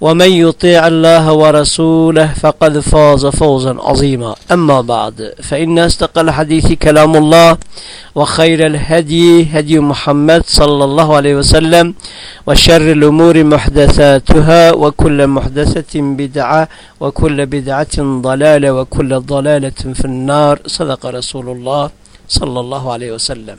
ومن يطيع الله ورسوله فقد فاز فوزا عظيما. أما بعد فإن أصدق الحديث كلام الله وخير الهدي هدي محمد صلى الله عليه وسلم وشر الأمور محدثاتها وكل محدثة بدعة وكل بدعة ضلالة وكل ضلالة في النار. صدق رسول الله صلى الله عليه وسلم.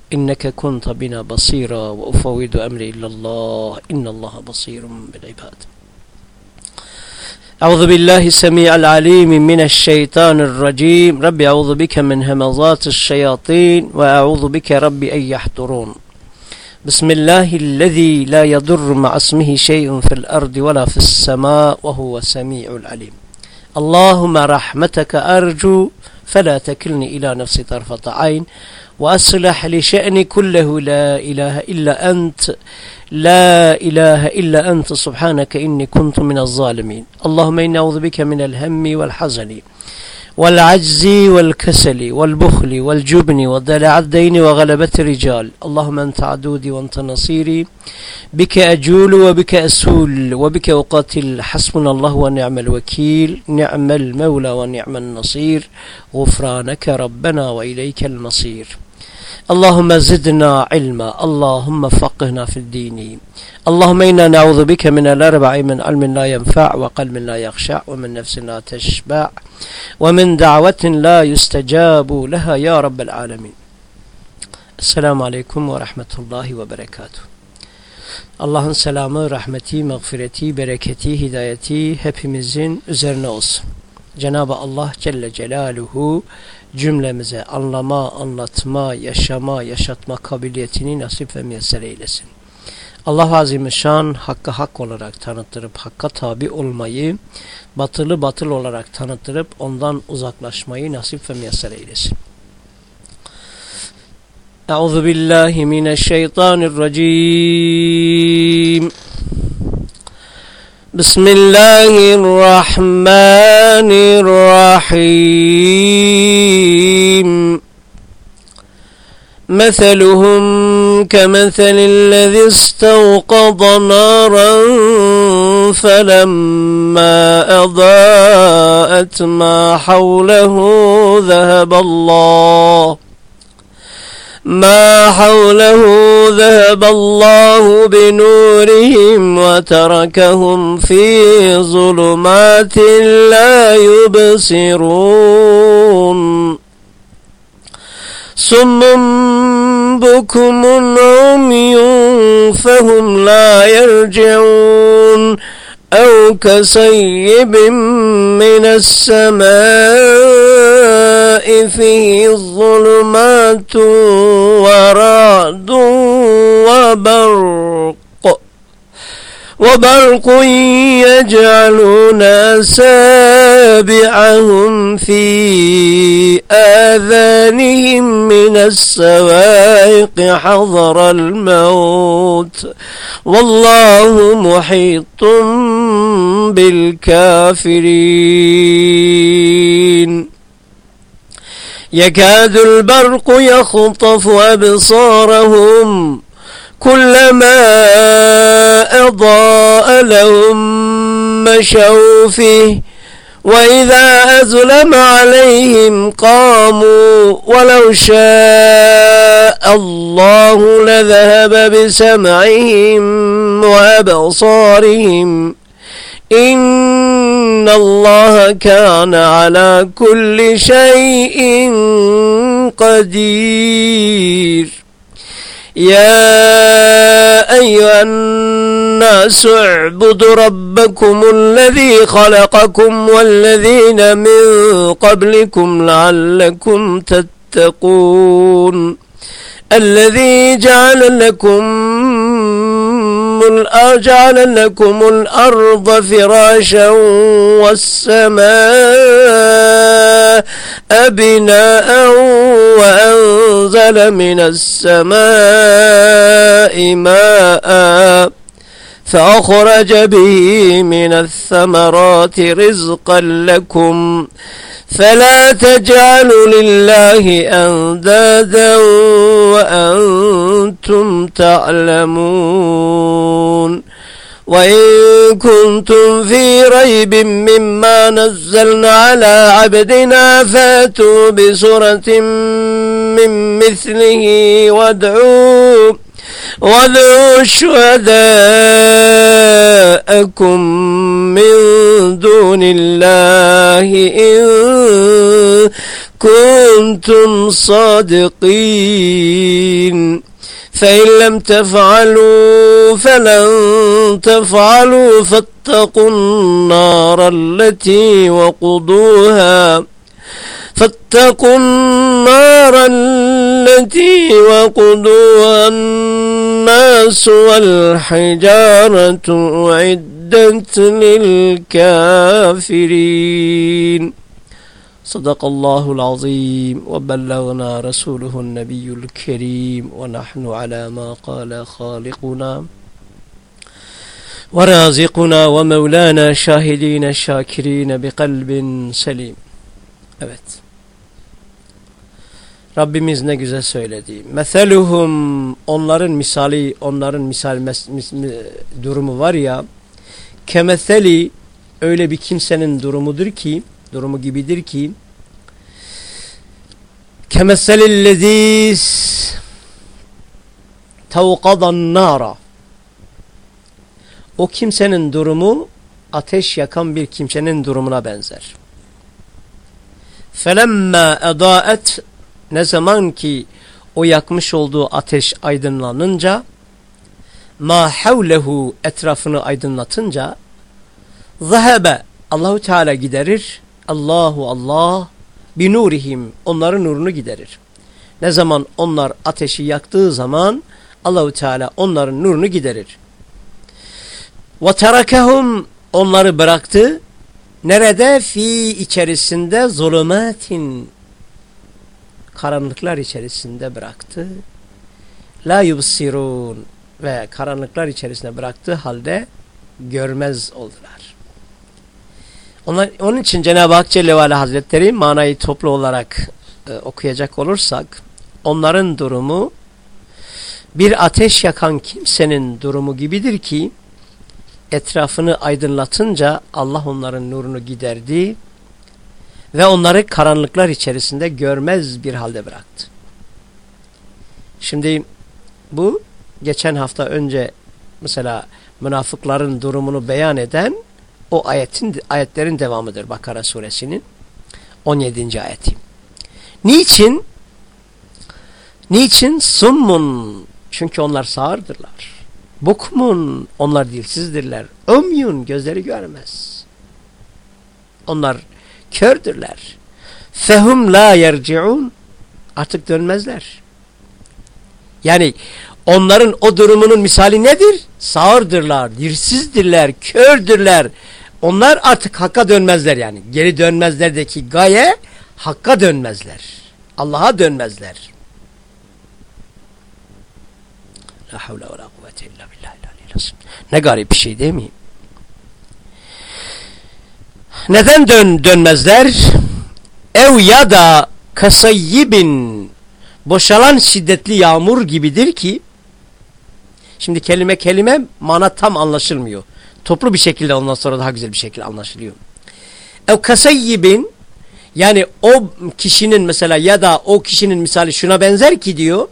إنك كنت بنا بصيرا وأفوض أمري إلى الله. إن الله بصير بالعباد. أعوذ بالله السميع العليم من الشيطان الرجيم. ربي أعوذ بك من همزات الشياطين وأعوذ بك ربي أن يحضرون. بسم الله الذي لا يضر مع اسمه شيء في الأرض ولا في السماء وهو سميع العليم. اللهم رحمتك أرجو فلا تكلني إلى نفسي طرفة عين. وأصلح لشأني كله لا إله إلا أنت لا إله إلا أنت سبحانك إني كنت من الظالمين. اللهم إني أعوذ بك من الهم والحزن والعجز والكسل والبخل والجبن وضلع الدين وغلبة الرجال. اللهم أنت عدودي وأنت نصيري. بك أجول وبك أسول وبك أقاتل. حسبنا الله ونعم الوكيل. نعم المولى ونعم النصير. غفرانك ربنا وإليك المصير. اللهم زدنا علما اللهم فقهنا في الدين. اللهم إنا نعوذ بك من الأربع من علم لا ينفع وقلب لا يخشع ومن نفس لا تشبع ومن دعوة لا يستجاب لها يا رب العالمين. السلام عليكم ورحمة الله وبركاته. Allah'ın selamı, rahmeti, mağfireti, bereketi, hidayeti hepimizin üzerine olsun. Cenab-ı Allah Celle Celaluhu cümlemize anlama, anlatma, yaşama, yaşatma kabiliyetini nasip ve müyesser eylesin. Allah Azimüşşan hakkı hak olarak tanıttırıp hakka tabi olmayı, batılı batıl olarak tanıttırıp ondan uzaklaşmayı nasip ve müyesser eylesin. Euzu billahi mineşşeytanirracim. بسم الله الرحمن الرحيم مثلهم كمثل الذي استوقض نارا فلما أضاءت ما حوله ذهب الله ما حوله ذهب الله بنورهم وتركهم في ظلمات لا يبصرون. صم بكم عمي فهم لا يرجعون. أو كصيب من السماء فيه ظلمات ورعد وبرق وبرق يجعلون أسابعهم في آذانهم من السوائق حضر الموت. والله محيط بالكافرين. يكاد البرق يخطف أبصارهم كلما أضاء لهم مشوا فيه. وإذا أزلم عليهم قاموا ولو شاء الله لذهب بسمعهم وأبصارهم. إن الله كان على كل شيء قدير. يا أيها الناس اعبدوا ربكم الذي خلقكم والذين من قبلكم لعلكم تتقون. الذي جعل لكم جعل لكم الأرض فراشا والسماء بناء وأنزل من السماء ماء. فأخرج به من الثمرات رزقا لكم فلا تجعلوا لله أندادا وأنتم تعلمون وإن كنتم في ريب مما نزلنا على عبدنا فأتوا بسورة من مثله وادعوا وادعوا شهداءكم من دون الله إن كنتم صادقين فإن لم تفعلوا فلن تفعلوا فاتقوا النار التي وقضوها فاتقوا النار التي وقودها الناس والحجارة أعدت للكافرين. صدق الله العظيم. وبلغنا رسوله النبي الكريم. ونحن على ما قال خالقنا ورازقنا ومولانا شاهدين شاكرين بقلب سليم. Evet. Rabbimiz ne güzel söyledi. Meseluhum onların misali, onların misal mes, mis, mis, durumu var ya kemeseli öyle bir kimsenin durumudur ki, durumu gibidir ki kemeselillezis tavkadan nara o kimsenin durumu ateş yakan bir kimsenin durumuna benzer. Felemma edaet ne zaman ki o yakmış olduğu ateş aydınlanınca ma havlehu etrafını aydınlatınca zahebe Allahu Teala giderir. Allahu Allah bi nurihim onların nurunu giderir. Ne zaman onlar ateşi yaktığı zaman Allahu Teala onların nurunu giderir. Ve terakehum onları bıraktı. Nerede? Fi içerisinde zulümatin karanlıklar içerisinde bıraktı. La yubsirun ve karanlıklar içerisinde bıraktığı halde görmez oldular. Onlar, onun için Cenab-ı Hak Celle ve Hazretleri manayı toplu olarak e, okuyacak olursak onların durumu bir ateş yakan kimsenin durumu gibidir ki etrafını aydınlatınca Allah onların nurunu giderdi ve onları karanlıklar içerisinde görmez bir halde bıraktı. Şimdi bu geçen hafta önce mesela münafıkların durumunu beyan eden o ayetin ayetlerin devamıdır Bakara suresinin 17. ayeti. Niçin? Niçin? Summun. Çünkü onlar sağırdırlar. Bukmun onlar dilsizdirler. Ömyun gözleri görmez. Onlar kördürler. Fehum la yerciun artık dönmezler. Yani onların o durumunun misali nedir? Sağırdırlar, dirsizdirler, kördürler. Onlar artık hakka dönmezler yani. Geri dönmezlerdeki gaye hakka dönmezler. Allah'a dönmezler. La havle ve la kuvvete illa billahi Ne garip bir şey değil mi? Neden dön dönmezler? Ev ya da kasayyibin boşalan şiddetli yağmur gibidir ki şimdi kelime kelime mana tam anlaşılmıyor. Toplu bir şekilde ondan sonra daha güzel bir şekilde anlaşılıyor. Ev kasayyibin yani o kişinin mesela ya da o kişinin misali şuna benzer ki diyor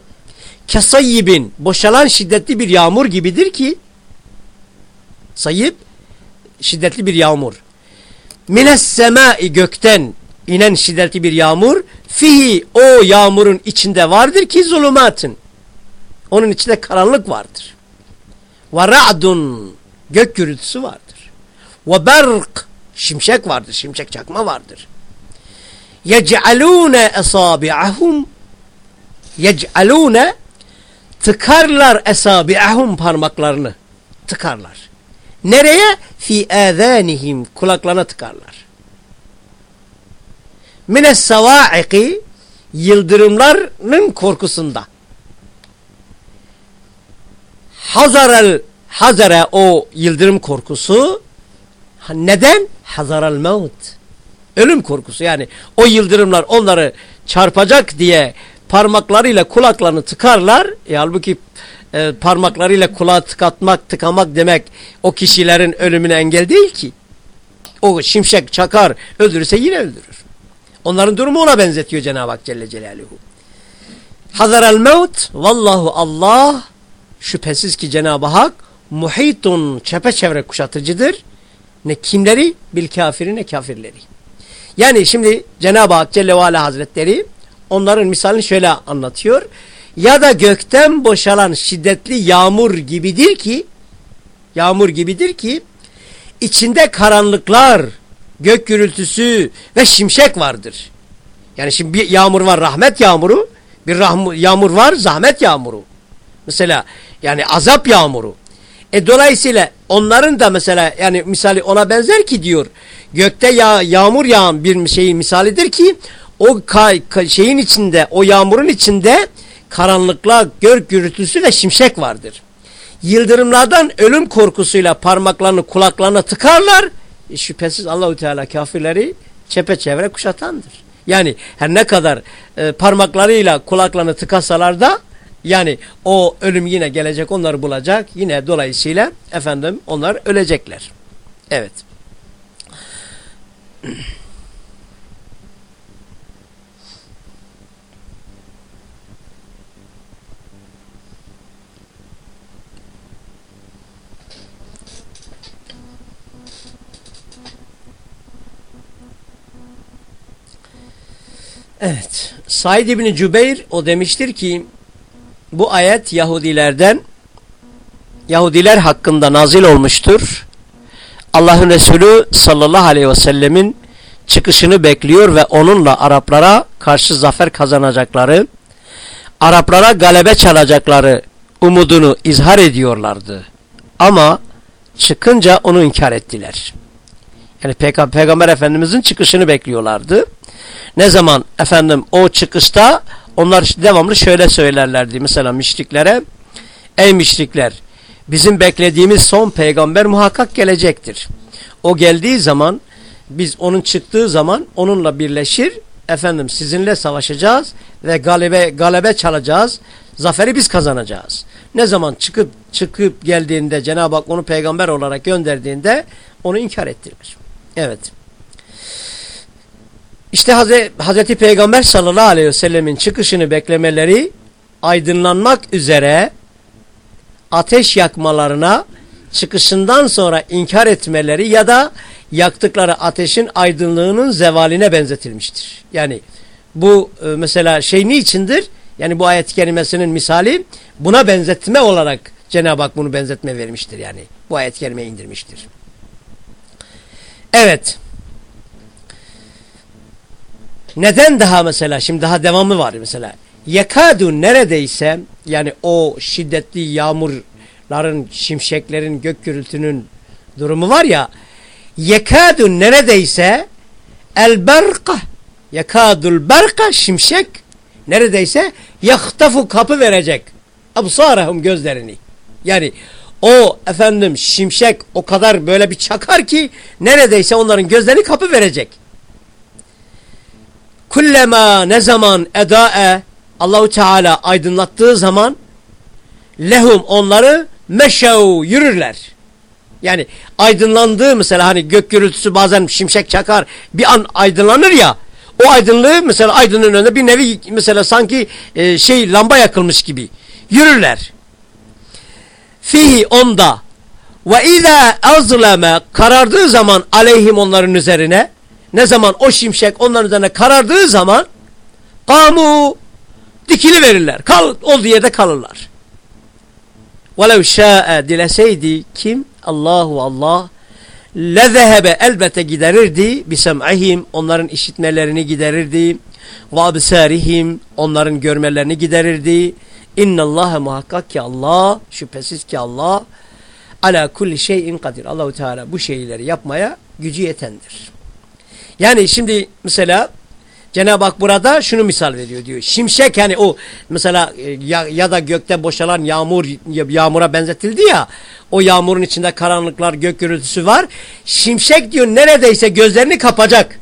kasayyibin boşalan şiddetli bir yağmur gibidir ki sayıp şiddetli bir yağmur. Mines semai gökten inen şiddetli bir yağmur fihi o yağmurun içinde vardır ki zulümatın. Onun içinde karanlık vardır. Ve ra'dun gök gürültüsü vardır. Ve berk şimşek vardır. Şimşek çakma vardır. Yec'alûne esabi'ahum yec'alûne tıkarlar esabi'ahum parmaklarını tıkarlar. Nereye? Fi âzânihim kulaklarına tıkarlar mines sava'iki yıldırımların korkusunda. Hazarel hazara o yıldırım korkusu neden? Hazarel mevt. Ölüm korkusu yani o yıldırımlar onları çarpacak diye parmaklarıyla kulaklarını tıkarlar. E, halbuki e, parmaklarıyla kulağı tıkatmak, tıkamak demek o kişilerin ölümüne engel değil ki. O şimşek çakar öldürürse yine öldürür. Onların durumu ona benzetiyor Cenab-ı Hak Celle Celaluhu. Hazarel mevt vallahu Allah şüphesiz ki Cenab-ı Hak muhitun çepeçevre kuşatıcıdır. Ne kimleri? Bil kafiri ne kafirleri. Yani şimdi Cenab-ı Hak Celle ve Hazretleri onların misalini şöyle anlatıyor. Ya da gökten boşalan şiddetli yağmur gibidir ki yağmur gibidir ki içinde karanlıklar gök gürültüsü ve şimşek vardır. Yani şimdi bir yağmur var rahmet yağmuru, bir yağmur var zahmet yağmuru. Mesela yani azap yağmuru. E dolayısıyla onların da mesela yani misali ona benzer ki diyor gökte yağ, yağmur yağan bir şeyin misalidir ki o şeyin içinde o yağmurun içinde karanlıkla gök gürültüsü ve şimşek vardır. Yıldırımlardan ölüm korkusuyla parmaklarını kulaklarına tıkarlar e, şüphesiz Allahü Teala kafirleri çepeçevre kuşatandır. Yani her ne kadar e, parmaklarıyla kulaklarını tıkasalar da yani o ölüm yine gelecek onları bulacak. Yine dolayısıyla efendim onlar ölecekler. Evet. Evet. Said İbni Cübeyr o demiştir ki bu ayet Yahudilerden Yahudiler hakkında nazil olmuştur. Allah'ın Resulü sallallahu aleyhi ve sellemin çıkışını bekliyor ve onunla Araplara karşı zafer kazanacakları, Araplara galebe çalacakları umudunu izhar ediyorlardı. Ama çıkınca onu inkar ettiler. Yani Peygamber Efendimizin çıkışını bekliyorlardı. Ne zaman efendim o çıkışta onlar devamlı şöyle söylerlerdi mesela müşriklere. Ey müşrikler bizim beklediğimiz son peygamber muhakkak gelecektir. O geldiği zaman biz onun çıktığı zaman onunla birleşir efendim sizinle savaşacağız ve galebe galebe çalacağız. Zaferi biz kazanacağız. Ne zaman çıkıp çıkıp geldiğinde Cenab-ı Hak onu peygamber olarak gönderdiğinde onu inkar ettiler. Evet. İşte Hazreti Peygamber sallallahu aleyhi ve sellemin çıkışını beklemeleri aydınlanmak üzere ateş yakmalarına çıkışından sonra inkar etmeleri ya da yaktıkları ateşin aydınlığının zevaline benzetilmiştir. Yani bu e, mesela şey niçindir? Yani bu ayet kelimesinin misali buna benzetme olarak Cenab-ı Hak bunu benzetme vermiştir yani. Bu ayet kerime indirmiştir. Evet. Neden daha mesela şimdi daha devamı var mesela. Yakadu neredeyse yani o şiddetli yağmurların, şimşeklerin, gök gürültünün durumu var ya yekadu neredeyse el berka yakadul berka şimşek neredeyse yahtafu kapı verecek. Absarahum gözlerini. Yani o efendim şimşek o kadar böyle bir çakar ki neredeyse onların gözlerini kapı verecek kullema ne zaman edae Allahu Teala aydınlattığı zaman lehum onları meşev yürürler. Yani aydınlandığı mesela hani gök gürültüsü bazen şimşek çakar bir an aydınlanır ya o aydınlığı mesela aydının önünde bir nevi mesela sanki e, şey lamba yakılmış gibi yürürler. Fihi onda ve izâ azleme karardığı zaman aleyhim onların üzerine ne zaman o şimşek onların üzerine karardığı zaman kamu dikili verirler. Kal, olduğu yerde kalırlar. وَلَوْ شَاءَ dileseydi kim? Allahu Allah lezehebe elbette giderirdi bisem'ihim onların işitmelerini giderirdi ve absarihim onların görmelerini giderirdi innallâhe muhakkak ki Allah şüphesiz ki Allah ala kulli şeyin kadir Allahu Teala bu şeyleri yapmaya gücü yetendir. Yani şimdi mesela Cenab-ı Hak burada şunu misal veriyor diyor. Şimşek yani o mesela e, ya, ya da gökte boşalan yağmur yağmura benzetildi ya. O yağmurun içinde karanlıklar gök gürültüsü var. Şimşek diyor neredeyse gözlerini kapacak.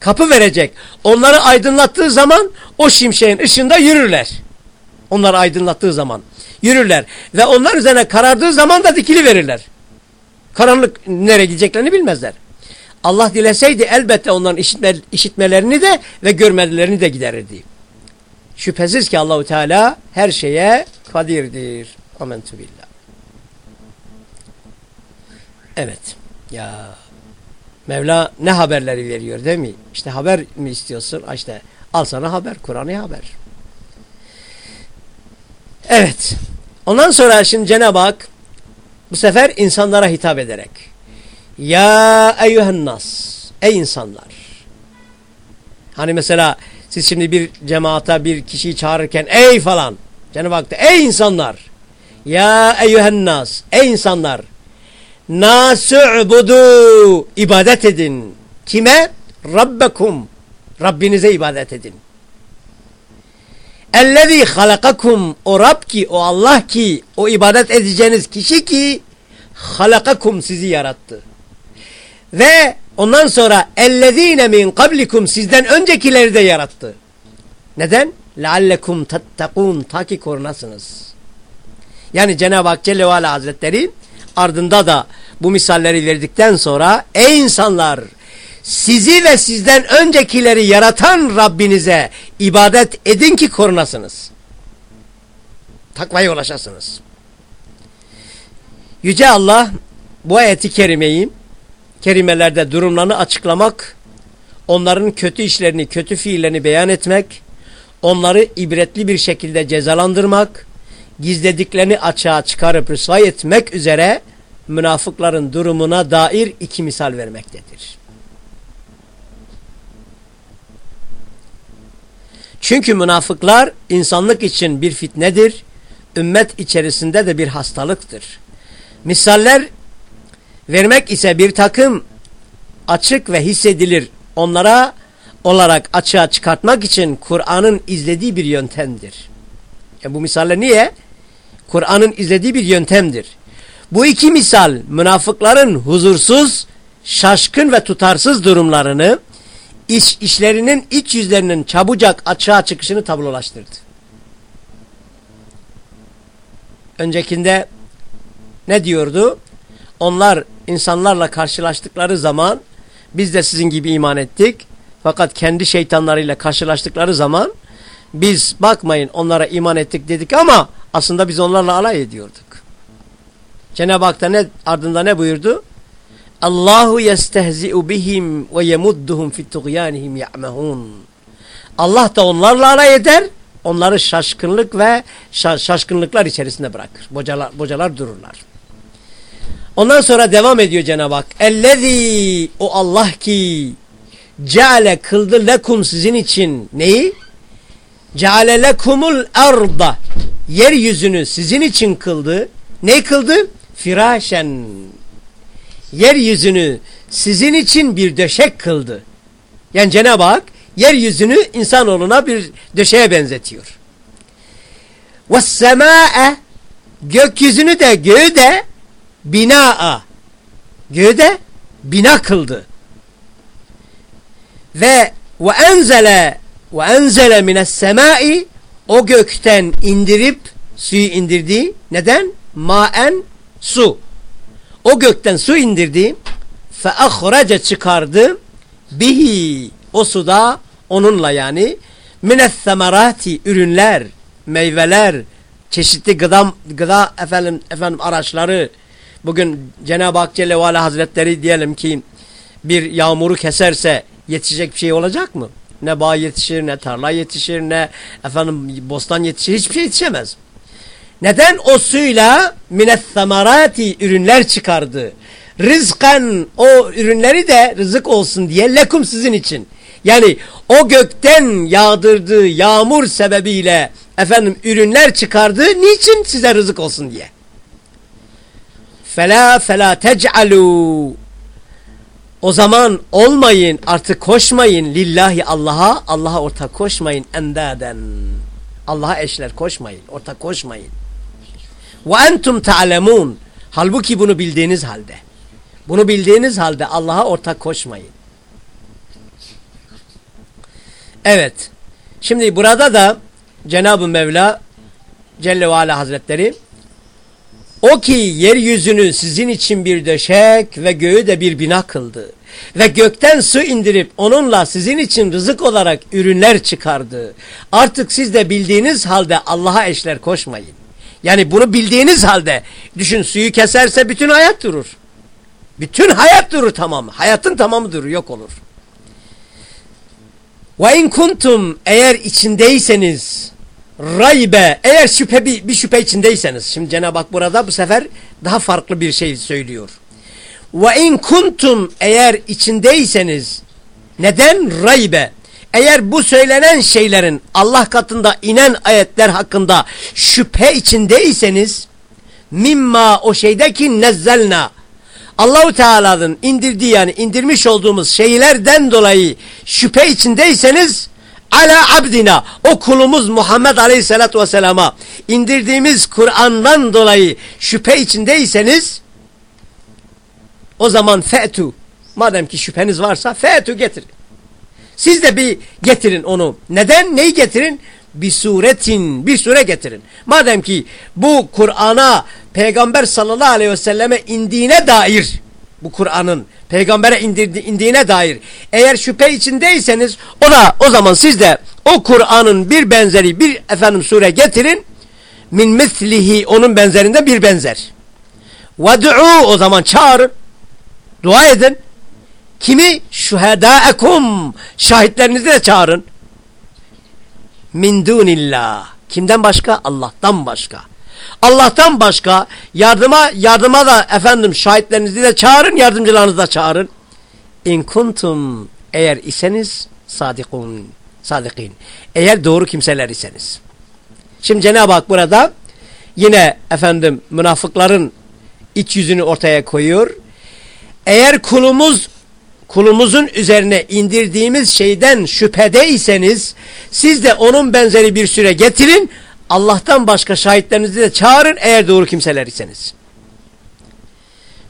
Kapı verecek. Onları aydınlattığı zaman o şimşeğin ışığında yürürler. Onları aydınlattığı zaman yürürler. Ve onlar üzerine karardığı zaman da dikili verirler. Karanlık nereye gideceklerini bilmezler. Allah dileseydi elbette onların işitme, işitmelerini de ve görmelerini de giderirdi. Şüphesiz ki Allahu Teala her şeye kadirdir. Amentü billah. Evet. Ya Mevla ne haberleri veriyor değil mi? İşte haber mi istiyorsun? İşte al sana haber. Kur'an'ı haber. Evet. Ondan sonra şimdi Cenab-ı Hak bu sefer insanlara hitap ederek ya eyyühen nas. Ey insanlar. Hani mesela siz şimdi bir cemaata bir kişiyi çağırırken ey falan. Cenab-ı Hak da ey insanlar. Ya eyyühen nas. Ey insanlar. Nasu'budu. ibadet edin. Kime? Rabbekum. Rabbinize ibadet edin. Ellezî halakakum. O Rab ki, o Allah ki, o ibadet edeceğiniz kişi ki halakakum sizi yarattı. Ve ondan sonra ellezine min kablikum sizden öncekileri de yarattı. Neden? Leallekum tattakun ta ki korunasınız. Yani Cenab-ı Hak Celle ve Hazretleri ardında da bu misalleri verdikten sonra ey insanlar sizi ve sizden öncekileri yaratan Rabbinize ibadet edin ki korunasınız. Takvaya ulaşasınız. Yüce Allah bu ayeti kerimeyi kelimelerde durumlarını açıklamak, onların kötü işlerini, kötü fiillerini beyan etmek, onları ibretli bir şekilde cezalandırmak, gizlediklerini açığa çıkarıp rısvay etmek üzere münafıkların durumuna dair iki misal vermektedir. Çünkü münafıklar insanlık için bir fitnedir, ümmet içerisinde de bir hastalıktır. Misaller Vermek ise bir takım açık ve hissedilir onlara olarak açığa çıkartmak için Kur'an'ın izlediği bir yöntemdir. Yani bu misaller niye? Kur'an'ın izlediği bir yöntemdir. Bu iki misal münafıkların huzursuz, şaşkın ve tutarsız durumlarını, iş, işlerinin iç yüzlerinin çabucak açığa çıkışını tablolaştırdı. Öncekinde ne diyordu? Onlar insanlarla karşılaştıkları zaman biz de sizin gibi iman ettik. Fakat kendi şeytanlarıyla karşılaştıkları zaman biz bakmayın onlara iman ettik dedik ama aslında biz onlarla alay ediyorduk. Cenab-ı Hak da ne, ardında ne buyurdu? Allahu yestehzi'u bihim ve yemudduhum fit tuğyanihim ya'mehun. Allah da onlarla alay eder. onları şaşkınlık ve şaşkınlıklar içerisinde bırakır. Bocalar, bocalar dururlar. Ondan sonra devam ediyor Cenab-ı Hak. Ellezî o Allah ki ceale kıldı lekum sizin için neyi? Ceale lekumul arda yeryüzünü sizin için kıldı. Ne kıldı? Firaşen yeryüzünü sizin için bir döşek kıldı. Yani Cenab-ı Hak yeryüzünü insanoğluna bir döşeğe benzetiyor. وَالسَّمَاءَ Gökyüzünü de göğü de binaa. Göğü de bina kıldı. Ve ve enzele ve enzele mines semai o gökten indirip suyu indirdi. Neden? Maen su. O gökten su indirdi. Fe ahraca çıkardı. Bihi o suda onunla yani mines semerati ürünler, meyveler, çeşitli gıda, gıda efendim, efendim araçları bugün Cenab-ı Hak Celle ve Hazretleri diyelim ki bir yağmuru keserse yetişecek bir şey olacak mı? Ne bağ yetişir, ne tarla yetişir, ne efendim bostan yetişir, hiçbir şey yetişemez. Neden o suyla minet samarati ürünler çıkardı? Rızkan o ürünleri de rızık olsun diye lekum sizin için. Yani o gökten yağdırdığı yağmur sebebiyle efendim ürünler çıkardı. Niçin size rızık olsun diye. Fela fela tec'alû o zaman olmayın artık koşmayın lillahi Allah'a Allah'a ortak koşmayın endaden. Allah'a eşler koşmayın ortak koşmayın. Ve entum ta'lemun halbuki bunu bildiğiniz halde. Bunu bildiğiniz halde Allah'a ortak koşmayın. Evet. Şimdi burada da Cenab-ı Mevla Celle ve Ala Hazretleri o ki yeryüzünü sizin için bir döşek ve göğü de bir bina kıldı. Ve gökten su indirip onunla sizin için rızık olarak ürünler çıkardı. Artık siz de bildiğiniz halde Allah'a eşler koşmayın. Yani bunu bildiğiniz halde düşün suyu keserse bütün hayat durur. Bütün hayat durur tamam. Hayatın tamamı durur yok olur. Ve in kuntum eğer içindeyseniz raybe. Eğer şüphe bir, bir şüphe içindeyseniz. Şimdi Cenab-ı Hak burada bu sefer daha farklı bir şey söylüyor. Ve in kuntum eğer içindeyseniz neden? Raybe. Eğer bu söylenen şeylerin Allah katında inen ayetler hakkında şüphe içindeyseniz mimma o şeydeki nezzelna Allahu Teala'nın indirdiği yani indirmiş olduğumuz şeylerden dolayı şüphe içindeyseniz ala abdina o kulumuz Muhammed Aleyhisselatü Vesselam'a indirdiğimiz Kur'an'dan dolayı şüphe içindeyseniz o zaman fe'tu madem ki şüpheniz varsa fe'tu getirin. Siz de bir getirin onu. Neden? Neyi getirin? Bir suretin, bir sure getirin. Madem ki bu Kur'an'a Peygamber sallallahu aleyhi ve selleme indiğine dair bu Kur'an'ın peygambere indirdi, indiğine dair eğer şüphe içindeyseniz o da o zaman siz de o Kur'an'ın bir benzeri bir efendim sure getirin min mislihi onun benzerinde bir benzer. Vedu'u o zaman çağırın. Dua edin. Kimi? Şuhedâekum. Şahitlerinizi de çağırın. Min dunillah. Kimden başka? Allah'tan başka. Allah'tan başka yardıma yardıma da efendim şahitlerinizi de çağırın, yardımcılarınızı da çağırın. İn kuntum eğer iseniz sadikun sadikin. Eğer doğru kimseler iseniz. Şimdi Cenab-ı Hak burada yine efendim münafıkların iç yüzünü ortaya koyuyor. Eğer kulumuz kulumuzun üzerine indirdiğimiz şeyden şüphedeyseniz siz de onun benzeri bir süre getirin. Allah'tan başka şahitlerinizi de çağırın eğer doğru kimseler iseniz.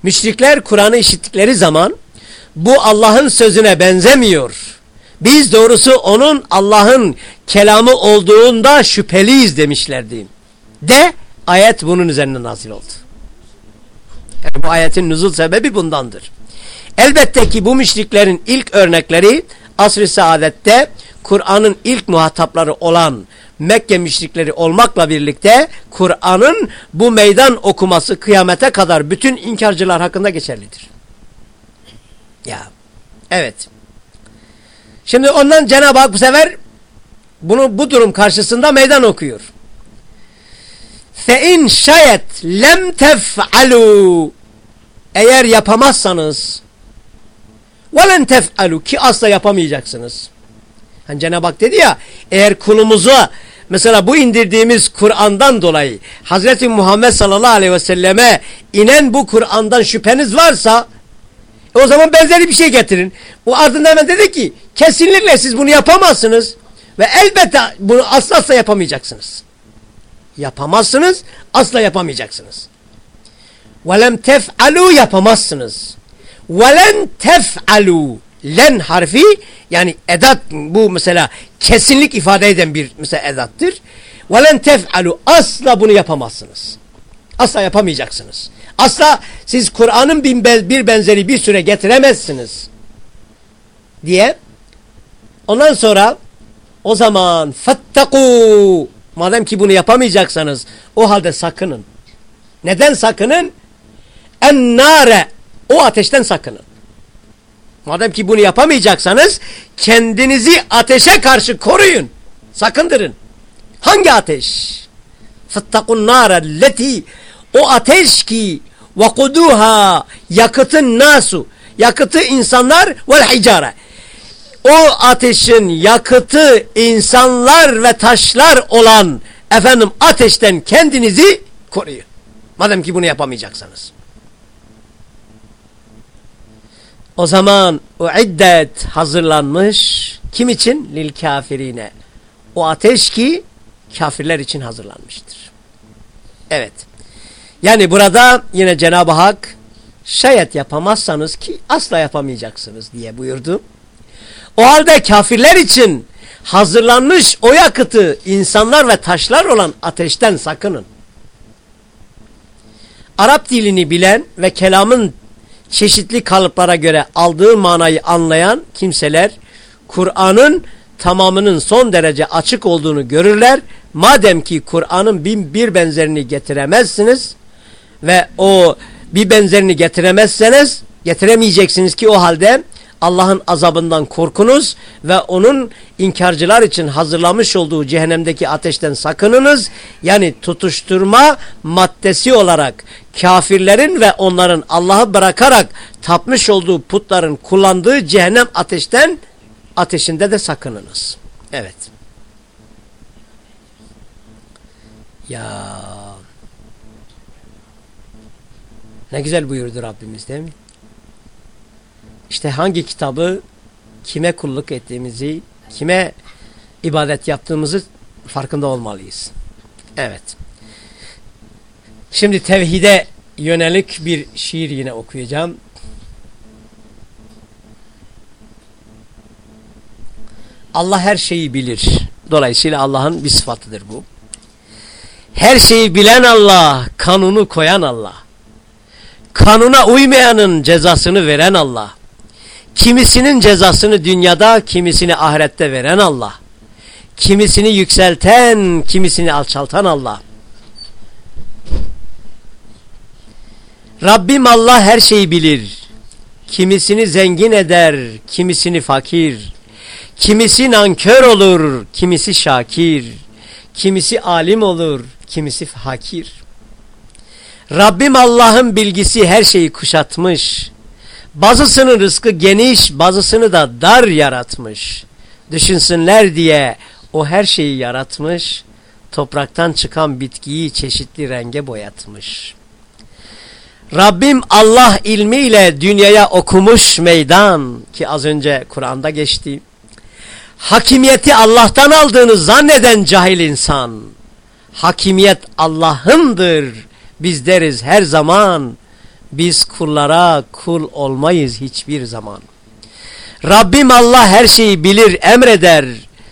Müşrikler Kur'an'ı işittikleri zaman bu Allah'ın sözüne benzemiyor. Biz doğrusu onun Allah'ın kelamı olduğunda şüpheliyiz demişlerdi. De ayet bunun üzerine nazil oldu. Yani bu ayetin nüzul sebebi bundandır. Elbette ki bu müşriklerin ilk örnekleri asr-ı saadette Kur'an'ın ilk muhatapları olan Mekke müşrikleri olmakla birlikte Kur'an'ın bu meydan okuması kıyamete kadar bütün inkarcılar hakkında geçerlidir. Ya evet. Şimdi ondan Cenab-ı Hak bu sefer bunu bu durum karşısında meydan okuyor. Fe in şayet lem tef'alu eğer yapamazsanız velen tef'alu ki asla yapamayacaksınız. Hani Cenab-ı Hak dedi ya eğer kulumuza mesela bu indirdiğimiz Kur'an'dan dolayı Hazreti Muhammed sallallahu aleyhi ve selleme inen bu Kur'an'dan şüpheniz varsa e o zaman benzeri bir şey getirin. Bu ardından hemen dedi ki kesinlikle siz bunu yapamazsınız ve elbette bunu asla asla yapamayacaksınız. Yapamazsınız, asla yapamayacaksınız. وَلَمْ تَفْعَلُوا yapamazsınız. وَلَنْ تَفْعَلُوا len harfi yani edat bu mesela kesinlik ifade eden bir mesela edattır. وَلَنْ تَفْعَلُوا asla bunu yapamazsınız. Asla yapamayacaksınız. Asla siz Kur'an'ın bir benzeri bir süre getiremezsiniz. Diye. Ondan sonra o zaman فَاتَّقُوا Madem ki bunu yapamayacaksanız o halde sakının. Neden sakının? Ennare o ateşten sakının. Madem ki bunu yapamayacaksanız kendinizi ateşe karşı koruyun. Sakındırın. Hangi ateş? Fettakun nâre leti o ateş ki vakuduha yakıtın nasu yakıtı insanlar vel hicare o ateşin yakıtı insanlar ve taşlar olan efendim ateşten kendinizi koruyun. Madem ki bunu yapamayacaksanız. O zaman o iddet hazırlanmış kim için? Lil kafirine. O ateş ki kafirler için hazırlanmıştır. Evet. Yani burada yine Cenab-ı Hak şayet yapamazsanız ki asla yapamayacaksınız diye buyurdu. O halde kafirler için hazırlanmış o yakıtı insanlar ve taşlar olan ateşten sakının. Arap dilini bilen ve kelamın çeşitli kalıplara göre aldığı manayı anlayan kimseler Kur'an'ın tamamının son derece açık olduğunu görürler. Madem ki Kur'an'ın bin bir benzerini getiremezsiniz ve o bir benzerini getiremezseniz getiremeyeceksiniz ki o halde Allah'ın azabından korkunuz ve onun inkarcılar için hazırlamış olduğu cehennemdeki ateşten sakınınız. Yani tutuşturma maddesi olarak kafirlerin ve onların Allah'ı bırakarak tapmış olduğu putların kullandığı cehennem ateşten ateşinde de sakınınız. Evet. Ya ne güzel buyurdu Rabbimiz değil mi? İşte hangi kitabı kime kulluk ettiğimizi, kime ibadet yaptığımızı farkında olmalıyız. Evet. Şimdi tevhide yönelik bir şiir yine okuyacağım. Allah her şeyi bilir. Dolayısıyla Allah'ın bir sıfatıdır bu. Her şeyi bilen Allah, kanunu koyan Allah. Kanuna uymayanın cezasını veren Allah. Kimisinin cezasını dünyada, kimisini ahirette veren Allah. Kimisini yükselten, kimisini alçaltan Allah. Rabbim Allah her şeyi bilir. Kimisini zengin eder, kimisini fakir. Kimisi nankör olur, kimisi şakir. Kimisi alim olur, kimisi hakir. Rabbim Allah'ın bilgisi her şeyi kuşatmış. Bazısının rızkı geniş, bazısını da dar yaratmış. Düşünsünler diye o her şeyi yaratmış. Topraktan çıkan bitkiyi çeşitli renge boyatmış. Rabbim Allah ilmiyle dünyaya okumuş meydan ki az önce Kur'an'da geçti. Hakimiyeti Allah'tan aldığını zanneden cahil insan. Hakimiyet Allah'ındır. Biz deriz her zaman biz kullara kul olmayız hiçbir zaman. Rabbim Allah her şeyi bilir, emreder.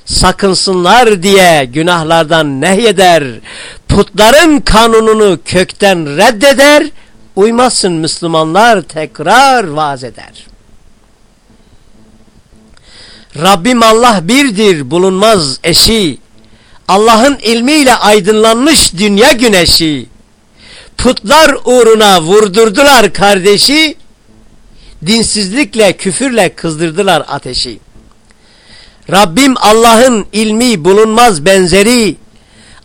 Sakınsınlar diye günahlardan nehyeder. Putların kanununu kökten reddeder. Uymazsın Müslümanlar tekrar vaaz eder. Rabbim Allah birdir bulunmaz eşi. Allah'ın ilmiyle aydınlanmış dünya güneşi putlar uğruna vurdurdular kardeşi, dinsizlikle, küfürle kızdırdılar ateşi. Rabbim Allah'ın ilmi bulunmaz benzeri.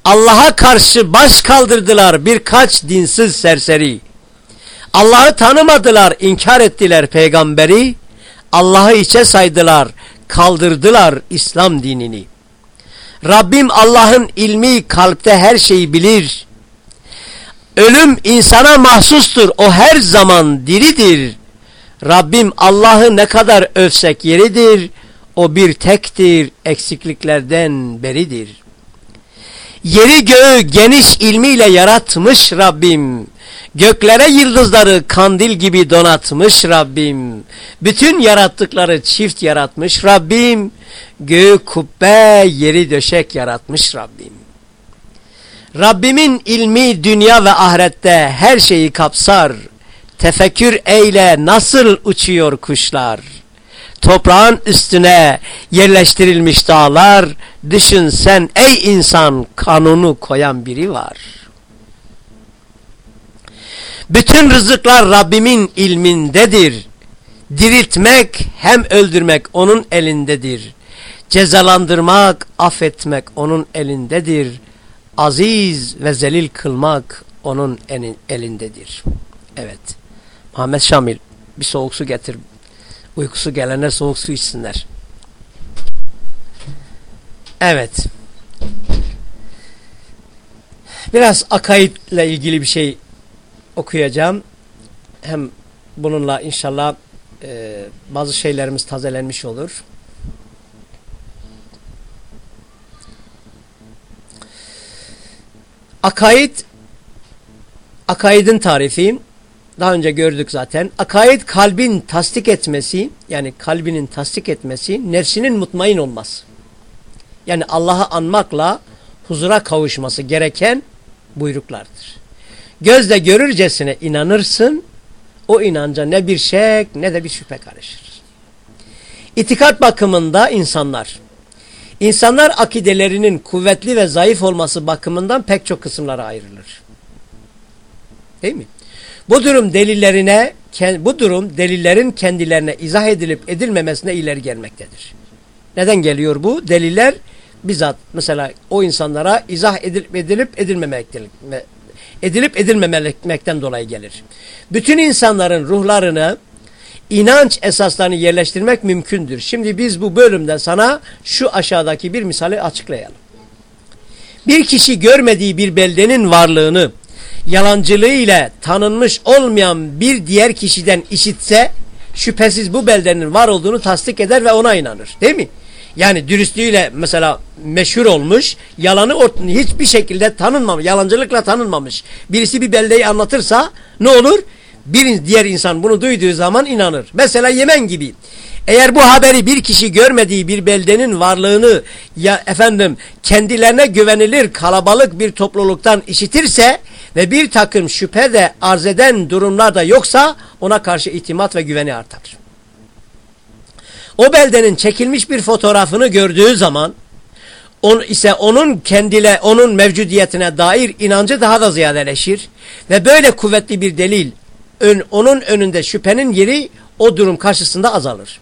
Allah'a karşı baş kaldırdılar birkaç dinsiz serseri. Allah'ı tanımadılar, inkar ettiler peygamberi. Allah'ı içe saydılar, kaldırdılar İslam dinini. Rabbim Allah'ın ilmi kalpte her şeyi bilir. Ölüm insana mahsustur, o her zaman diridir. Rabbim Allah'ı ne kadar övsek yeridir, o bir tektir, eksikliklerden beridir. Yeri göğü geniş ilmiyle yaratmış Rabbim. Göklere yıldızları kandil gibi donatmış Rabbim. Bütün yarattıkları çift yaratmış Rabbim. Göğü kubbe yeri döşek yaratmış Rabbim. Rabbimin ilmi dünya ve ahirette her şeyi kapsar. Tefekkür eyle nasıl uçuyor kuşlar. Toprağın üstüne yerleştirilmiş dağlar, düşün sen ey insan kanunu koyan biri var. Bütün rızıklar Rabbimin ilmindedir. Diriltmek hem öldürmek onun elindedir. Cezalandırmak, affetmek onun elindedir. Aziz ve zelil kılmak onun elindedir. Evet. Muhammed Şamil bir soğuk su getir. Uykusu gelenler soğuk su içsinler. Evet. Biraz akaidle ilgili bir şey okuyacağım. Hem bununla inşallah e, bazı şeylerimiz tazelenmiş olur. Akaid akaidin tarifi daha önce gördük zaten. Akaid kalbin tasdik etmesi yani kalbinin tasdik etmesi nefsinin mutmain olması. Yani Allah'ı anmakla huzura kavuşması gereken buyruklardır. Gözle görürcesine inanırsın o inanca ne bir şek ne de bir şüphe karışır. İtikat bakımında insanlar insanlar akidelerinin kuvvetli ve zayıf olması bakımından pek çok kısımlara ayrılır. Değil mi? Bu durum delillerine bu durum delillerin kendilerine izah edilip edilmemesine ileri gelmektedir. Neden geliyor bu? Deliller bizzat mesela o insanlara izah edilip edilip edilmemektir. Edilip edilmemekten dolayı gelir. Bütün insanların ruhlarını inanç esaslarını yerleştirmek mümkündür. Şimdi biz bu bölümde sana şu aşağıdaki bir misali açıklayalım. Bir kişi görmediği bir beldenin varlığını yalancılığı ile tanınmış olmayan bir diğer kişiden işitse şüphesiz bu beldenin var olduğunu tasdik eder ve ona inanır. Değil mi? Yani dürüstlüğüyle mesela meşhur olmuş, yalanı hiçbir şekilde tanınmamış, yalancılıkla tanınmamış. Birisi bir beldeyi anlatırsa ne olur? Bir diğer insan bunu duyduğu zaman inanır. Mesela Yemen gibi. Eğer bu haberi bir kişi görmediği bir beldenin varlığını ya efendim kendilerine güvenilir kalabalık bir topluluktan işitirse ve bir takım şüphe de arz eden durumlar da yoksa ona karşı itimat ve güveni artar. O beldenin çekilmiş bir fotoğrafını gördüğü zaman on, ise onun kendile onun mevcudiyetine dair inancı daha da ziyadeleşir ve böyle kuvvetli bir delil ön, onun önünde şüphenin yeri o durum karşısında azalır.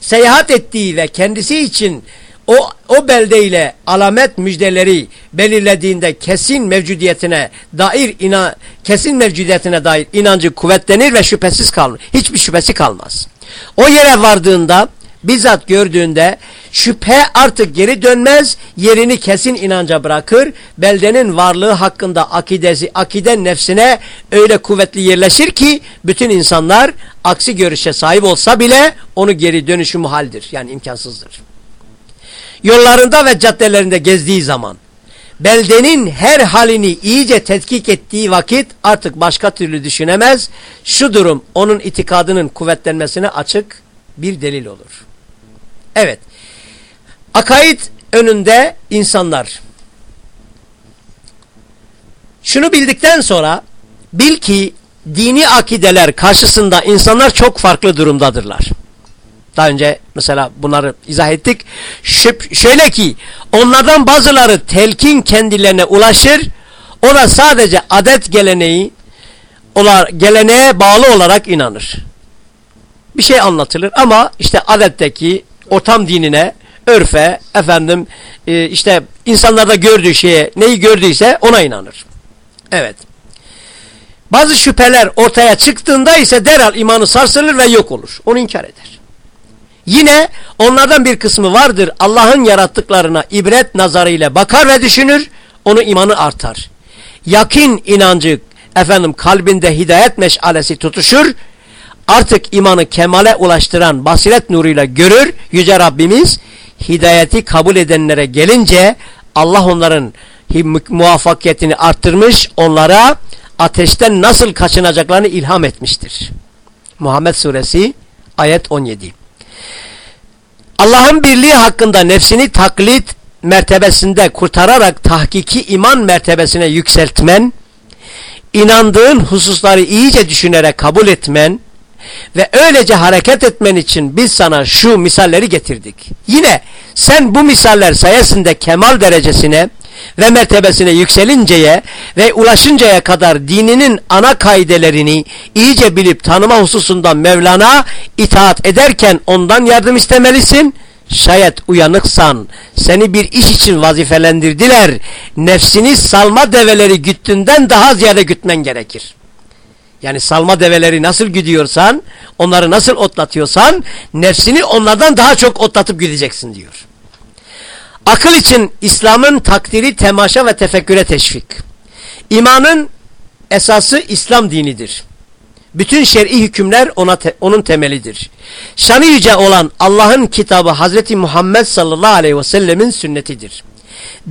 Seyahat ettiği ve kendisi için o, o beldeyle alamet müjdeleri belirlediğinde kesin mevcudiyetine dair ina, kesin mevcudiyetine dair inancı kuvvetlenir ve şüphesiz kalmaz. Hiçbir şüphesi kalmaz. O yere vardığında bizzat gördüğünde şüphe artık geri dönmez, yerini kesin inanca bırakır. Beldenin varlığı hakkında akidesi, akide nefsine öyle kuvvetli yerleşir ki bütün insanlar aksi görüşe sahip olsa bile onu geri dönüşü muhaldir. Yani imkansızdır. Yollarında ve caddelerinde gezdiği zaman beldenin her halini iyice tetkik ettiği vakit artık başka türlü düşünemez. Şu durum onun itikadının kuvvetlenmesine açık bir delil olur. Evet. Akaid önünde insanlar. Şunu bildikten sonra bil ki dini akideler karşısında insanlar çok farklı durumdadırlar. Daha önce mesela bunları izah ettik. Şöyle ki onlardan bazıları telkin kendilerine ulaşır. O da sadece adet geleneği geleneğe bağlı olarak inanır. Bir şey anlatılır ama işte adetteki ortam dinine örfe, efendim e, işte insanlarda gördüğü şeye neyi gördüyse ona inanır. Evet. Bazı şüpheler ortaya çıktığında ise derhal imanı sarsılır ve yok olur. Onu inkar eder. Yine onlardan bir kısmı vardır Allah'ın yarattıklarına ibret nazarıyla bakar ve düşünür, onu imanı artar. Yakin inancı efendim kalbinde hidayet meşalesi tutuşur, artık imanı kemale ulaştıran basiret nuruyla görür Yüce Rabbimiz hidayeti kabul edenlere gelince Allah onların muvaffakiyetini arttırmış onlara ateşten nasıl kaçınacaklarını ilham etmiştir. Muhammed suresi ayet 17 Allah'ın birliği hakkında nefsini taklit mertebesinde kurtararak tahkiki iman mertebesine yükseltmen, inandığın hususları iyice düşünerek kabul etmen, ve öylece hareket etmen için biz sana şu misalleri getirdik. Yine sen bu misaller sayesinde kemal derecesine ve mertebesine yükselinceye ve ulaşıncaya kadar dininin ana kaidelerini iyice bilip tanıma hususundan Mevlana itaat ederken ondan yardım istemelisin. Şayet uyanıksan seni bir iş için vazifelendirdiler. Nefsini salma develeri güttüğünden daha ziyade gütmen gerekir. Yani salma develeri nasıl gidiyorsan, onları nasıl otlatıyorsan, nefsini onlardan daha çok otlatıp gideceksin diyor. Akıl için İslam'ın takdiri temaşa ve tefekküre teşvik. İmanın esası İslam dinidir. Bütün şer'i hükümler ona te onun temelidir. Şanı yüce olan Allah'ın kitabı Hazreti Muhammed sallallahu aleyhi ve sellemin sünnetidir.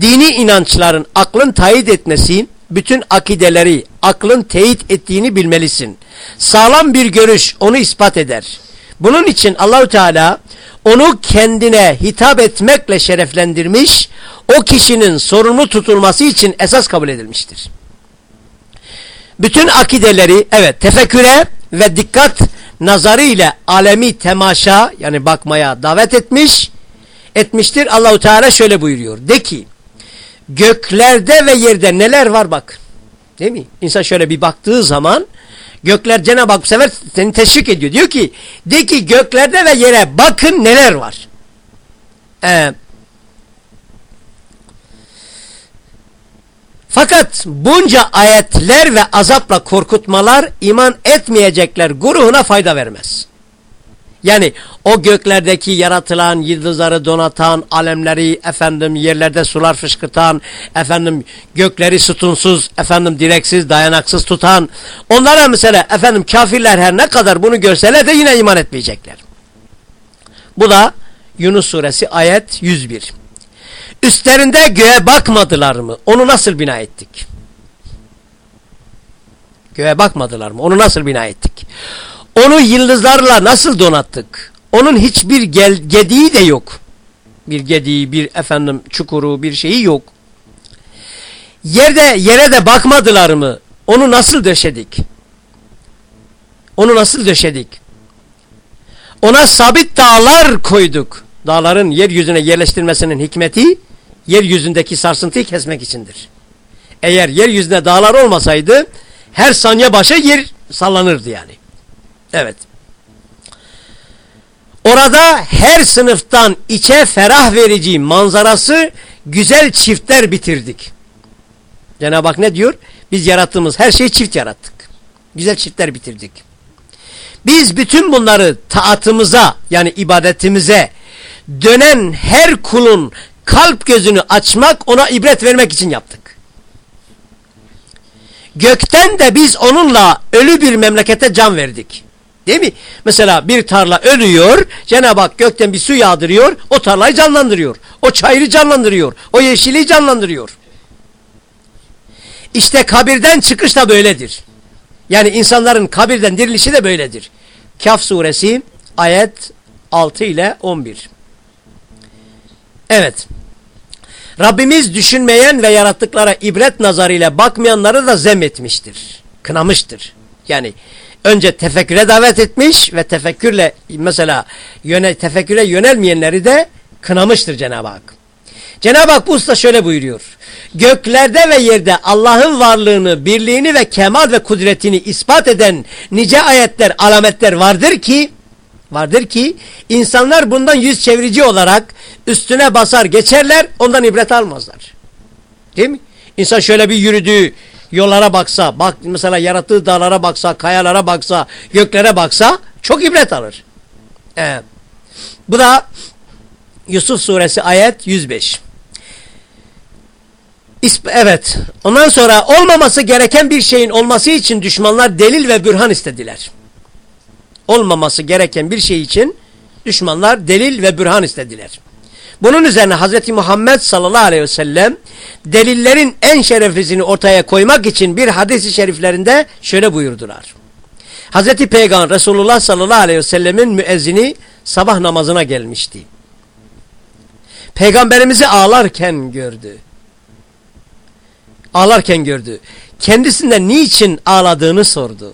Dini inançların aklın tayit etmesi, bütün akideleri aklın teyit ettiğini bilmelisin. Sağlam bir görüş onu ispat eder. Bunun için Allahü Teala onu kendine hitap etmekle şereflendirmiş, o kişinin sorumlu tutulması için esas kabul edilmiştir. Bütün akideleri evet tefekküre ve dikkat nazarı ile alemi temaşa yani bakmaya davet etmiş, etmiştir. Allahu Teala şöyle buyuruyor. De ki göklerde ve yerde neler var bak. Değil mi? İnsan şöyle bir baktığı zaman gökler Cenab-ı Hak bu sefer seni teşvik ediyor. Diyor ki de ki göklerde ve yere bakın neler var. Ee, fakat bunca ayetler ve azapla korkutmalar iman etmeyecekler guruhuna fayda vermez. Yani o göklerdeki yaratılan, yıldızları donatan, alemleri, efendim yerlerde sular fışkırtan, efendim gökleri sütunsuz, efendim direksiz, dayanaksız tutan, onlara mesela efendim kafirler her ne kadar bunu görseler de yine iman etmeyecekler. Bu da Yunus suresi ayet 101. Üstlerinde göğe bakmadılar mı? Onu nasıl bina ettik? Göğe bakmadılar mı? Onu nasıl bina ettik? Onu yıldızlarla nasıl donattık? Onun hiçbir gel gediği de yok. Bir gediği, bir efendim çukuru, bir şeyi yok. Yerde yere de bakmadılar mı? Onu nasıl döşedik? Onu nasıl döşedik? Ona sabit dağlar koyduk. Dağların yeryüzüne yerleştirmesinin hikmeti yeryüzündeki sarsıntıyı kesmek içindir. Eğer yeryüzünde dağlar olmasaydı her saniye başa yer sallanırdı yani. Evet. Orada her sınıftan içe ferah verici manzarası güzel çiftler bitirdik. Cenab-ı Hak ne diyor? Biz yarattığımız her şeyi çift yarattık. Güzel çiftler bitirdik. Biz bütün bunları taatımıza yani ibadetimize dönen her kulun kalp gözünü açmak ona ibret vermek için yaptık. Gökten de biz onunla ölü bir memlekete can verdik. Değil mi? Mesela bir tarla ölüyor, Cenab-ı Hak gökten bir su yağdırıyor, o tarlayı canlandırıyor. O çayırı canlandırıyor, o yeşili canlandırıyor. İşte kabirden çıkış da böyledir. Yani insanların kabirden dirilişi de böyledir. Kaf suresi ayet 6 ile 11. Evet. Rabbimiz düşünmeyen ve yarattıklara ibret nazarıyla bakmayanları da zem etmiştir. Kınamıştır. Yani önce tefekküre davet etmiş ve tefekkürle mesela yöne, tefekküre yönelmeyenleri de kınamıştır Cenab-ı Hak. Cenab-ı Hak bu usta şöyle buyuruyor. Göklerde ve yerde Allah'ın varlığını, birliğini ve kemal ve kudretini ispat eden nice ayetler, alametler vardır ki vardır ki insanlar bundan yüz çevirici olarak üstüne basar geçerler ondan ibret almazlar. Değil mi? İnsan şöyle bir yürüdüğü yollara baksa, bak mesela yarattığı dağlara baksa, kayalara baksa, göklere baksa çok ibret alır. Evet. Bu da Yusuf suresi ayet 105. Evet. Ondan sonra olmaması gereken bir şeyin olması için düşmanlar delil ve bürhan istediler. Olmaması gereken bir şey için düşmanlar delil ve bürhan istediler. Bunun üzerine Hz. Muhammed sallallahu aleyhi ve sellem delillerin en şereflisini ortaya koymak için bir hadis-i şeriflerinde şöyle buyurdular. Hz. Peygamber Resulullah sallallahu aleyhi ve sellemin müezzini sabah namazına gelmişti. Peygamberimizi ağlarken gördü. Ağlarken gördü. Kendisinden niçin ağladığını sordu.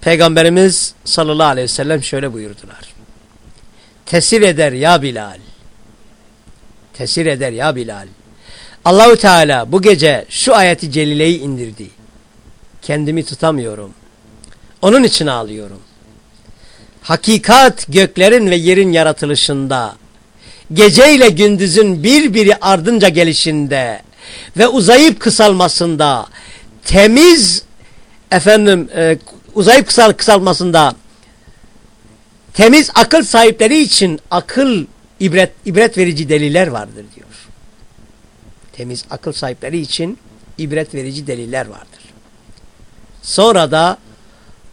Peygamberimiz sallallahu aleyhi ve sellem şöyle buyurdular. Tesir eder ya Bilal. Tesir eder ya Bilal. Allahü Teala bu gece şu ayeti celileyi indirdi. Kendimi tutamıyorum. Onun için ağlıyorum. Hakikat göklerin ve yerin yaratılışında, gece ile gündüzün birbiri ardınca gelişinde ve uzayıp kısalmasında, temiz efendim e, uzayıp kısal kısalmasında temiz akıl sahipleri için akıl ibret, ibret verici deliller vardır diyor. Temiz akıl sahipleri için ibret verici deliller vardır. Sonra da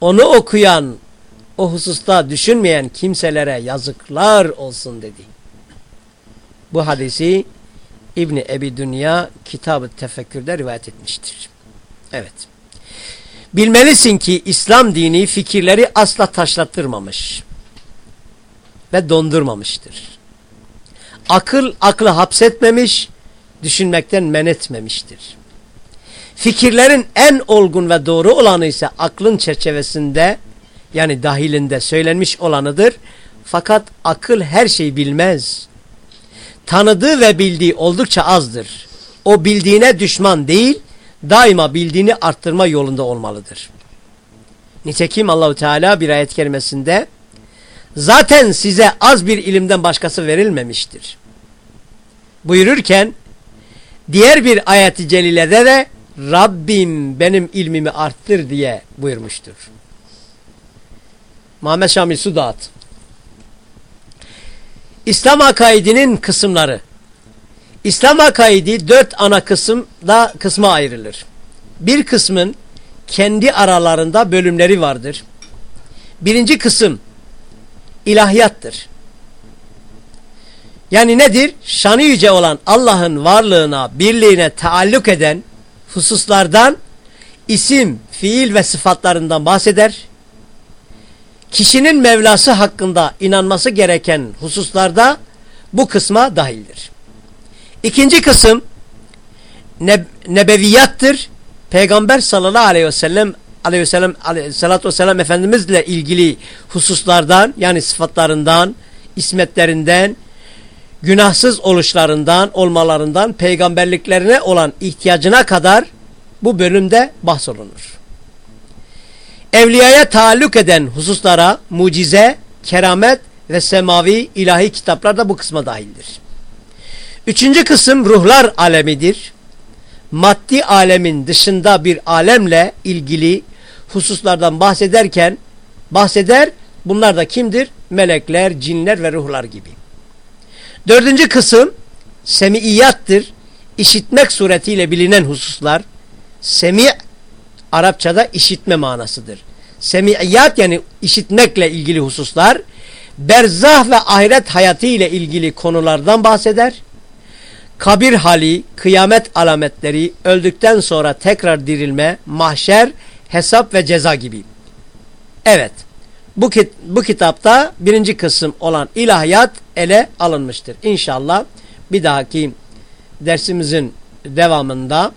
onu okuyan, o hususta düşünmeyen kimselere yazıklar olsun dedi. Bu hadisi İbni Ebi Dünya Kitab-ı Tefekkür'de rivayet etmiştir. Evet. Bilmelisin ki İslam dini fikirleri asla taşlattırmamış ve dondurmamıştır. Akıl aklı hapsetmemiş, düşünmekten men etmemiştir. Fikirlerin en olgun ve doğru olanı ise aklın çerçevesinde yani dahilinde söylenmiş olanıdır. Fakat akıl her şeyi bilmez. Tanıdığı ve bildiği oldukça azdır. O bildiğine düşman değil, daima bildiğini arttırma yolunda olmalıdır. Nitekim Allahu Teala bir ayet kerimesinde zaten size az bir ilimden başkası verilmemiştir. Buyururken diğer bir ayeti celilede de Rabbim benim ilmimi arttır diye buyurmuştur. Muhammed Şamil Sudat İslam akaidinin kısımları İslam akaidi dört ana kısımda kısma ayrılır. Bir kısmın kendi aralarında bölümleri vardır. Birinci kısım ilahiyattır. Yani nedir? Şanı yüce olan Allah'ın varlığına, birliğine taalluk eden hususlardan isim, fiil ve sıfatlarından bahseder. Kişinin Mevlası hakkında inanması gereken hususlarda bu kısma dahildir. İkinci kısım ne, nebeviyattır. Peygamber sallallahu aleyhi ve sellem aleyhi ve sellem aleyhissalatü vesselam Efendimizle ilgili hususlardan yani sıfatlarından, ismetlerinden, günahsız oluşlarından, olmalarından, peygamberliklerine olan ihtiyacına kadar bu bölümde bahsolunur. Evliyaya taalluk eden hususlara mucize, keramet ve semavi ilahi kitaplar da bu kısma dahildir. Üçüncü kısım ruhlar alemidir. Maddi alemin dışında bir alemle ilgili hususlardan bahsederken bahseder. Bunlar da kimdir? Melekler, cinler ve ruhlar gibi. Dördüncü kısım semiiyattır. İşitmek suretiyle bilinen hususlar. Semi Arapçada işitme manasıdır. Semiyat yani işitmekle ilgili hususlar. Berzah ve ahiret hayatı ile ilgili konulardan bahseder. Kabir hali, kıyamet alametleri, öldükten sonra tekrar dirilme, mahşer, hesap ve ceza gibi. Evet. Bu, kit bu kitapta birinci kısım olan ilahiyat ele alınmıştır. İnşallah bir dahaki dersimizin devamında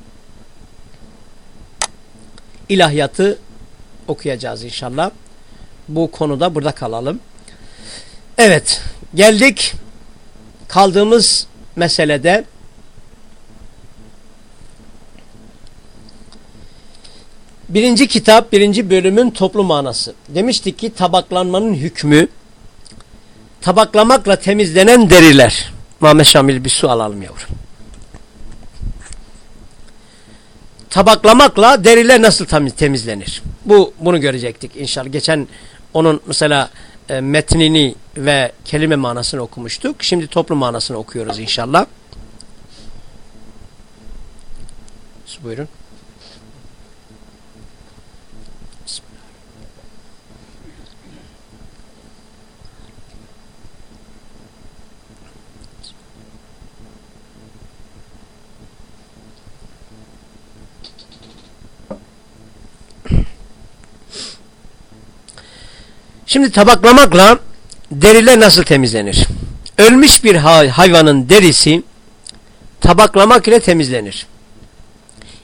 ilahiyatı okuyacağız inşallah. Bu konuda burada kalalım. Evet geldik kaldığımız meselede Birinci kitap, birinci bölümün toplu manası. Demiştik ki tabaklanmanın hükmü, tabaklamakla temizlenen deriler. Mehmet Şamil bir su alalım yavrum. Tabaklamakla deriler nasıl temizlenir? Bu bunu görecektik inşallah. Geçen onun mesela e, metnini ve kelime manasını okumuştuk. Şimdi toplu manasını okuyoruz inşallah. Buyurun. Şimdi tabaklamakla deriler nasıl temizlenir? Ölmüş bir hayvanın derisi tabaklamak ile temizlenir.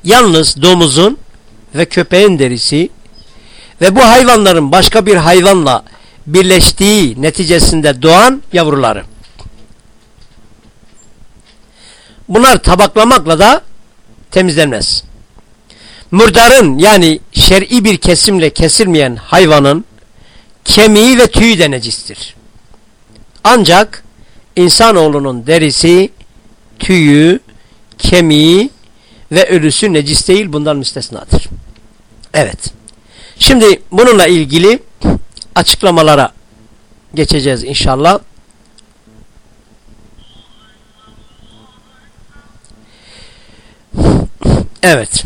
Yalnız domuzun ve köpeğin derisi ve bu hayvanların başka bir hayvanla birleştiği neticesinde doğan yavruları. Bunlar tabaklamakla da temizlenmez. Murdarın yani şer'i bir kesimle kesilmeyen hayvanın kemiği ve tüyü de necistir. Ancak insanoğlunun derisi, tüyü, kemiği ve ölüsü necis değil bundan müstesnadır. Evet. Şimdi bununla ilgili açıklamalara geçeceğiz inşallah. Evet.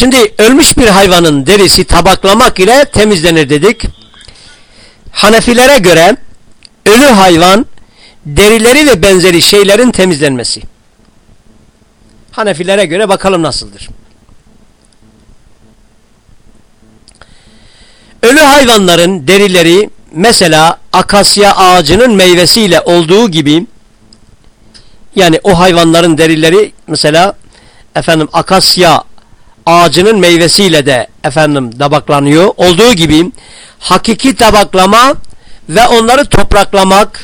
Şimdi ölmüş bir hayvanın derisi tabaklamak ile temizlenir dedik. Hanefilere göre ölü hayvan derileri ve benzeri şeylerin temizlenmesi. Hanefilere göre bakalım nasıldır. Ölü hayvanların derileri mesela akasya ağacının meyvesiyle olduğu gibi yani o hayvanların derileri mesela efendim akasya ağacının meyvesiyle de efendim tabaklanıyor. Olduğu gibi hakiki tabaklama ve onları topraklamak,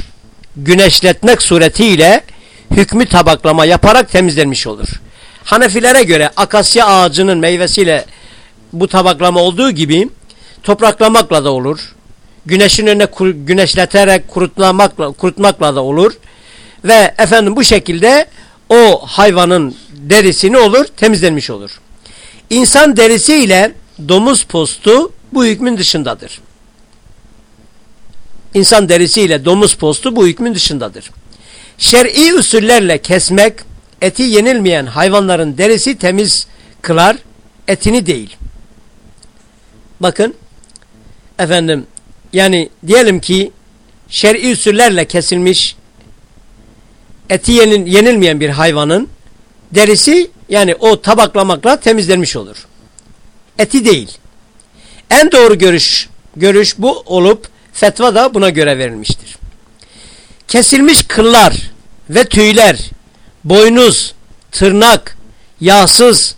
güneşletmek suretiyle hükmü tabaklama yaparak temizlenmiş olur. Hanefilere göre akasya ağacının meyvesiyle bu tabaklama olduğu gibi topraklamakla da olur. Güneşin önüne kur, güneşleterek kurutmakla, kurutmakla da olur. Ve efendim bu şekilde o hayvanın derisini olur temizlenmiş olur. İnsan derisi ile domuz postu bu hükmün dışındadır. İnsan derisi ile domuz postu bu hükmün dışındadır. Şer'i usullerle kesmek, eti yenilmeyen hayvanların derisi temiz kılar, etini değil. Bakın, efendim, yani diyelim ki şer'i usullerle kesilmiş, eti yenilmeyen bir hayvanın derisi yani o tabaklamakla temizlenmiş olur. Eti değil. En doğru görüş görüş bu olup fetva da buna göre verilmiştir. Kesilmiş kıllar ve tüyler, boynuz, tırnak, yağsız,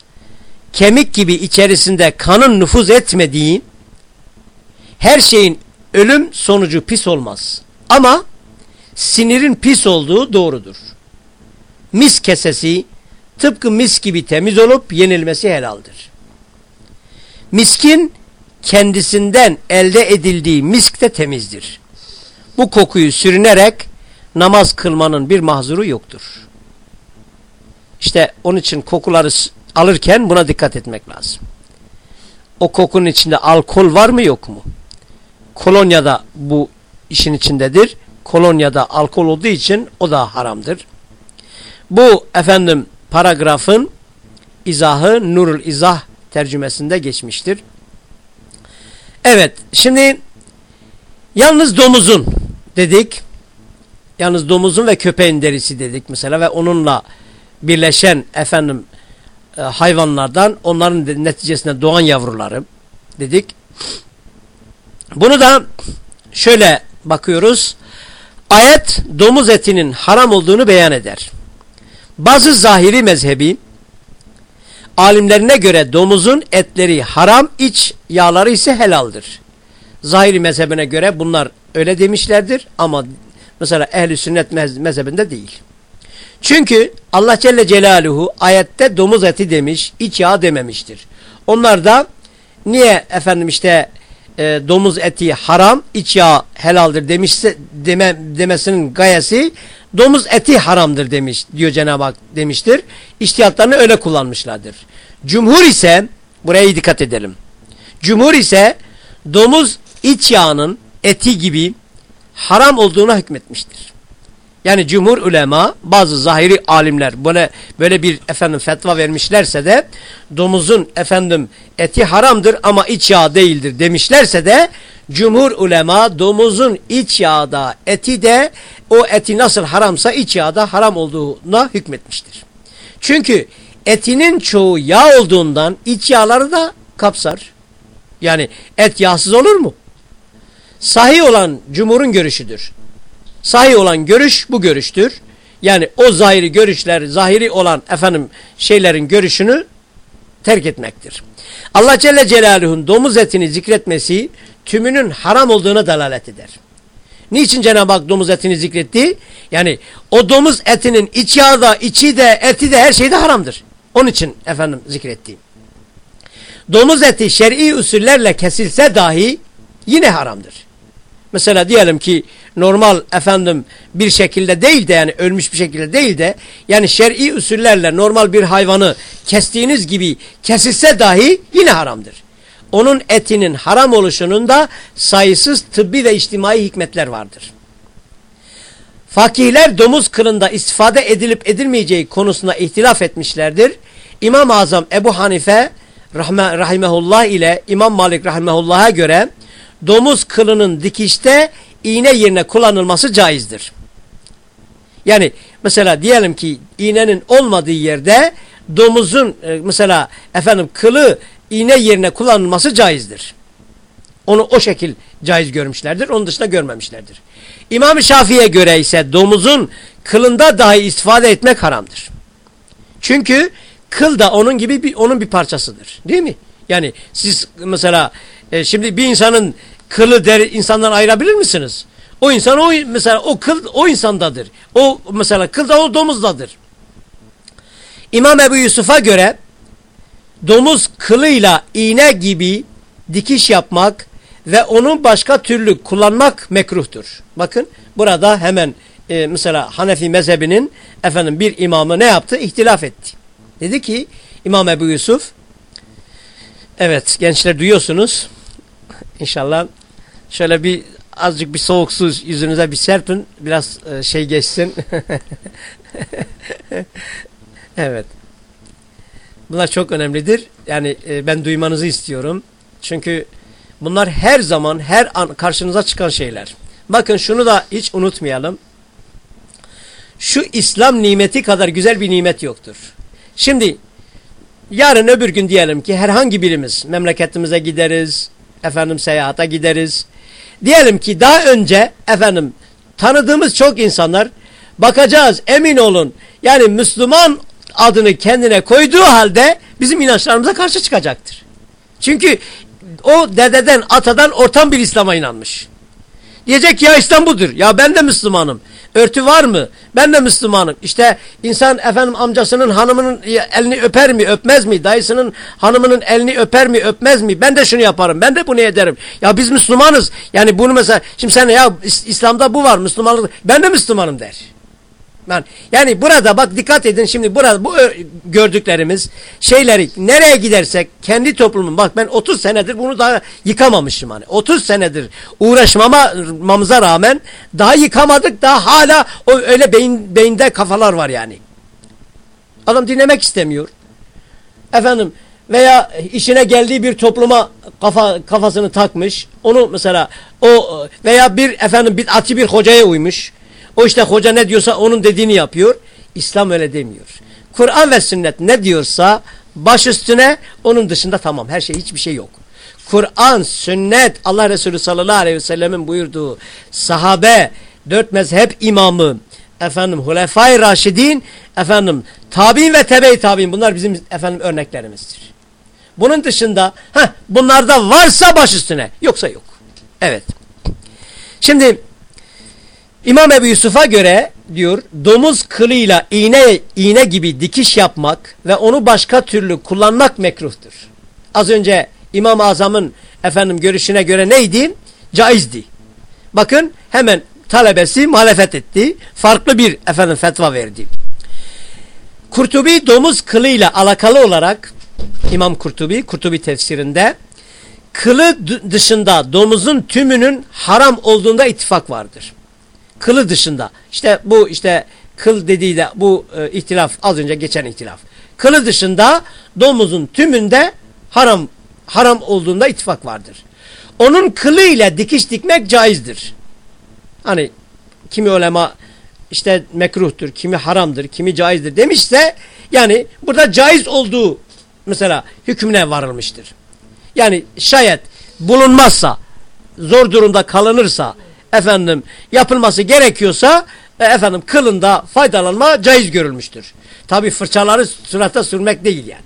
kemik gibi içerisinde kanın nüfuz etmediği her şeyin ölüm sonucu pis olmaz. Ama sinirin pis olduğu doğrudur. Mis kesesi, tıpkı mis gibi temiz olup yenilmesi helaldir. Miskin kendisinden elde edildiği misk de temizdir. Bu kokuyu sürünerek namaz kılmanın bir mahzuru yoktur. İşte onun için kokuları alırken buna dikkat etmek lazım. O kokunun içinde alkol var mı yok mu? Kolonyada bu işin içindedir. Kolonyada alkol olduğu için o da haramdır. Bu efendim paragrafın izahı Nurul İzah tercümesinde geçmiştir. Evet şimdi yalnız domuzun dedik. Yalnız domuzun ve köpeğin derisi dedik mesela ve onunla birleşen efendim e, hayvanlardan onların neticesinde doğan yavruları dedik. Bunu da şöyle bakıyoruz. Ayet domuz etinin haram olduğunu beyan eder. Bazı zahiri mezhebi alimlerine göre domuzun etleri haram, iç yağları ise helaldir. Zahiri mezhebine göre bunlar öyle demişlerdir ama mesela ehli sünnet mezhebinde değil. Çünkü Allah Celle Celaluhu ayette domuz eti demiş, iç yağ dememiştir. Onlar da niye efendim işte e, domuz eti haram, iç yağ helaldir demişse deme, demesinin gayesi domuz eti haramdır demiş diyor Cenab-ı Hak demiştir. İhtiyatlarını öyle kullanmışlardır. Cumhur ise buraya dikkat edelim. Cumhur ise domuz iç yağının eti gibi haram olduğuna hükmetmiştir. Yani cumhur ulema bazı zahiri alimler böyle böyle bir efendim fetva vermişlerse de domuzun efendim eti haramdır ama iç yağ değildir demişlerse de cumhur ulema domuzun iç yağda eti de o eti nasıl haramsa iç yağda haram olduğuna hükmetmiştir. Çünkü etinin çoğu yağ olduğundan iç yağları da kapsar. Yani et yağsız olur mu? Sahih olan cumhurun görüşüdür. Sahih olan görüş bu görüştür. Yani o zahiri görüşler, zahiri olan efendim şeylerin görüşünü terk etmektir. Allah Celle Celaluhu'nun domuz etini zikretmesi tümünün haram olduğuna dalalet eder. Niçin Cenab-ı Hak domuz etini zikretti? Yani o domuz etinin iç yağı da, içi de, eti de her şeyde haramdır. Onun için efendim zikretti. Domuz eti şer'i usullerle kesilse dahi yine haramdır. Mesela diyelim ki normal efendim bir şekilde değil de yani ölmüş bir şekilde değil de yani şer'i usullerle normal bir hayvanı kestiğiniz gibi kesilse dahi yine haramdır. Onun etinin haram oluşunun da sayısız tıbbi ve içtimai hikmetler vardır. Fakihler domuz kılında istifade edilip edilmeyeceği konusunda ihtilaf etmişlerdir. İmam-ı Azam Ebu Hanife rahme, rahimehullah ile İmam Malik rahimehullah'a göre domuz kılının dikişte iğne yerine kullanılması caizdir. Yani mesela diyelim ki iğnenin olmadığı yerde domuzun e, mesela efendim kılı iğne yerine kullanılması caizdir. Onu o şekil caiz görmüşlerdir. Onun dışında görmemişlerdir. İmam-ı Şafii'ye göre ise domuzun kılında dahi istifade etmek haramdır. Çünkü kıl da onun gibi bir, onun bir parçasıdır. Değil mi? Yani siz mesela e, şimdi bir insanın kılı deri insandan ayırabilir misiniz? O insan o mesela o kıl o insandadır. O mesela kıl da o domuzdadır. İmam Ebu Yusuf'a göre domuz kılıyla iğne gibi dikiş yapmak ve onu başka türlü kullanmak mekruhtur. Bakın burada hemen e, mesela Hanefi mezhebinin efendim bir imamı ne yaptı? İhtilaf etti. Dedi ki İmam Ebu Yusuf evet gençler duyuyorsunuz İnşallah şöyle bir azıcık bir soğuk su yüzünüze bir serpin. Biraz e, şey geçsin. evet. Bunlar çok önemlidir. Yani e, ben duymanızı istiyorum. Çünkü bunlar her zaman her an karşınıza çıkan şeyler. Bakın şunu da hiç unutmayalım. Şu İslam nimeti kadar güzel bir nimet yoktur. Şimdi yarın öbür gün diyelim ki herhangi birimiz memleketimize gideriz, efendim seyahata gideriz. Diyelim ki daha önce efendim tanıdığımız çok insanlar bakacağız emin olun yani Müslüman adını kendine koyduğu halde bizim inançlarımıza karşı çıkacaktır. Çünkü o dededen atadan ortam bir İslam'a inanmış. Diyecek ya İslam budur. Ya ben de Müslümanım. Örtü var mı? Ben de Müslümanım. İşte insan efendim amcasının hanımının elini öper mi öpmez mi? Dayısının hanımının elini öper mi öpmez mi? Ben de şunu yaparım. Ben de bunu ederim. Ya biz Müslümanız. Yani bunu mesela şimdi sen ya İslam'da bu var Müslümanlık. Ben de Müslümanım der. Yani, burada bak dikkat edin şimdi burada bu gördüklerimiz şeyleri nereye gidersek kendi toplumun bak ben 30 senedir bunu daha yıkamamışım hani 30 senedir uğraşmamamıza rağmen daha yıkamadık daha hala o öyle beyin, beyinde kafalar var yani. Adam dinlemek istemiyor. Efendim veya işine geldiği bir topluma kafa kafasını takmış. Onu mesela o veya bir efendim bir atçı bir hocaya uymuş. O işte hoca ne diyorsa onun dediğini yapıyor. İslam öyle demiyor. Kur'an ve sünnet ne diyorsa baş üstüne onun dışında tamam her şey hiçbir şey yok. Kur'an, sünnet, Allah Resulü sallallahu aleyhi ve sellemin buyurduğu sahabe, dört mezhep imamı, efendim hulefai raşidin, efendim tabi'in ve tebe-i tabi'in bunlar bizim efendim örneklerimizdir. Bunun dışında heh, bunlarda varsa baş üstüne yoksa yok. Evet. Şimdi İmam Ebu Yusuf'a göre diyor domuz kılıyla iğne, iğne gibi dikiş yapmak ve onu başka türlü kullanmak mekruhtur. Az önce İmam-ı Azam'ın efendim görüşüne göre neydi? Caizdi. Bakın hemen talebesi muhalefet etti. Farklı bir efendim fetva verdi. Kurtubi domuz kılıyla alakalı olarak İmam Kurtubi, Kurtubi tefsirinde kılı dışında domuzun tümünün haram olduğunda ittifak vardır. Kılı dışında. İşte bu işte kıl dediği de bu e, ihtilaf az önce geçen ihtilaf. Kılı dışında domuzun tümünde haram haram olduğunda ittifak vardır. Onun kılı ile dikiş dikmek caizdir. Hani kimi ulema işte mekruhtur, kimi haramdır, kimi caizdir demişse yani burada caiz olduğu mesela hükmüne varılmıştır. Yani şayet bulunmazsa, zor durumda kalınırsa, efendim yapılması gerekiyorsa e, efendim kılında faydalanma caiz görülmüştür. Tabi fırçaları surata sürmek değil yani.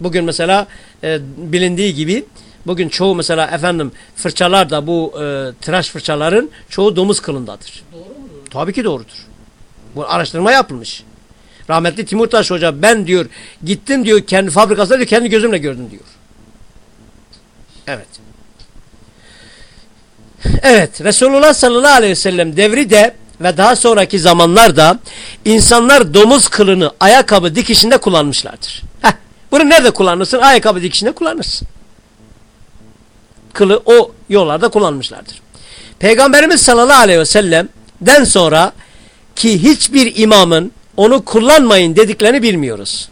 Bugün mesela e, bilindiği gibi bugün çoğu mesela efendim fırçalar da bu e, tıraş fırçaların çoğu domuz kılındadır. Doğru mudur? Tabii ki doğrudur. Bu araştırma yapılmış. Rahmetli Timurtaş Hoca ben diyor gittim diyor kendi fabrikasında diyor kendi gözümle gördüm diyor. Evet. Evet Resulullah sallallahu aleyhi ve sellem devri de ve daha sonraki zamanlarda insanlar domuz kılını ayakkabı dikişinde kullanmışlardır. Heh, bunu nerede kullanırsın? Ayakkabı dikişinde kullanırsın. Kılı o yollarda kullanmışlardır. Peygamberimiz sallallahu aleyhi ve sellem'den sonra ki hiçbir imamın onu kullanmayın dediklerini bilmiyoruz.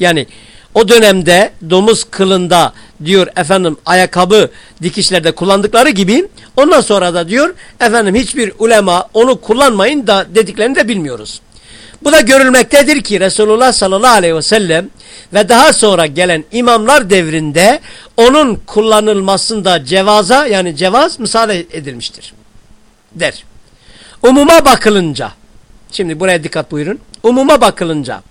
Yani o dönemde domuz kılında diyor efendim ayakkabı dikişlerde kullandıkları gibi ondan sonra da diyor efendim hiçbir ulema onu kullanmayın da dediklerini de bilmiyoruz. Bu da görülmektedir ki Resulullah sallallahu aleyhi ve sellem ve daha sonra gelen imamlar devrinde onun kullanılmasında cevaza yani cevaz müsaade edilmiştir. Der. Umuma bakılınca şimdi buraya dikkat buyurun. Umuma bakılınca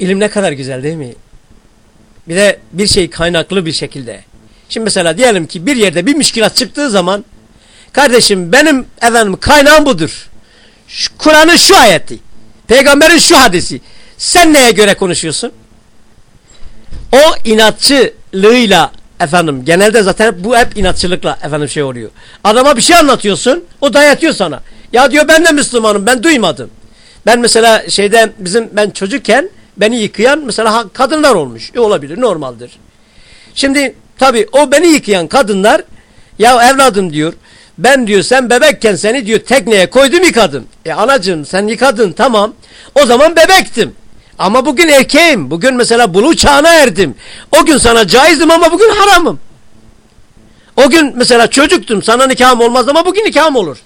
İlim ne kadar güzel değil mi? Bir de bir şey kaynaklı bir şekilde. Şimdi mesela diyelim ki bir yerde bir müşkilat çıktığı zaman kardeşim benim efendim kaynağım budur. Kur'an'ın şu ayeti. Peygamberin şu hadisi. Sen neye göre konuşuyorsun? O inatçılığıyla efendim genelde zaten bu hep inatçılıkla efendim şey oluyor. Adama bir şey anlatıyorsun o dayatıyor sana. Ya diyor ben de Müslümanım ben duymadım. Ben mesela şeyden bizim ben çocukken beni yıkayan mesela kadınlar olmuş. E olabilir normaldir. Şimdi tabi o beni yıkayan kadınlar ya evladım diyor ben diyor sen bebekken seni diyor tekneye koydum yıkadım. E anacığım sen yıkadın tamam o zaman bebektim. Ama bugün erkeğim. Bugün mesela bulu çağına erdim. O gün sana caizdim ama bugün haramım. O gün mesela çocuktum sana nikahım olmaz ama bugün nikahım olur.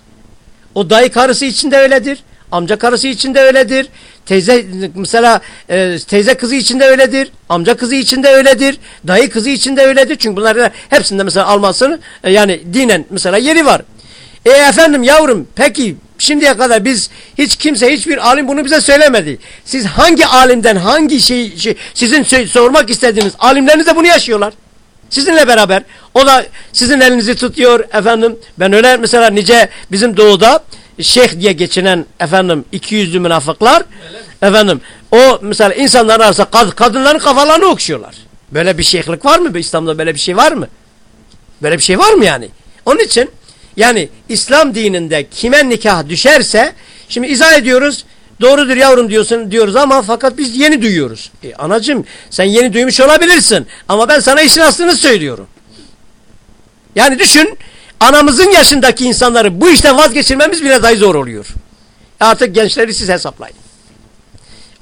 O dayı karısı için de öyledir. Amca karısı için de öyledir. Teyze mesela e, teyze kızı için de öyledir. Amca kızı için de öyledir. Dayı kızı için de öyledir. Çünkü bunlar hepsinde mesela almasını e, yani dinen mesela yeri var. E efendim yavrum peki şimdiye kadar biz hiç kimse hiçbir alim bunu bize söylemedi. Siz hangi alimden hangi şey, şey sizin sormak istediğiniz alimleriniz de bunu yaşıyorlar. Sizinle beraber o da sizin elinizi tutuyor efendim. Ben öyle mesela nice bizim doğuda şeyh diye geçinen efendim iki yüzlü münafıklar efendim o mesela insanlar arasında kad kadınların kafalarını okşuyorlar. Böyle bir şeyhlik var mı? İslam'da böyle bir şey var mı? Böyle bir şey var mı yani? Onun için yani İslam dininde kime nikah düşerse şimdi izah ediyoruz. Doğrudur yavrum diyorsun diyoruz ama fakat biz yeni duyuyoruz. E anacım sen yeni duymuş olabilirsin ama ben sana işin aslını söylüyorum. Yani düşün anamızın yaşındaki insanları bu işten vazgeçirmemiz bile dahi zor oluyor. Artık gençleri siz hesaplayın.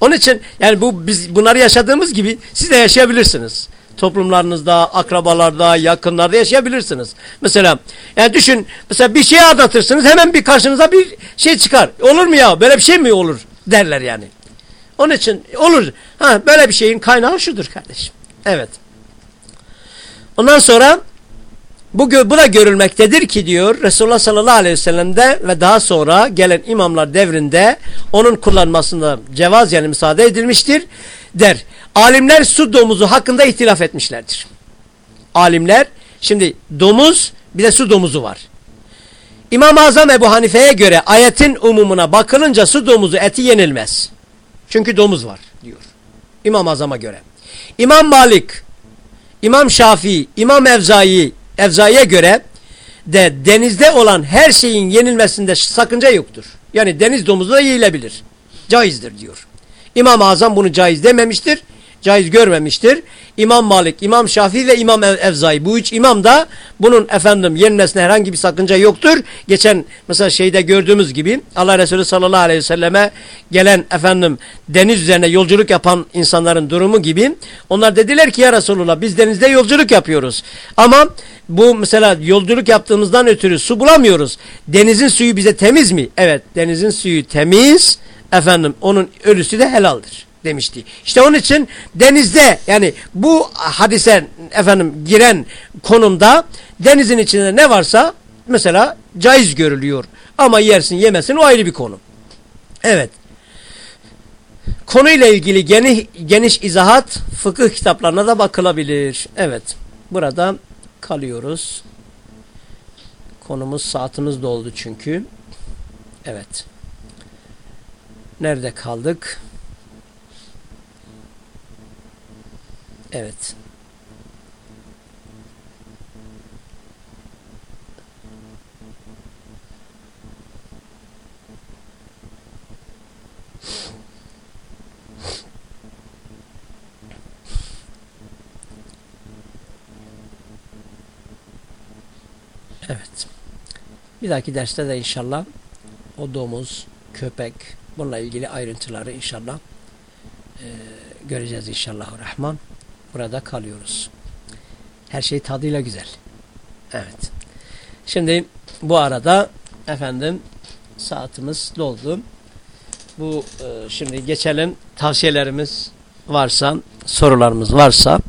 Onun için yani bu biz bunları yaşadığımız gibi siz de yaşayabilirsiniz. Toplumlarınızda, akrabalarda, yakınlarda yaşayabilirsiniz. Mesela yani düşün mesela bir şey anlatırsınız hemen bir karşınıza bir şey çıkar. Olur mu ya böyle bir şey mi olur derler yani. Onun için olur. Ha böyle bir şeyin kaynağı şudur kardeşim. Evet. Ondan sonra bu, bu da görülmektedir ki diyor Resulullah sallallahu aleyhi ve sellem'de ve daha sonra gelen imamlar devrinde onun kullanmasında cevaz yani müsaade edilmiştir der. Alimler su domuzu hakkında ihtilaf etmişlerdir. Alimler şimdi domuz bir de su domuzu var. İmam-ı Azam Ebu Hanife'ye göre ayetin umumuna bakılınca su domuzu eti yenilmez. Çünkü domuz var. İmam Azam'a göre. İmam Malik, İmam Şafii, İmam Evzai, Evzai'ye göre de denizde olan her şeyin yenilmesinde sakınca yoktur. Yani deniz domuzu da yiyilebilir. Caizdir diyor. İmam-ı Azam bunu caiz dememiştir. Caiz görmemiştir. İmam Malik, İmam Şafii ve İmam Evzai. Bu üç imam da bunun efendim yenilmesine herhangi bir sakınca yoktur. Geçen mesela şeyde gördüğümüz gibi Allah Resulü sallallahu aleyhi ve selleme gelen efendim deniz üzerine yolculuk yapan insanların durumu gibi. Onlar dediler ki ya Resulullah biz denizde yolculuk yapıyoruz. Ama bu mesela yolculuk yaptığımızdan ötürü su bulamıyoruz. Denizin suyu bize temiz mi? Evet denizin suyu temiz. Efendim onun ölüsü de helaldir demişti. İşte onun için denizde yani bu hadise efendim giren konumda denizin içinde ne varsa mesela caiz görülüyor. Ama yersin yemesin o ayrı bir konu. Evet. Konuyla ilgili geniş, geniş izahat fıkıh kitaplarına da bakılabilir. Evet. Burada kalıyoruz. Konumuz saatimiz doldu çünkü. Evet. Nerede kaldık? Evet. Evet. Bir dahaki derste de inşallah o domuz, köpek bununla ilgili ayrıntıları inşallah e, göreceğiz inşallah Rahman burada kalıyoruz. Her şey tadıyla güzel. Evet. Şimdi bu arada efendim saatimiz doldu. Bu e, şimdi geçelim tavsiyelerimiz varsa sorularımız varsa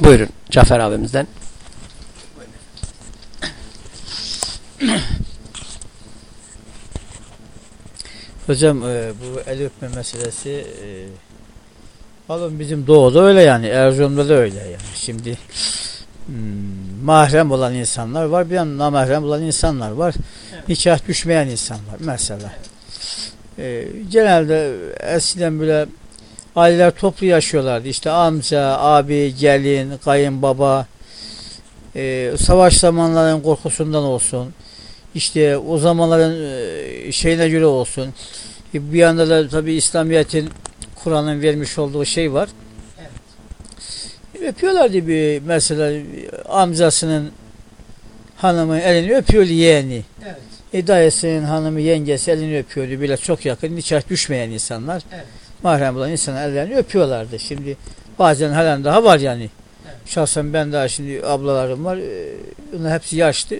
buyurun Cafer abimizden. Hocam e, bu el öpme meselesi e, Oğlum bizim doğuda öyle yani. Erzurum'da da öyle yani. Şimdi hmm, mahrem olan insanlar var. Bir yandan namahrem olan insanlar var. Evet. Nikah düşmeyen insanlar mesela. Ee, genelde eskiden böyle aileler toplu yaşıyorlardı. İşte amca, abi, gelin, kayınbaba e, savaş zamanlarının korkusundan olsun. İşte o zamanların e, şeyine göre olsun. E, bir yanda da tabi İslamiyet'in Kur'an'ın vermiş olduğu şey var. Evet. Öpüyorlardı bir mesela amcasının hanımı elini öpüyor yeğeni. Evet. E dayısının hanımı yengesi elini öpüyordu. Bile çok yakın nikah düşmeyen insanlar. Evet. Mahrem olan insanlar ellerini öpüyorlardı. Şimdi bazen halen daha var yani. Evet. Şahsen ben daha şimdi ablalarım var. Onlar hepsi yaşlı.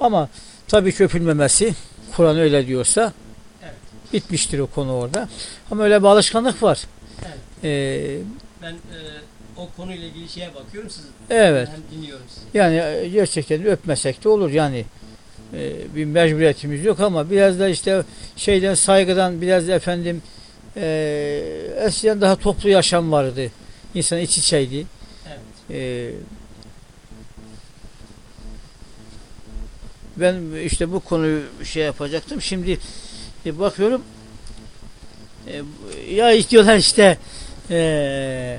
Ama tabii ki öpülmemesi Kur'an öyle diyorsa bitmiştir o konu orada. Ama öyle bir alışkanlık var. Evet. Ee, ben e, o konuyla ilgili şeye bakıyorum siz. Evet. Hem dinliyorum sizi. Yani e, gerçekten öpmesek de olur yani. E, bir mecburiyetimiz yok ama biraz da işte şeyden saygıdan biraz da efendim e, eskiden daha toplu yaşam vardı. İnsan iç içeydi. Evet. E, ben işte bu konuyu şey yapacaktım. Şimdi e, bakıyorum e, ya istiyorlar işte e,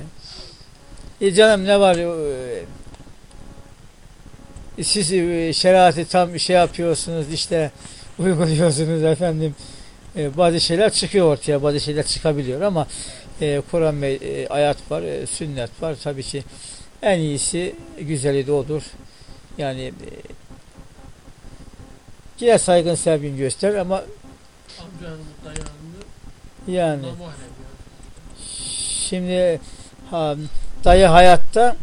e canım ne var e, siz e, şeriatı tam şey yapıyorsunuz işte uyguluyorsunuz efendim. E, bazı şeyler çıkıyor ortaya bazı şeyler çıkabiliyor ama e, Kur'an ve e, ayet var e, sünnet var. Tabii ki en iyisi güzeli de odur. Yani e, yine saygın sevgin göster ama yani. Şimdi ha, dayı hayatta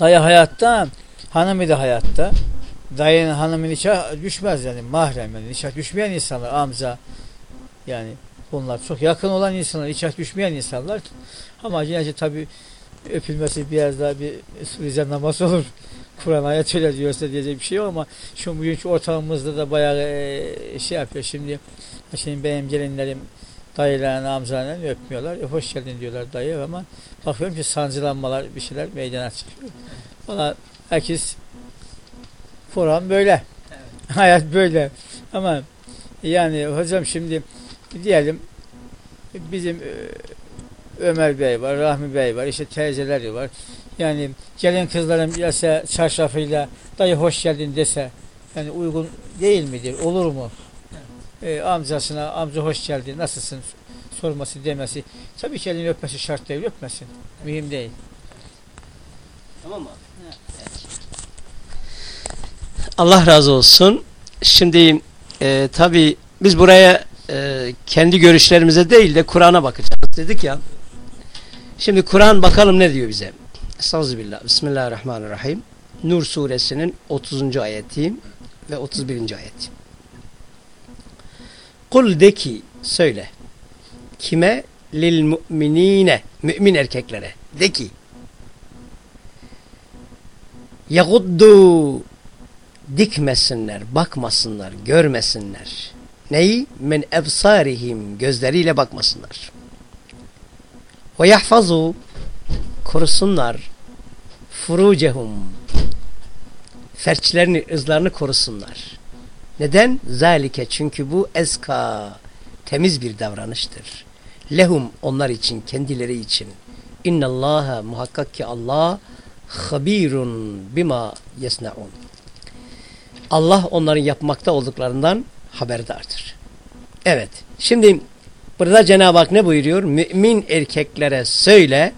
dayı hayatta hanımı da hayatta. Dayının hanımı nikah düşmez yani mahrem yani nikah düşmeyen insanlar amca. Yani bunlar çok yakın olan insanlar nikah düşmeyen insanlar. Ama yine tabi öpülmesi biraz daha bir Rize namazı olur Kur'an ayet öyle diyorsa diyecek bir şey yok ama şu bugünkü ortamımızda da bayağı e, şey yapıyor. Şimdi şimdi benim gelinlerim dayılarını, amcalarını öpmüyorlar. E, hoş geldin diyorlar dayı ama bakıyorum ki sancılanmalar bir şeyler meydana çıkıyor. Valla herkes Kur'an böyle. Evet. Hayat böyle. Ama yani hocam şimdi diyelim bizim e, Ömer Bey var, Rahmi Bey var, işte teyzeleri var. Yani gelin kızların gelse çarşafıyla dayı hoş geldin dese yani uygun değil midir? Olur mu? Ee, amcasına amca hoş geldin nasılsın sorması demesi. Tabii ki elini öpmesi şart değil öpmesin. Mühim değil. Tamam mı? Allah razı olsun. Şimdi e, tabi biz buraya e, kendi görüşlerimize değil de Kur'an'a bakacağız dedik ya. Şimdi Kur'an bakalım ne diyor bize. Estağfirullah. Bismillahirrahmanirrahim. Nur suresinin 30. ayeti ve 31. ayeti. Kul de ki söyle. Kime? Lil müminine. Mümin erkeklere. De ki. Yaguddu dikmesinler, bakmasınlar, görmesinler. Neyi? Men ebsarihim gözleriyle bakmasınlar. Ve yahfazu korusunlar furucehum ferçlerini, ızlarını korusunlar. Neden? Zalike çünkü bu eska temiz bir davranıştır. Lehum onlar için, kendileri için. İnnallaha muhakkak ki Allah habirun bima yesnaun. Allah onların yapmakta olduklarından haberdardır. Evet. Şimdi burada Cenab-ı Hak ne buyuruyor? Mümin erkeklere söyle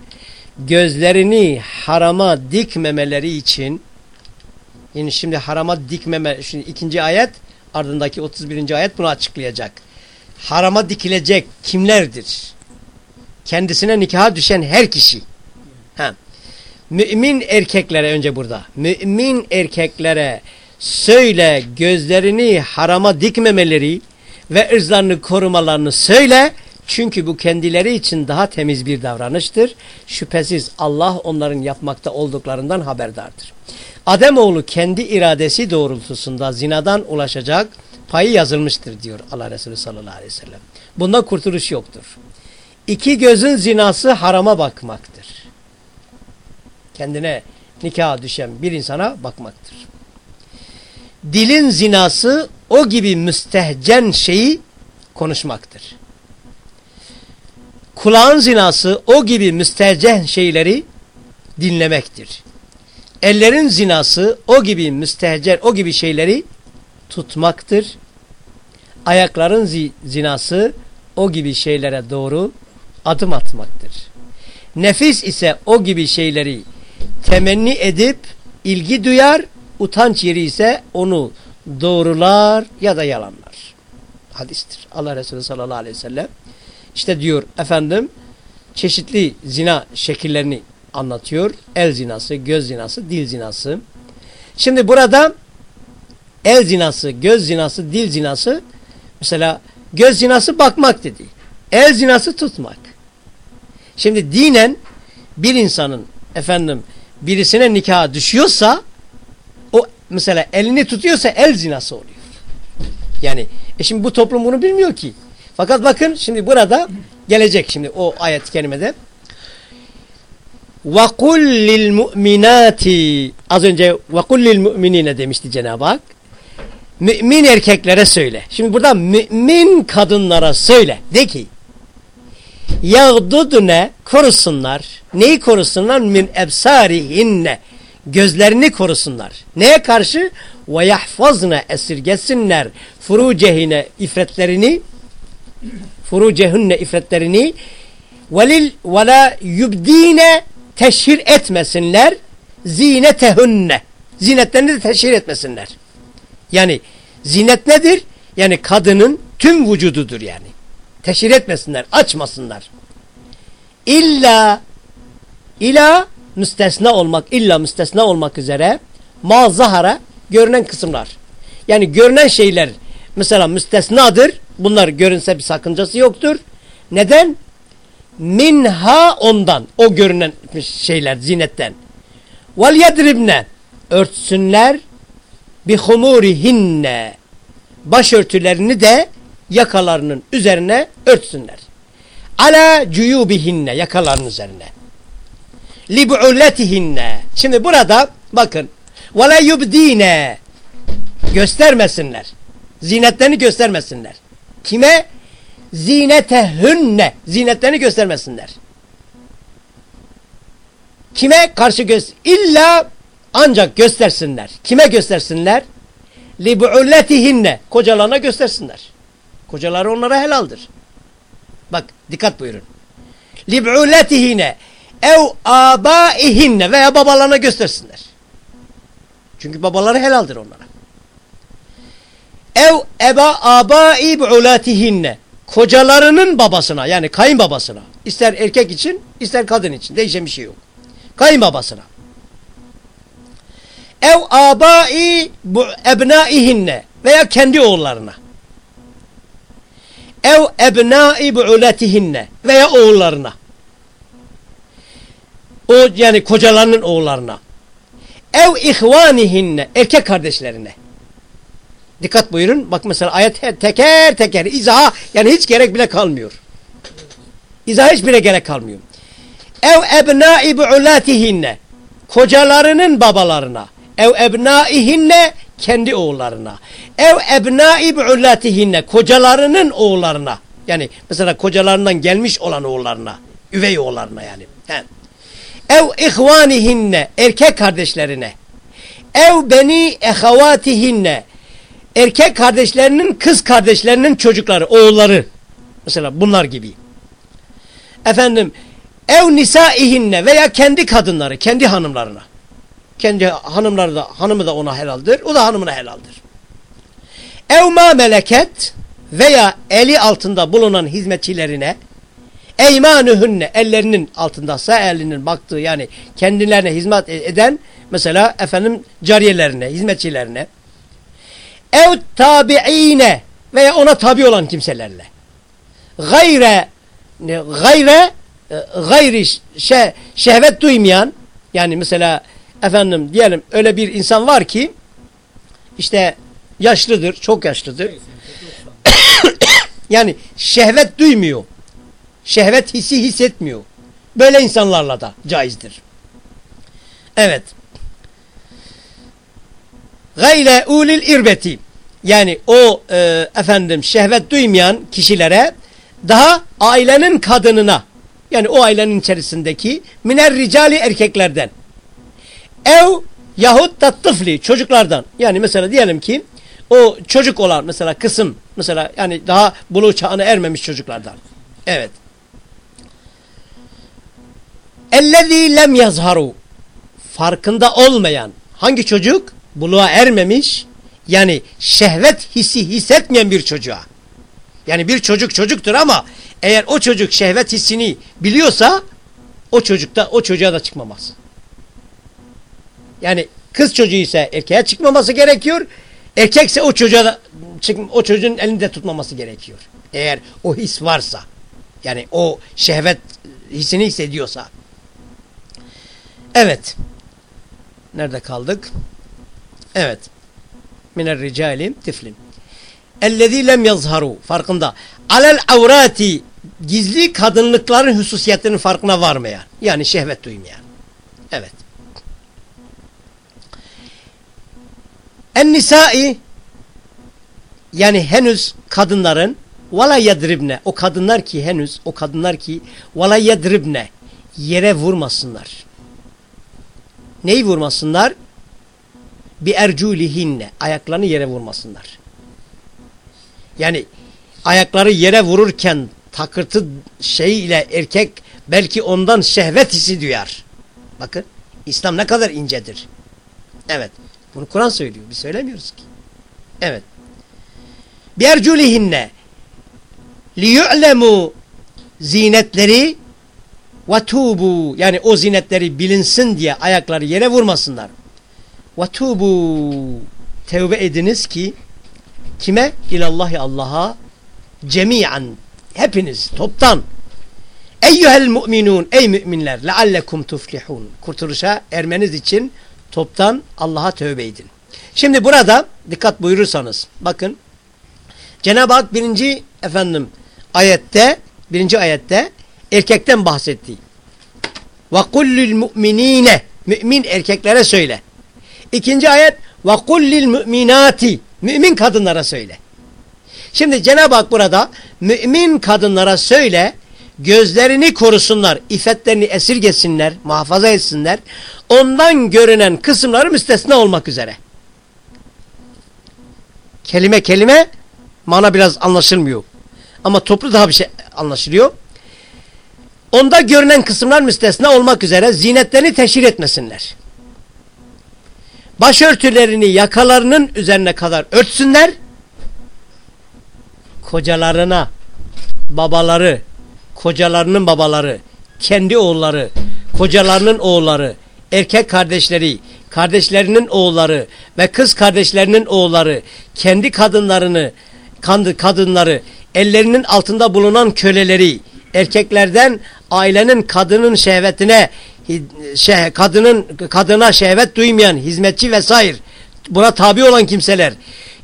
gözlerini harama dikmemeleri için yani şimdi harama dikmeme şimdi ikinci ayet ardındaki 31. ayet bunu açıklayacak. Harama dikilecek kimlerdir? Kendisine nikaha düşen her kişi. Ha. Mümin erkeklere önce burada. Mümin erkeklere söyle gözlerini harama dikmemeleri ve ırzlarını korumalarını söyle. Çünkü bu kendileri için daha temiz bir davranıştır. Şüphesiz Allah onların yapmakta olduklarından haberdardır. Ademoğlu kendi iradesi doğrultusunda zinadan ulaşacak payı yazılmıştır diyor Allah Resulü sallallahu aleyhi ve sellem. Bunda kurtuluş yoktur. İki gözün zinası harama bakmaktır. Kendine nikaha düşen bir insana bakmaktır. Dilin zinası o gibi müstehcen şeyi konuşmaktır. Kulağın zinası o gibi müstehcen şeyleri dinlemektir. Ellerin zinası o gibi müstehcer, o gibi şeyleri tutmaktır. Ayakların zinası o gibi şeylere doğru adım atmaktır. Nefis ise o gibi şeyleri temenni edip ilgi duyar, utanç yeri ise onu doğrular ya da yalanlar. Hadistir. Allah Resulü sallallahu aleyhi ve sellem işte diyor efendim çeşitli zina şekillerini anlatıyor. El zinası, göz zinası, dil zinası. Şimdi burada el zinası, göz zinası, dil zinası mesela göz zinası bakmak dedi. El zinası tutmak. Şimdi dinen bir insanın efendim birisine nikaha düşüyorsa o mesela elini tutuyorsa el zinası oluyor. Yani e şimdi bu toplum bunu bilmiyor ki. Fakat bakın şimdi burada gelecek şimdi o ayet-i kerimede. وَقُلْ لِلْمُؤْمِنَاتِ Az önce وَقُلْ لِلْمُؤْمِنِينَ demişti Cenab-ı Hak. Mümin erkeklere söyle. Şimdi burada mümin kadınlara söyle. De ki yağdudune korusunlar. Neyi korusunlar? Min ebsarihinne. Gözlerini korusunlar. Neye karşı? Ve yahfazne esirgesinler. Furucehine ifretlerini furucehunne ifretlerini velil ve la yubdine teşhir etmesinler zinetehunne zinetlerini de teşhir etmesinler. Yani zinet nedir? Yani kadının tüm vücududur yani. Teşhir etmesinler, açmasınlar. İlla ila müstesna olmak, illa müstesna olmak üzere mazahara görünen kısımlar. Yani görünen şeyler mesela müstesnadır. Bunlar görünse bir sakıncası yoktur. Neden? Minha ondan. O görünen şeyler zinetten. Vel yedribne. Örtsünler bi humurihinne. Başörtülerini de yakalarının üzerine örtsünler. Ala cuyubihinne. Yakalarının üzerine. Libu'uletihinne. Şimdi burada bakın. Ve la yubdine. Göstermesinler. Zinetlerini göstermesinler. Kime? Zinetehünne. Zinetlerini göstermesinler. Kime karşı göz illa ancak göstersinler. Kime göstersinler? Libu'ulletihinne. Kocalarına göstersinler. Kocaları onlara helaldir. Bak dikkat buyurun. Libu'ulletihine ev abaihinne veya babalarına göstersinler. Çünkü babaları helaldir onlara. Ev eba abai bu'ulatihinne kocalarının babasına yani kayınbabasına ister erkek için ister kadın için değişen bir şey yok. Kayınbabasına. Ev abai ebnaihinne veya kendi oğullarına. Ev ebnai bu'ulatihinne veya oğullarına. O yani kocalarının oğullarına. Ev ihvanihinne erkek kardeşlerine. Dikkat buyurun. Bak mesela ayet teker teker izaha yani hiç gerek bile kalmıyor. İzaha hiç bile gerek kalmıyor. Ev ebnai bu'ulatihinne kocalarının babalarına. Ev ebnaihinne kendi oğullarına. Ev ebnai bu'ulatihinne kocalarının oğullarına. Yani mesela kocalarından gelmiş olan oğullarına. Üvey oğullarına yani. He. Ev ihvanihinne erkek kardeşlerine. Ev beni ehavatihinne erkek kardeşlerinin kız kardeşlerinin çocukları, oğulları. Mesela bunlar gibi. Efendim ev nisaihinne veya kendi kadınları, kendi hanımlarına. Kendi hanımları da, hanımı da ona helaldir. O da hanımına helaldir. Ev ma meleket veya eli altında bulunan hizmetçilerine eymanuhunne ellerinin altındaysa elinin baktığı yani kendilerine hizmet eden mesela efendim cariyelerine, hizmetçilerine ev tabiine veya ona tabi olan kimselerle gayre gayre gayri şe, şehvet duymayan yani mesela efendim diyelim öyle bir insan var ki işte yaşlıdır, çok yaşlıdır. yani şehvet duymuyor. Şehvet hissi hissetmiyor. Böyle insanlarla da caizdir. Evet. Gayre ulil irbeti yani o e, efendim şehvet duymayan kişilere daha ailenin kadınına yani o ailenin içerisindeki miner ricali erkeklerden ev yahut da tıfli çocuklardan yani mesela diyelim ki o çocuk olan mesela kısım mesela yani daha buluğ çağına ermemiş çocuklardan. Evet. Ellezî lem yazharu farkında olmayan hangi çocuk? Buluğa ermemiş yani şehvet hissi hissetmeyen bir çocuğa. Yani bir çocuk çocuktur ama eğer o çocuk şehvet hissini biliyorsa o çocukta o çocuğa da çıkmamaz. Yani kız çocuğu ise erkeğe çıkmaması gerekiyor. Erkekse o çocuğa da o çocuğun elinde tutmaması gerekiyor. Eğer o his varsa. Yani o şehvet hissini hissediyorsa. Evet. Nerede kaldık? Evet. Miner ricali tiflin. Ellezî lem yazharu. Farkında. Alel avrati. Gizli kadınlıkların hususiyetlerinin farkına varmayan. Yani şehvet duymayan. Evet. En nisai yani henüz kadınların vela yedribne o kadınlar ki henüz o kadınlar ki vela yedribne yere vurmasınlar. Neyi vurmasınlar? Bi erculihinne ayaklarını yere vurmasınlar. Yani ayakları yere vururken takırtı şey ile erkek belki ondan şehvet hissi duyar. Bakın İslam ne kadar incedir. Evet. Bunu Kur'an söylüyor. Biz söylemiyoruz ki. Evet. Bierculihinne liyu'lemu zinetleri ve tubu yani o zinetleri bilinsin diye ayakları yere vurmasınlar. Tubu tevbe ediniz ki kime? İlallahi Allah'a cemiyen hepiniz toptan eyyuhel mu'minun ey müminler leallekum tuflihun kurtuluşa ermeniz için toptan Allah'a tövbe edin. Şimdi burada dikkat buyurursanız bakın Cenab-ı Hak birinci efendim ayette birinci ayette erkekten bahsetti. Ve kullil mu'minine mümin erkeklere söyle. İkinci ayet kullil müminati mümin kadınlara söyle. Şimdi Cenab-ı Hak burada mümin kadınlara söyle gözlerini korusunlar, iffetlerini esirgesinler, muhafaza etsinler. Ondan görünen kısımları müstesna olmak üzere. Kelime kelime mana biraz anlaşılmıyor. Ama toplu daha bir şey anlaşılıyor. Onda görünen kısımlar müstesna olmak üzere zinetlerini teşhir etmesinler. Başörtülerini yakalarının üzerine kadar örtsünler. Kocalarına, babaları, kocalarının babaları, kendi oğulları, kocalarının oğulları, erkek kardeşleri, kardeşlerinin oğulları ve kız kardeşlerinin oğulları, kendi kadınlarını, kadınları, ellerinin altında bulunan köleleri, erkeklerden ailenin kadının şehvetine, şey, kadının kadına şehvet duymayan hizmetçi vesaire, buna tabi olan kimseler,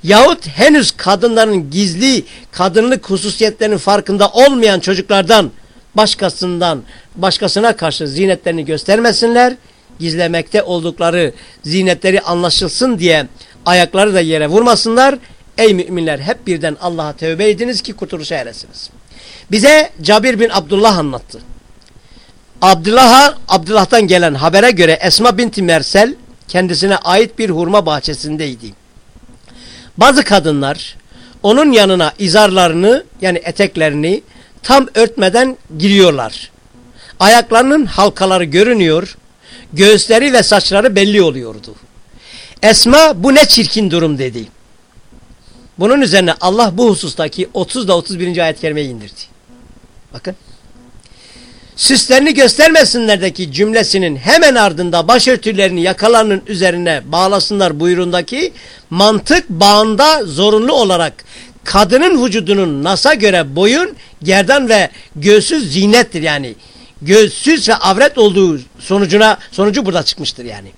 yahut henüz kadınların gizli kadınlık hususiyetlerinin farkında olmayan çocuklardan başkasından başkasına karşı zinetlerini göstermesinler. Gizlemekte oldukları zinetleri anlaşılsın diye ayakları da yere vurmasınlar. Ey müminler hep birden Allah'a tövbe ediniz ki kurtuluşa eresiniz. Bize Cabir bin Abdullah anlattı. Abdullah'a Abdullah'tan gelen habere göre Esma binti Mersel kendisine ait bir hurma bahçesindeydi. Bazı kadınlar onun yanına izarlarını yani eteklerini tam örtmeden giriyorlar. Ayaklarının halkaları görünüyor, göğüsleri ve saçları belli oluyordu. Esma bu ne çirkin durum dedi. Bunun üzerine Allah bu husustaki 30 ile 31. ayet kerimeyi indirdi. Bakın. Süslerini göstermesinlerdeki cümlesinin hemen ardında başörtülerini yakalarının üzerine bağlasınlar buyruğundaki mantık bağında zorunlu olarak kadının vücudunun nasa göre boyun, gerdan ve göğsüz zinettir yani. Göğsüz ve avret olduğu sonucuna sonucu burada çıkmıştır yani.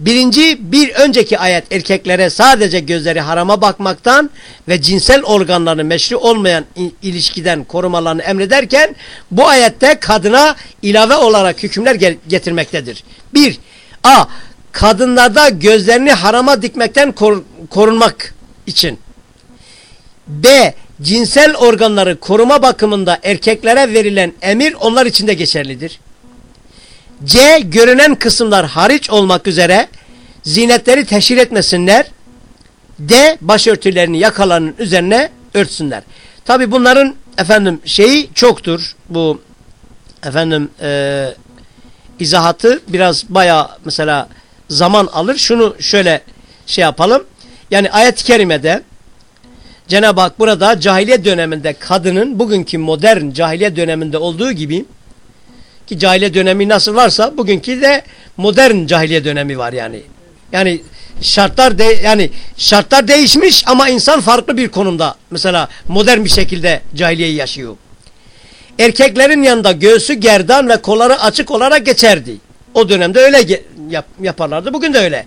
Birinci bir önceki ayet erkeklere sadece gözleri harama bakmaktan ve cinsel organlarını meşru olmayan ilişkiden korumalarını emrederken bu ayette kadına ilave olarak hükümler getirmektedir. Bir, A. Kadınlarda gözlerini harama dikmekten kor korunmak için. B. Cinsel organları koruma bakımında erkeklere verilen emir onlar için de geçerlidir. C. Görünen kısımlar hariç olmak üzere zinetleri teşhir etmesinler. D. Başörtülerini yakalarının üzerine örtsünler. Tabi bunların efendim şeyi çoktur. Bu efendim e, izahatı biraz baya mesela zaman alır. Şunu şöyle şey yapalım. Yani ayet-i kerimede Cenab-ı Hak burada cahiliye döneminde kadının bugünkü modern cahiliye döneminde olduğu gibi ki cahiliye dönemi nasıl varsa bugünkü de modern cahiliye dönemi var yani. Yani şartlar de yani şartlar değişmiş ama insan farklı bir konumda. Mesela modern bir şekilde cahiliyeyi yaşıyor. Erkeklerin yanında göğsü gerdan ve kolları açık olarak geçerdi. O dönemde öyle yap, yaparlardı. Bugün de öyle.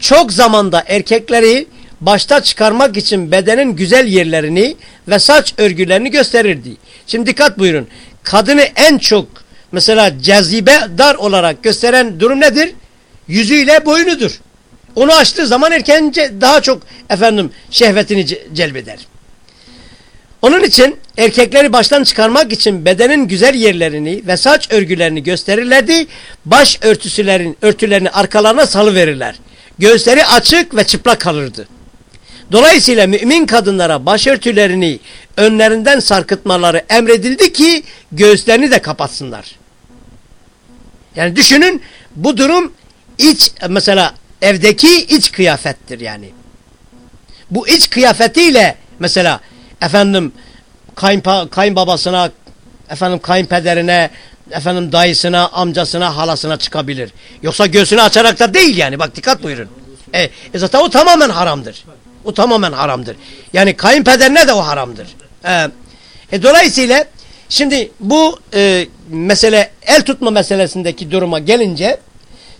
Çok zamanda erkekleri başta çıkarmak için bedenin güzel yerlerini ve saç örgülerini gösterirdi. Şimdi dikkat buyurun. Kadını en çok mesela cazibe dar olarak gösteren durum nedir? Yüzüyle boynudur. Onu açtığı zaman erkence daha çok efendim şehvetini celbeder. Onun için erkekleri baştan çıkarmak için bedenin güzel yerlerini ve saç örgülerini gösterirlerdi. Baş örtüsülerin örtülerini arkalarına salıverirler. Göğüsleri açık ve çıplak kalırdı. Dolayısıyla mümin kadınlara başörtülerini önlerinden sarkıtmaları emredildi ki göğüslerini de kapatsınlar. Yani düşünün bu durum iç mesela evdeki iç kıyafettir yani. Bu iç kıyafetiyle mesela efendim kayınbabasına, efendim kayınpederine, efendim dayısına, amcasına, halasına çıkabilir. Yoksa göğsünü açarak da değil yani. Bak dikkat buyurun. E, e zaten o tamamen haramdır. O tamamen haramdır. Yani kayınpederine de o haramdır. E, e, dolayısıyla şimdi bu e, mesele el tutma meselesindeki duruma gelince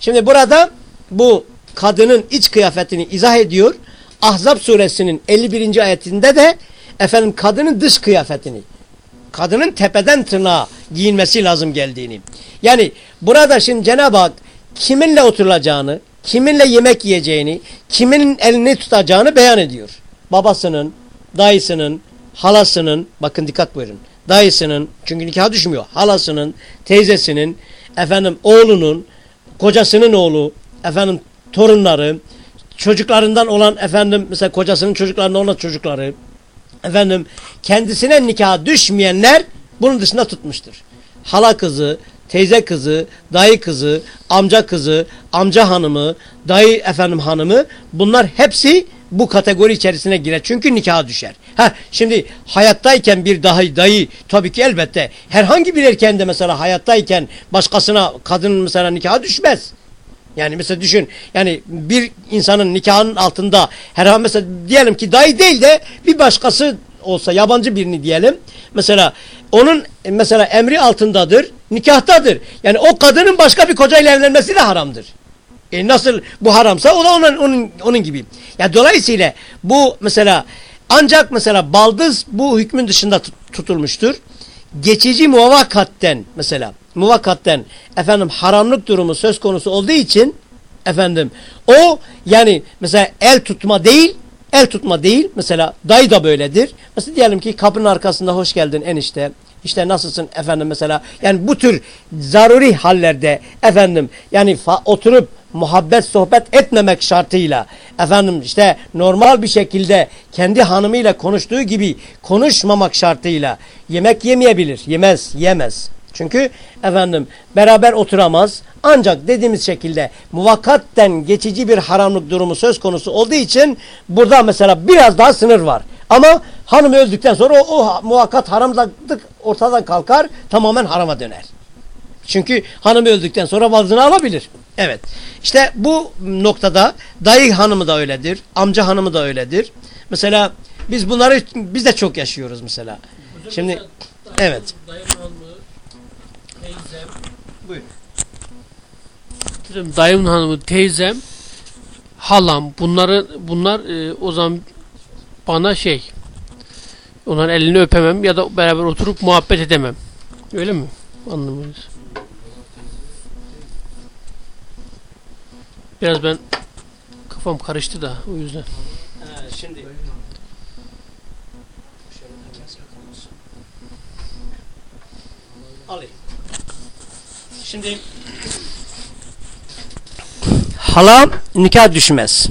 şimdi burada bu kadının iç kıyafetini izah ediyor. Ahzab suresinin 51. ayetinde de efendim kadının dış kıyafetini kadının tepeden tırnağa giyinmesi lazım geldiğini. Yani burada şimdi Cenab-ı Hak kiminle oturulacağını, kiminle yemek yiyeceğini, kimin elini tutacağını beyan ediyor. Babasının, dayısının, halasının, bakın dikkat buyurun. dayısının çünkü nikah düşmüyor. Halasının, teyzesinin, efendim oğlunun, kocasının oğlu, efendim torunları, çocuklarından olan efendim mesela kocasının çocuklarından olan çocukları, efendim kendisine nikah düşmeyenler bunun dışında tutmuştur. Hala kızı, teyze kızı, dayı kızı, amca kızı, amca hanımı, dayı efendim hanımı bunlar hepsi bu kategori içerisine girer. Çünkü nikaha düşer. Ha şimdi hayattayken bir dayı dayı tabii ki elbette herhangi bir erken de mesela hayattayken başkasına kadın mesela nikaha düşmez. Yani mesela düşün yani bir insanın nikahının altında herhangi mesela diyelim ki dayı değil de bir başkası olsa yabancı birini diyelim. Mesela onun mesela emri altındadır, nikahtadır. Yani o kadının başka bir kocayla evlenmesi de haramdır. E nasıl bu haramsa o da onun onun onun gibi. Ya dolayısıyla bu mesela ancak mesela baldız bu hükmün dışında tutulmuştur. Geçici muvakkatten mesela muvakkatten efendim haramlık durumu söz konusu olduğu için efendim o yani mesela el tutma değil el tutma değil mesela dayı da böyledir. Mesela diyelim ki kapının arkasında hoş geldin enişte işte nasılsın efendim mesela yani bu tür zaruri hallerde efendim yani oturup muhabbet sohbet etmemek şartıyla efendim işte normal bir şekilde kendi hanımıyla konuştuğu gibi konuşmamak şartıyla yemek yemeyebilir. Yemez, yemez. Çünkü efendim beraber oturamaz. Ancak dediğimiz şekilde muvakkatten geçici bir haramlık durumu söz konusu olduğu için burada mesela biraz daha sınır var. Ama hanım öldükten sonra o, o muvakkat haramlık ortadan kalkar tamamen harama döner. Çünkü hanım öldükten sonra vazını alabilir. Evet. İşte bu noktada dayı hanımı da öyledir. Amca hanımı da öyledir. Mesela biz bunları biz de çok yaşıyoruz mesela. Hocam Şimdi mesela, dayı, evet. Dayı hanımı, teyzem. Buyur. Dayımın hanımı, teyzem, halam bunları bunlar e, o zaman bana şey onların elini öpemem ya da beraber oturup muhabbet edemem. Öyle mi? Anlamıyoruz. Biraz ben kafam karıştı da o yüzden. Ee, şimdi alayım. Şimdi hala nikah düşmez.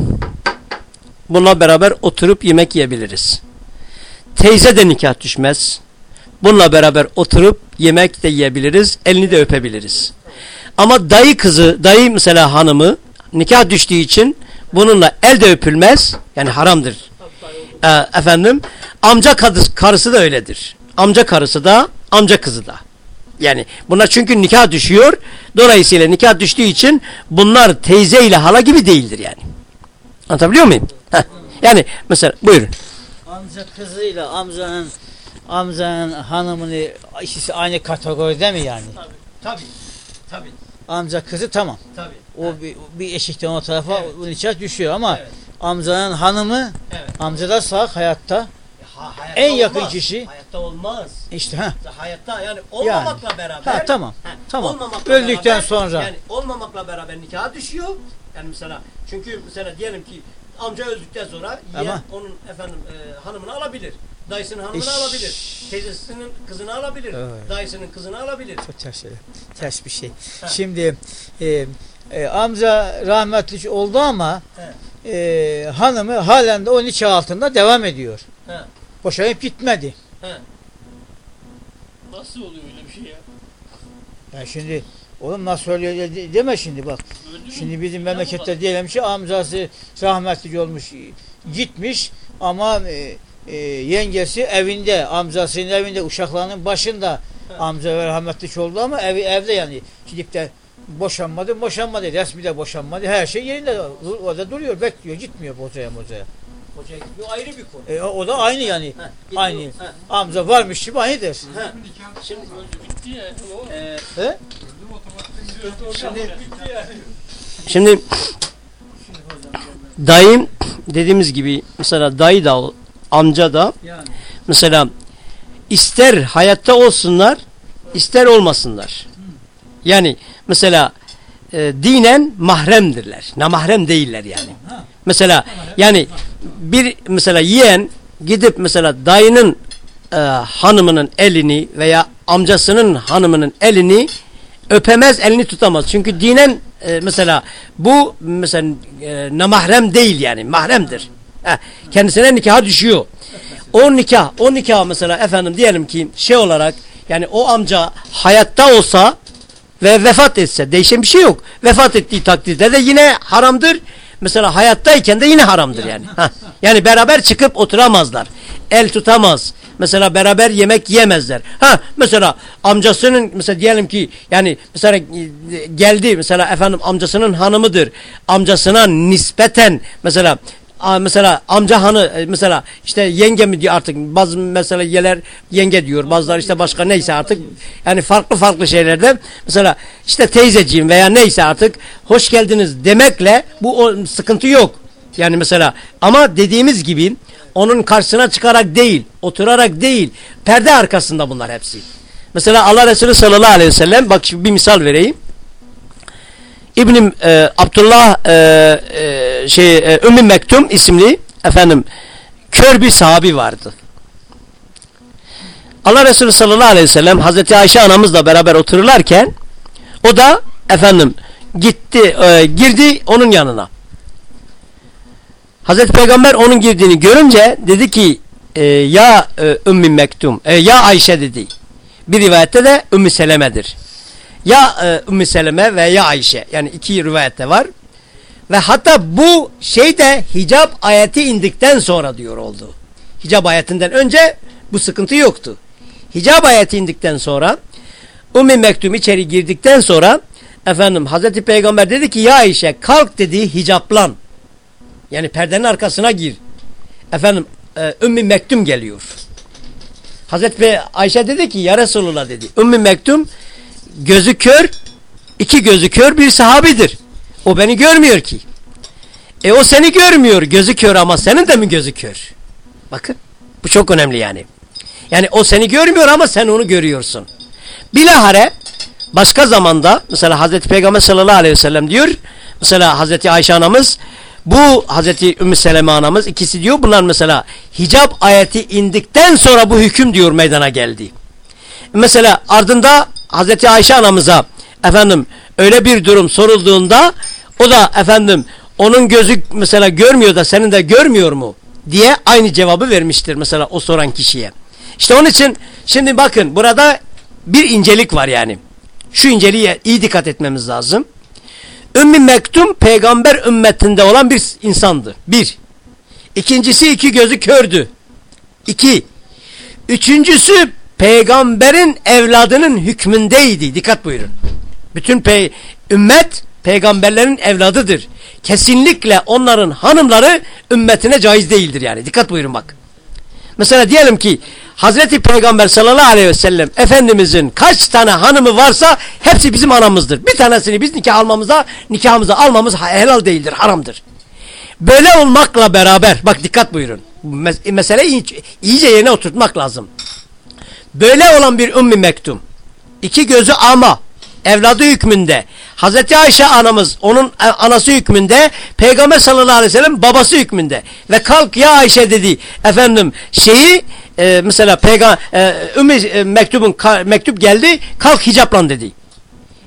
Bununla beraber oturup yemek yiyebiliriz. Teyze de nikah düşmez. Bununla beraber oturup yemek de yiyebiliriz. Elini de öpebiliriz. Ama dayı kızı, dayı mesela hanımı nikah düştüğü için bununla el de öpülmez. Yani haramdır. Ee, efendim amca karısı da öyledir. Amca karısı da amca kızı da. Yani bunlar çünkü nikah düşüyor. Dolayısıyla nikah düştüğü için bunlar teyze ile hala gibi değildir yani. Anlatabiliyor muyum? Heh. Yani mesela buyurun. Amca kızıyla amcanın amcanın hanımını ikisi aynı kategoride mi yani? Tabii. Tabii. Tabii. Amca kızı tamam. Tabii. O bir, bir eşikten o tarafa evet. nikah düşüyor ama evet. amcanın hanımı evet. amca da sağ hayatta. Ha, en olmaz. yakın kişi. Hayatta olmaz. İşte ha. Hayatta yani olmamakla yani. beraber. Ha, tamam. Ha, tamam. Öldükten beraber, sonra. Yani olmamakla beraber nikaha düşüyor. Yani mesela çünkü mesela diyelim ki amca öldükten sonra Ama, onun efendim e, hanımını alabilir. Dayısının hanımını İş. alabilir. Teyzesinin kızını alabilir. Evet. Dayısının kızını alabilir. Çok ters şey. Ters bir şey. Ha. Şimdi e, e, amca rahmetli oldu ama e, hanımı halen de o nikah altında devam ediyor. He. Boşayıp gitmedi. He. Nasıl oluyor öyle bir şey ya? Yani şimdi Oğlum nasıl oluyor deme şimdi bak. Öldü şimdi bizim memlekette diyelim ki amcası rahmetli olmuş gitmiş ama e, e, yengesi evinde amcasının evinde uşaklarının başında evet. amca rahmetli oldu ama evi evde yani gidip de boşanmadı boşanmadı resmi de boşanmadı her şey yerinde orada duruyor bekliyor gitmiyor bozaya bozaya. Hocaya gitmiyor ayrı bir konu. E, o da aynı yani. Ha, aynı. Ha. Amca varmış gibi aynıdır. Ha. Şimdi bitti ya. Ee, he? Şimdi, şimdi dayım dediğimiz gibi mesela dayı da amca da mesela ister hayatta olsunlar ister olmasınlar. Yani mesela e, dinen mahremdirler. Namahrem değiller yani. Mesela yani bir mesela yeğen gidip mesela dayının e, hanımının elini veya amcasının hanımının elini öpemez, elini tutamaz. Çünkü dinen e, mesela bu mesela e, namahrem değil yani mahremdir. Heh, kendisine nikaha düşüyor. O nikah, o nikah mesela efendim diyelim ki şey olarak yani o amca hayatta olsa ve vefat etse değişen bir şey yok. Vefat ettiği takdirde de yine haramdır. Mesela hayattayken de yine haramdır yani. Heh. Yani beraber çıkıp oturamazlar. El tutamaz. Mesela beraber yemek yemezler. Ha mesela amcasının mesela diyelim ki yani mesela geldi mesela efendim amcasının hanımıdır. Amcasına nispeten mesela mesela amca hanı e, mesela işte yenge mi diyor artık bazı mesela yeler yenge diyor bazıları işte başka neyse artık. Yani farklı farklı şeylerde mesela işte teyzeciğim veya neyse artık hoş geldiniz demekle bu o, sıkıntı yok. Yani mesela ama dediğimiz gibi onun karşısına çıkarak değil oturarak değil perde arkasında bunlar hepsi. Mesela Allah Resulü sallallahu aleyhi ve sellem bak bir misal vereyim İbnim e, Abdullah e, e, şey e, Ümmü Mektum isimli efendim kör bir sahabi vardı. Allah Resulü sallallahu aleyhi ve sellem Hazreti Ayşe anamızla beraber otururlarken o da efendim gitti e, girdi onun yanına. Hazreti Peygamber onun girdiğini görünce dedi ki e, ya e, Ümmü Mektum e, ya Ayşe dedi. Bir rivayette de Ümmü Seleme'dir. Ya e, Ümmü Seleme ve ya Ayşe. Yani iki rivayette var. Ve hatta bu şey de hicab ayeti indikten sonra diyor oldu. Hicab ayetinden önce bu sıkıntı yoktu. Hicab ayeti indikten sonra Ümmü Mektum içeri girdikten sonra efendim Hazreti Peygamber dedi ki ya Ayşe kalk dedi hicaplan. Yani perdenin arkasına gir. Efendim e, Ümmü Mektum geliyor. Hazreti Ayşe dedi ki ya Resulullah dedi. Ümmü Mektum gözü kör, iki gözü kör bir sahabidir. O beni görmüyor ki. E o seni görmüyor, gözü kör ama senin de mi gözü kör? Bakın, bu çok önemli yani. Yani o seni görmüyor ama sen onu görüyorsun. Bilahare başka zamanda mesela Hazreti Peygamber sallallahu aleyhi ve sellem diyor. Mesela Hazreti Ayşe anamız bu Hazreti Ümmü Seleme anamız ikisi diyor bunlar mesela hicab ayeti indikten sonra bu hüküm diyor meydana geldi. Mesela ardında Hazreti Ayşe anamıza efendim öyle bir durum sorulduğunda o da efendim onun gözü mesela görmüyor da senin de görmüyor mu diye aynı cevabı vermiştir mesela o soran kişiye. İşte onun için şimdi bakın burada bir incelik var yani. Şu inceliğe iyi dikkat etmemiz lazım. Ümmü Mektum peygamber ümmetinde olan bir insandı. Bir. İkincisi iki gözü kördü. İki. Üçüncüsü peygamberin evladının hükmündeydi. Dikkat buyurun. Bütün pey ümmet peygamberlerin evladıdır. Kesinlikle onların hanımları ümmetine caiz değildir yani. Dikkat buyurun bak. Mesela diyelim ki Hazreti Peygamber sallallahu aleyhi ve sellem Efendimizin kaç tane hanımı varsa hepsi bizim anamızdır. Bir tanesini biz nikah almamıza, nikahımıza almamız helal değildir, haramdır. Böyle olmakla beraber, bak dikkat buyurun. Mes meseleyi iyice yerine oturtmak lazım. Böyle olan bir ümmi mektum. iki gözü ama evladı hükmünde. Hazreti Ayşe anamız onun anası hükmünde. Peygamber sallallahu aleyhi ve sellem babası hükmünde. Ve kalk ya Ayşe dedi. Efendim şeyi e, mesela peygamber e, ümmi e, mektubun ka, mektup geldi. Kalk hicaplan dedi.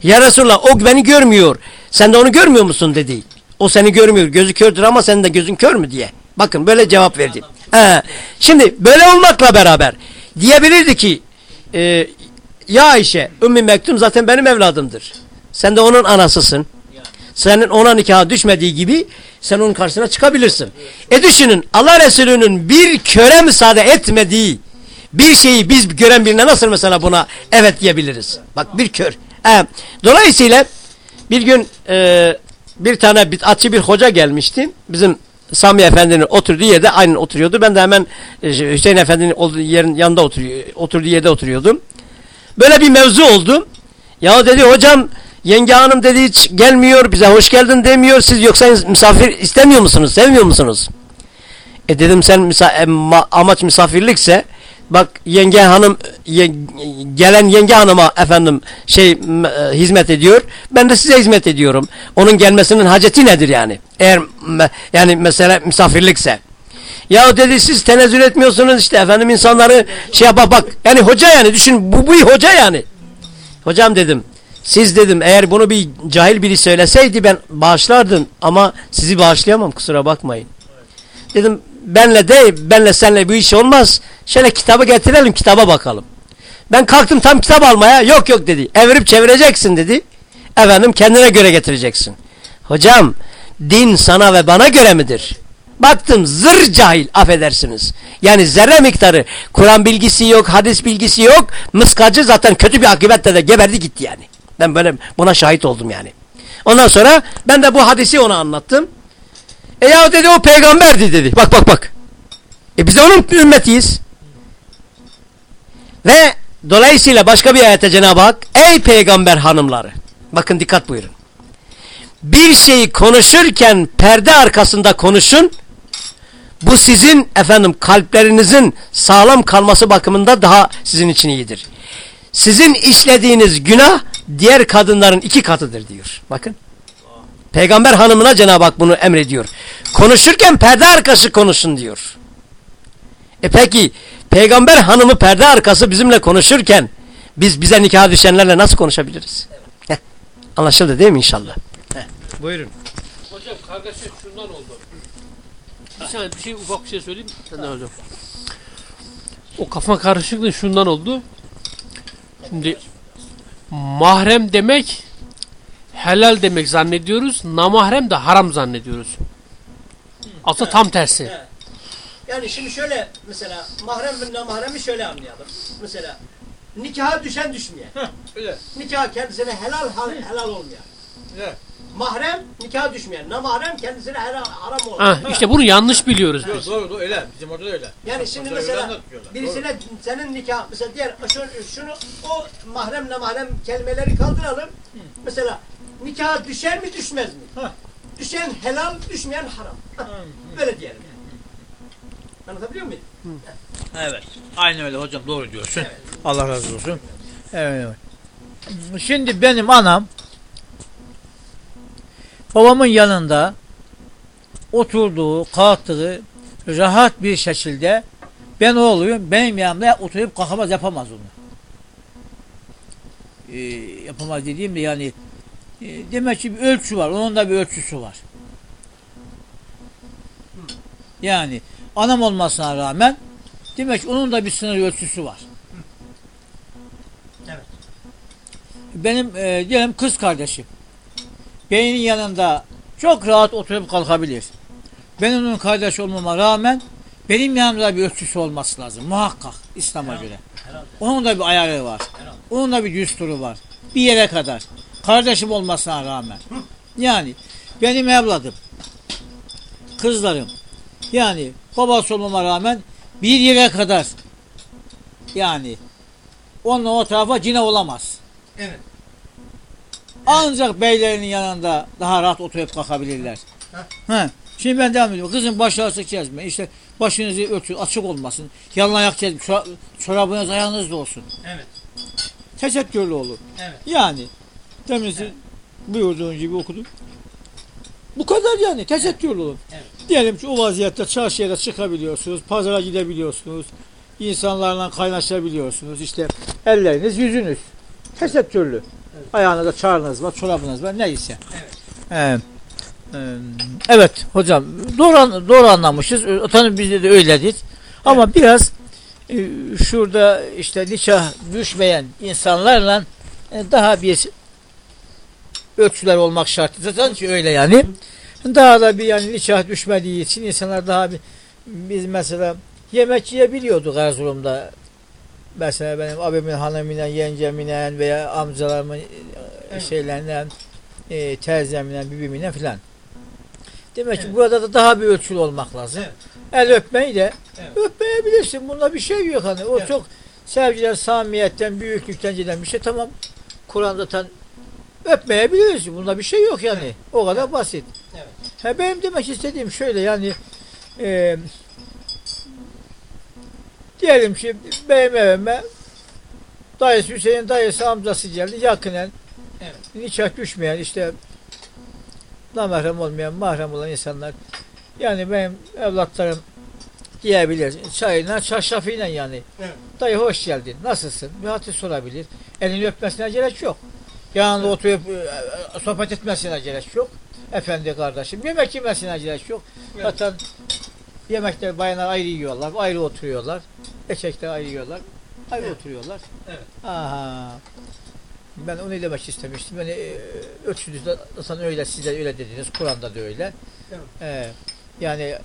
Ya Resulallah o beni görmüyor. Sen de onu görmüyor musun dedi. O seni görmüyor. Gözü kördür ama senin de gözün kör mü diye. Bakın böyle cevap verdi. Ee, şimdi böyle olmakla beraber diyebilirdi ki e, ya Ayşe Ümmü Mektum zaten benim evladımdır. Sen de onun anasısın. Senin ona nikaha düşmediği gibi sen onun karşısına çıkabilirsin. E düşünün Allah Resulü'nün bir köre müsaade etmediği bir şeyi biz gören birine nasıl mesela buna evet diyebiliriz. Bak bir kör. E, dolayısıyla bir gün e, bir tane bitatçı bir hoca gelmişti. Bizim Sami Efendi'nin oturduğu yerde aynen oturuyordu. Ben de hemen e, Hüseyin Efendi'nin yerin yanında oturuyor, oturduğu yerde oturuyordum. Böyle bir mevzu oldu. Ya dedi hocam yenge hanım dedi hiç gelmiyor bize hoş geldin demiyor. Siz yoksa misafir istemiyor musunuz? Sevmiyor musunuz? E dedim sen misa e, amaç misafirlikse bak yenge hanım ye, gelen yenge hanıma efendim şey e, hizmet ediyor. Ben de size hizmet ediyorum. Onun gelmesinin haceti nedir yani? Eğer yani mesela misafirlikse. Ya dedi siz tenezzül etmiyorsunuz işte efendim insanları şey yapa bak. Yani hoca yani düşün bu, bu hoca yani. Hocam dedim siz dedim eğer bunu bir cahil biri söyleseydi ben bağışlardım ama sizi bağışlayamam kusura bakmayın. Dedim benle değil benle senle bu iş olmaz. Şöyle kitabı getirelim kitaba bakalım. Ben kalktım tam kitap almaya yok yok dedi. Evirip çevireceksin dedi. Efendim kendine göre getireceksin. Hocam din sana ve bana göre midir? Baktım zır cahil affedersiniz. Yani zerre miktarı Kur'an bilgisi yok, hadis bilgisi yok. Mıskacı zaten kötü bir akibetle de geberdi gitti yani. Ben böyle buna şahit oldum yani. Ondan sonra ben de bu hadisi ona anlattım. E ya dedi o peygamberdi dedi. Bak bak bak. E biz onun ümmetiyiz. Ve dolayısıyla başka bir ayete Cenab-ı Hak ey peygamber hanımları. Bakın dikkat buyurun. Bir şeyi konuşurken perde arkasında konuşun. Bu sizin efendim kalplerinizin sağlam kalması bakımında daha sizin için iyidir. Sizin işlediğiniz günah diğer kadınların iki katıdır diyor. Bakın. Peygamber hanımına Cenab-ı Hak bunu emrediyor. Konuşurken perde arkası konuşun diyor. E peki peygamber hanımı perde arkası bizimle konuşurken biz bize nikah düşenlerle nasıl konuşabiliriz? Heh. Anlaşıldı değil mi inşallah? Heh. Buyurun. Hocam kargaşa şundan oldu. Bir saniye bir şey ufak bir şey söyleyeyim. Sen de hocam. O kafa karışıklığı şundan oldu. Şimdi mahrem demek helal demek zannediyoruz. Namahrem de haram zannediyoruz. Aslında tam tersi. Yani şimdi şöyle mesela mahrem ve namahremi şöyle anlayalım. Mesela nikaha düşen düşmeyen. Öyle. Nikah kendisine helal helal olmayan. Evet. Mahrem nikaha düşmeyen. Namahrem kendisine helal haram olan. Ha, işte bunu yanlış biliyoruz Doğru, biz. doğru, doğru öyle. Bizim orada da öyle. Yani şimdi Mesela birisine senin nikah mesela diğer şunu, şunu o mahremle mahrem kelimeleri kaldıralım. Mesela nikaha düşer mi düşmez mi? Ha. Düşen helal, düşmeyen haram. Böyle diyelim. Anlatabiliyor muyum? Evet. Aynen öyle hocam doğru diyorsun. Evet. Allah razı olsun. Evet. Şimdi benim anam babamın yanında oturduğu, kalktığı rahat bir şekilde ben oğluyum, benim yanımda oturup kalkamaz yapamaz onu. Ee, yapamaz dediğimde yani demek ki bir ölçü var. Onun da bir ölçüsü var. Yani anam olmasına rağmen demek ki onun da bir sınır ölçüsü var. Evet. Benim e, diyelim kız kardeşim. Benim yanında çok rahat oturup kalkabilir. Ben onun kardeş olmama rağmen benim yanımda bir ölçüsü olması lazım. Muhakkak İslam'a göre. Onun da bir ayarı var. Onun da bir düsturu var. Bir yere kadar. Kardeşim olmasına rağmen. Yani benim evladım, kızlarım, yani babası olmama rağmen bir yere kadar yani onunla o tarafa cine olamaz. Evet. Ancak beylerinin yanında daha rahat oturup kalkabilirler. Ha. Şimdi ben devam ediyorum. Kızım başı açık gezme. İşte başınızı örtün, açık olmasın. Yalın ayak. Çora- Çorabınız ayağınızda olsun. Evet. Teşekkürlü olur. Evet. Yani temizli buyurduğun gibi okudum. Bu kadar yani. Teşekkürlü olun. Evet. Diyelim ki o vaziyette çarşıya da çıkabiliyorsunuz. Pazara gidebiliyorsunuz. insanlarla kaynaşabiliyorsunuz. İşte elleriniz, yüzünüz. Teşekkürlü. Ayağınızda çağrınız var, çorabınız var. Neyse. Evet. Ee, e, evet hocam. Doğru, doğru anlamışız. Tabii bizde de öyledir. Ama biraz e, şurada işte nikah düşmeyen insanlarla e, daha bir ölçüler olmak şartı. Zaten ki öyle yani. Daha da bir yani nikah düşmediği için insanlar daha bir biz mesela yemek yiyebiliyorduk Erzurum'da. Mesela benim abimin hanımıyla, yengemle veya amcalarımın e, Evet. şeylerle e, teyzemle, bibimle filan. Demek ki burada da daha bir ölçülü olmak lazım. Evet. El öpmeyi de Evet. öpmeyebilirsin. Bunda bir şey yok hani. O Evet. çok sevgiden, samimiyetten, büyüklükten gelen bir şey. Tamam. Kur'an zaten öpmeyebiliriz. Bunda bir şey yok yani. O kadar basit. Evet. Ha, benim demek istediğim şöyle yani e, diyelim ki benim evime dayısı Hüseyin dayısı amcası geldi yakinen Evet. nikah düşmeyen işte namahrem olmayan mahrem olan insanlar yani benim evlatlarım diyebilir. Çayına, çarşafıyla yani. Evet. Dayı hoş geldin. Nasılsın? Bir hatır sorabilir. Elini öpmesine gerek yok. Yanında oturup e, sohbet etmesine gerek yok. Efendi kardeşim. Yemek yemesine gerek yok. Zaten yemekte bayanlar ayrı yiyorlar, ayrı oturuyorlar. Erkekler ayrı yiyorlar, ayrı Evet. oturuyorlar. Evet. Aha. Ben onu demek istemiştim. Yani e, ölçünüzde zaten öyle siz de öyle dediniz. Kur'an'da da öyle. Evet. Ee, yani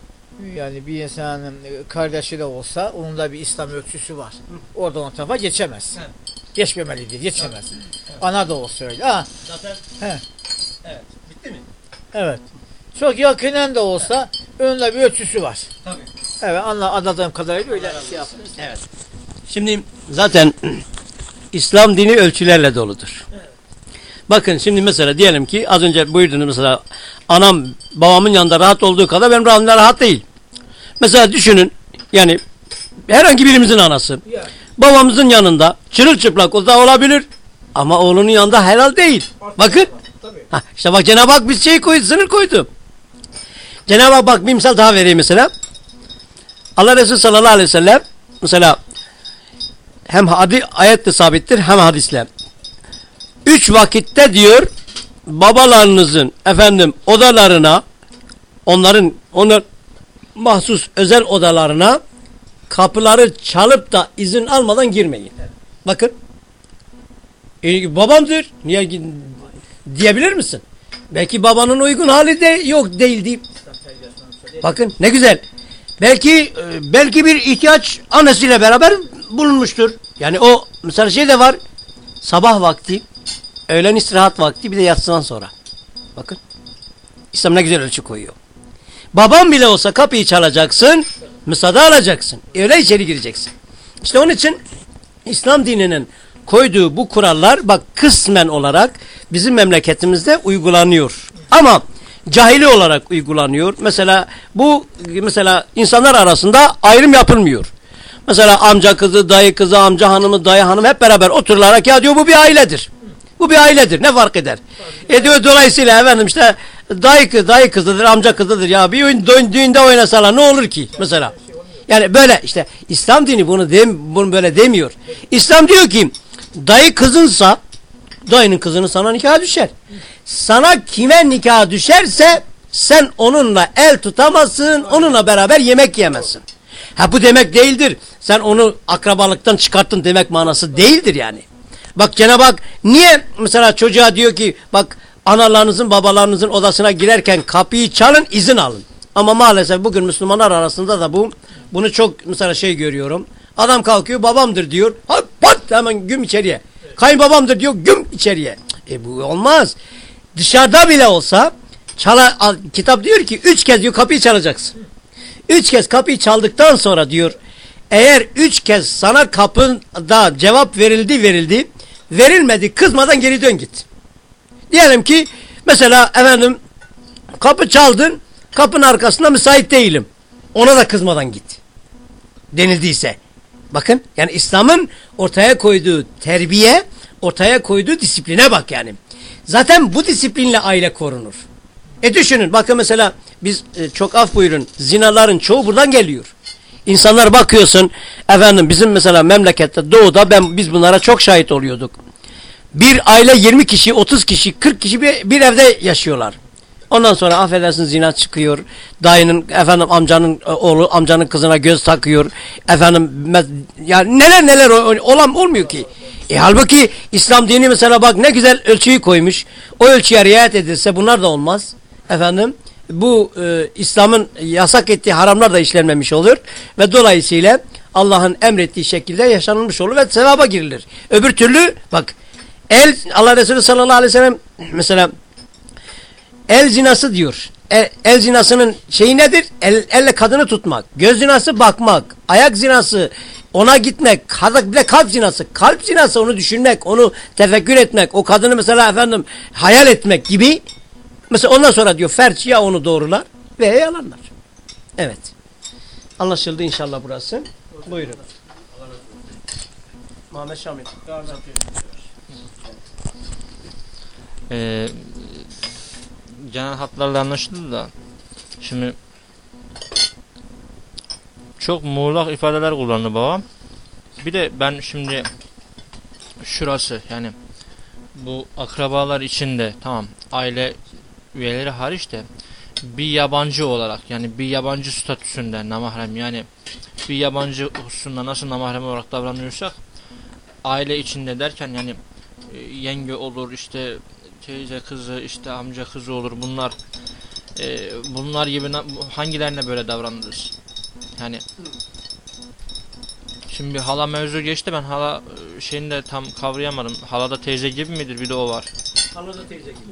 yani bir insanın e, kardeşi de olsa onun da bir İslam ölçüsü var. Oradan o tarafa geçemez. Evet. Geçmemelidir, geçemez. Ana da olsa öyle. Ha, Zaten He. evet. Bitti mi? evet. Çok yakinen de olsa önünde bir ölçüsü var. Tabii. Evet anla, anladığım kadarıyla öyle şey yaptınız. Evet. Şimdi zaten İslam dini ölçülerle doludur. Bakın şimdi mesela diyelim ki az önce buyurdunuz mesela anam babamın yanında rahat olduğu kadar benim rahmimde rahat değil. Mesela düşünün yani herhangi birimizin anası Yani. Babamızın yanında çırılçıplak o da olabilir ama oğlunun yanında helal değil. Bakın. Ha, işte bak Cenab-ı Hak bir şey koydu, sınır koydu. Cenab-ı Hak bak bir misal daha vereyim mesela. Allah Resulü sallallahu aleyhi ve sellem mesela hem hadi ayette sabittir hem hadisle. Üç vakitte diyor babalarınızın efendim odalarına onların onlar mahsus özel odalarına kapıları çalıp da izin almadan girmeyin. Bakın. E, babamdır. Niye diyebilir misin? Belki babanın uygun hali de yok değildi. Bakın ne güzel. Belki e, belki bir ihtiyaç annesiyle beraber bulunmuştur. Yani o mesela şey de var. Sabah vakti, öğlen istirahat vakti bir de yatsıdan sonra. Bakın. İslam ne güzel ölçü koyuyor. Babam bile olsa kapıyı çalacaksın, müsaade alacaksın. Öyle içeri gireceksin. İşte onun için İslam dininin koyduğu bu kurallar bak kısmen olarak bizim memleketimizde uygulanıyor. Ama cahili olarak uygulanıyor. Mesela bu mesela insanlar arasında ayrım yapılmıyor. Mesela amca kızı, dayı kızı, amca hanımı, dayı hanım hep beraber oturularak ya diyor bu bir ailedir. Bu bir ailedir. Ne fark eder? E diyor dolayısıyla efendim işte dayı kız, dayı kızıdır, amca kızıdır ya bir oyun, düğünde oynasalar ne olur ki mesela? Yani böyle işte İslam dini bunu dem bunu böyle demiyor. İslam diyor ki dayı kızınsa dayının kızını sana nikah düşer. Sana kime nikah düşerse sen onunla el tutamazsın, onunla beraber yemek yemezsin. Ha bu demek değildir. Sen onu akrabalıktan çıkarttın demek manası değildir yani. Bak Cenab-ı Hak niye mesela çocuğa diyor ki bak analarınızın babalarınızın odasına girerken kapıyı çalın izin alın. Ama maalesef bugün Müslümanlar arasında da bu bunu çok mesela şey görüyorum. Adam kalkıyor babamdır diyor. Hop pat hemen güm içeriye. Kayınbabamdır diyor güm içeriye. E bu olmaz. Dışarıda bile olsa çala, al- kitap diyor ki üç kez diyor kapıyı çalacaksın. Üç kez kapıyı çaldıktan sonra diyor eğer üç kez sana kapında cevap verildi verildi verilmedi kızmadan geri dön git. Diyelim ki mesela efendim kapı çaldın kapının arkasında müsait değilim. Ona da kızmadan git. Denildiyse. Bakın yani İslam'ın ortaya koyduğu terbiye ortaya koyduğu disipline bak yani. Zaten bu disiplinle aile korunur. E düşünün bakın mesela biz e, çok af buyurun zinaların çoğu buradan geliyor. İnsanlar bakıyorsun efendim bizim mesela memlekette doğuda ben biz bunlara çok şahit oluyorduk. Bir aile 20 kişi 30 kişi 40 kişi bir, bir evde yaşıyorlar. Ondan sonra affedersin zina çıkıyor. Dayının efendim amcanın e, oğlu amcanın kızına göz takıyor. Efendim me- ya neler neler olan olmuyor ki. E halbuki İslam dini mesela bak ne güzel ölçüyü koymuş. O ölçüye riayet edilse bunlar da olmaz. Efendim bu e, İslam'ın yasak ettiği haramlar da işlenmemiş olur ve dolayısıyla Allah'ın emrettiği şekilde yaşanılmış olur ve sevaba girilir. Öbür türlü bak el Allah Resulü sallallahu aleyhi ve sellem mesela El zinası diyor. El, el zinasının şeyi nedir? El, elle kadını tutmak. Göz zinası bakmak. Ayak zinası ona gitmek. Bir de kalp zinası. Kalp zinası onu düşünmek, onu tefekkür etmek. O kadını mesela efendim hayal etmek gibi. Mesela ondan sonra diyor ferç ya onu doğrular veya yalanlar. Evet. Anlaşıldı inşallah burası. Buyurun. Muhammed Şamil. Ee, genel hatlarla anlaşıldı da şimdi çok muğlak ifadeler kullandı babam. Bir de ben şimdi şurası yani bu akrabalar içinde tamam aile üyeleri hariç de bir yabancı olarak yani bir yabancı statüsünde namahrem yani bir yabancı hususunda nasıl namahrem olarak davranıyorsak aile içinde derken yani e, yenge olur işte teyze kızı işte amca kızı olur bunlar e, bunlar gibi hangilerine böyle davranırız? Yani şimdi hala mevzu geçti ben hala e, şeyini de tam kavrayamadım. Hala da teyze gibi midir? Bir de o var Halada teyze gibi.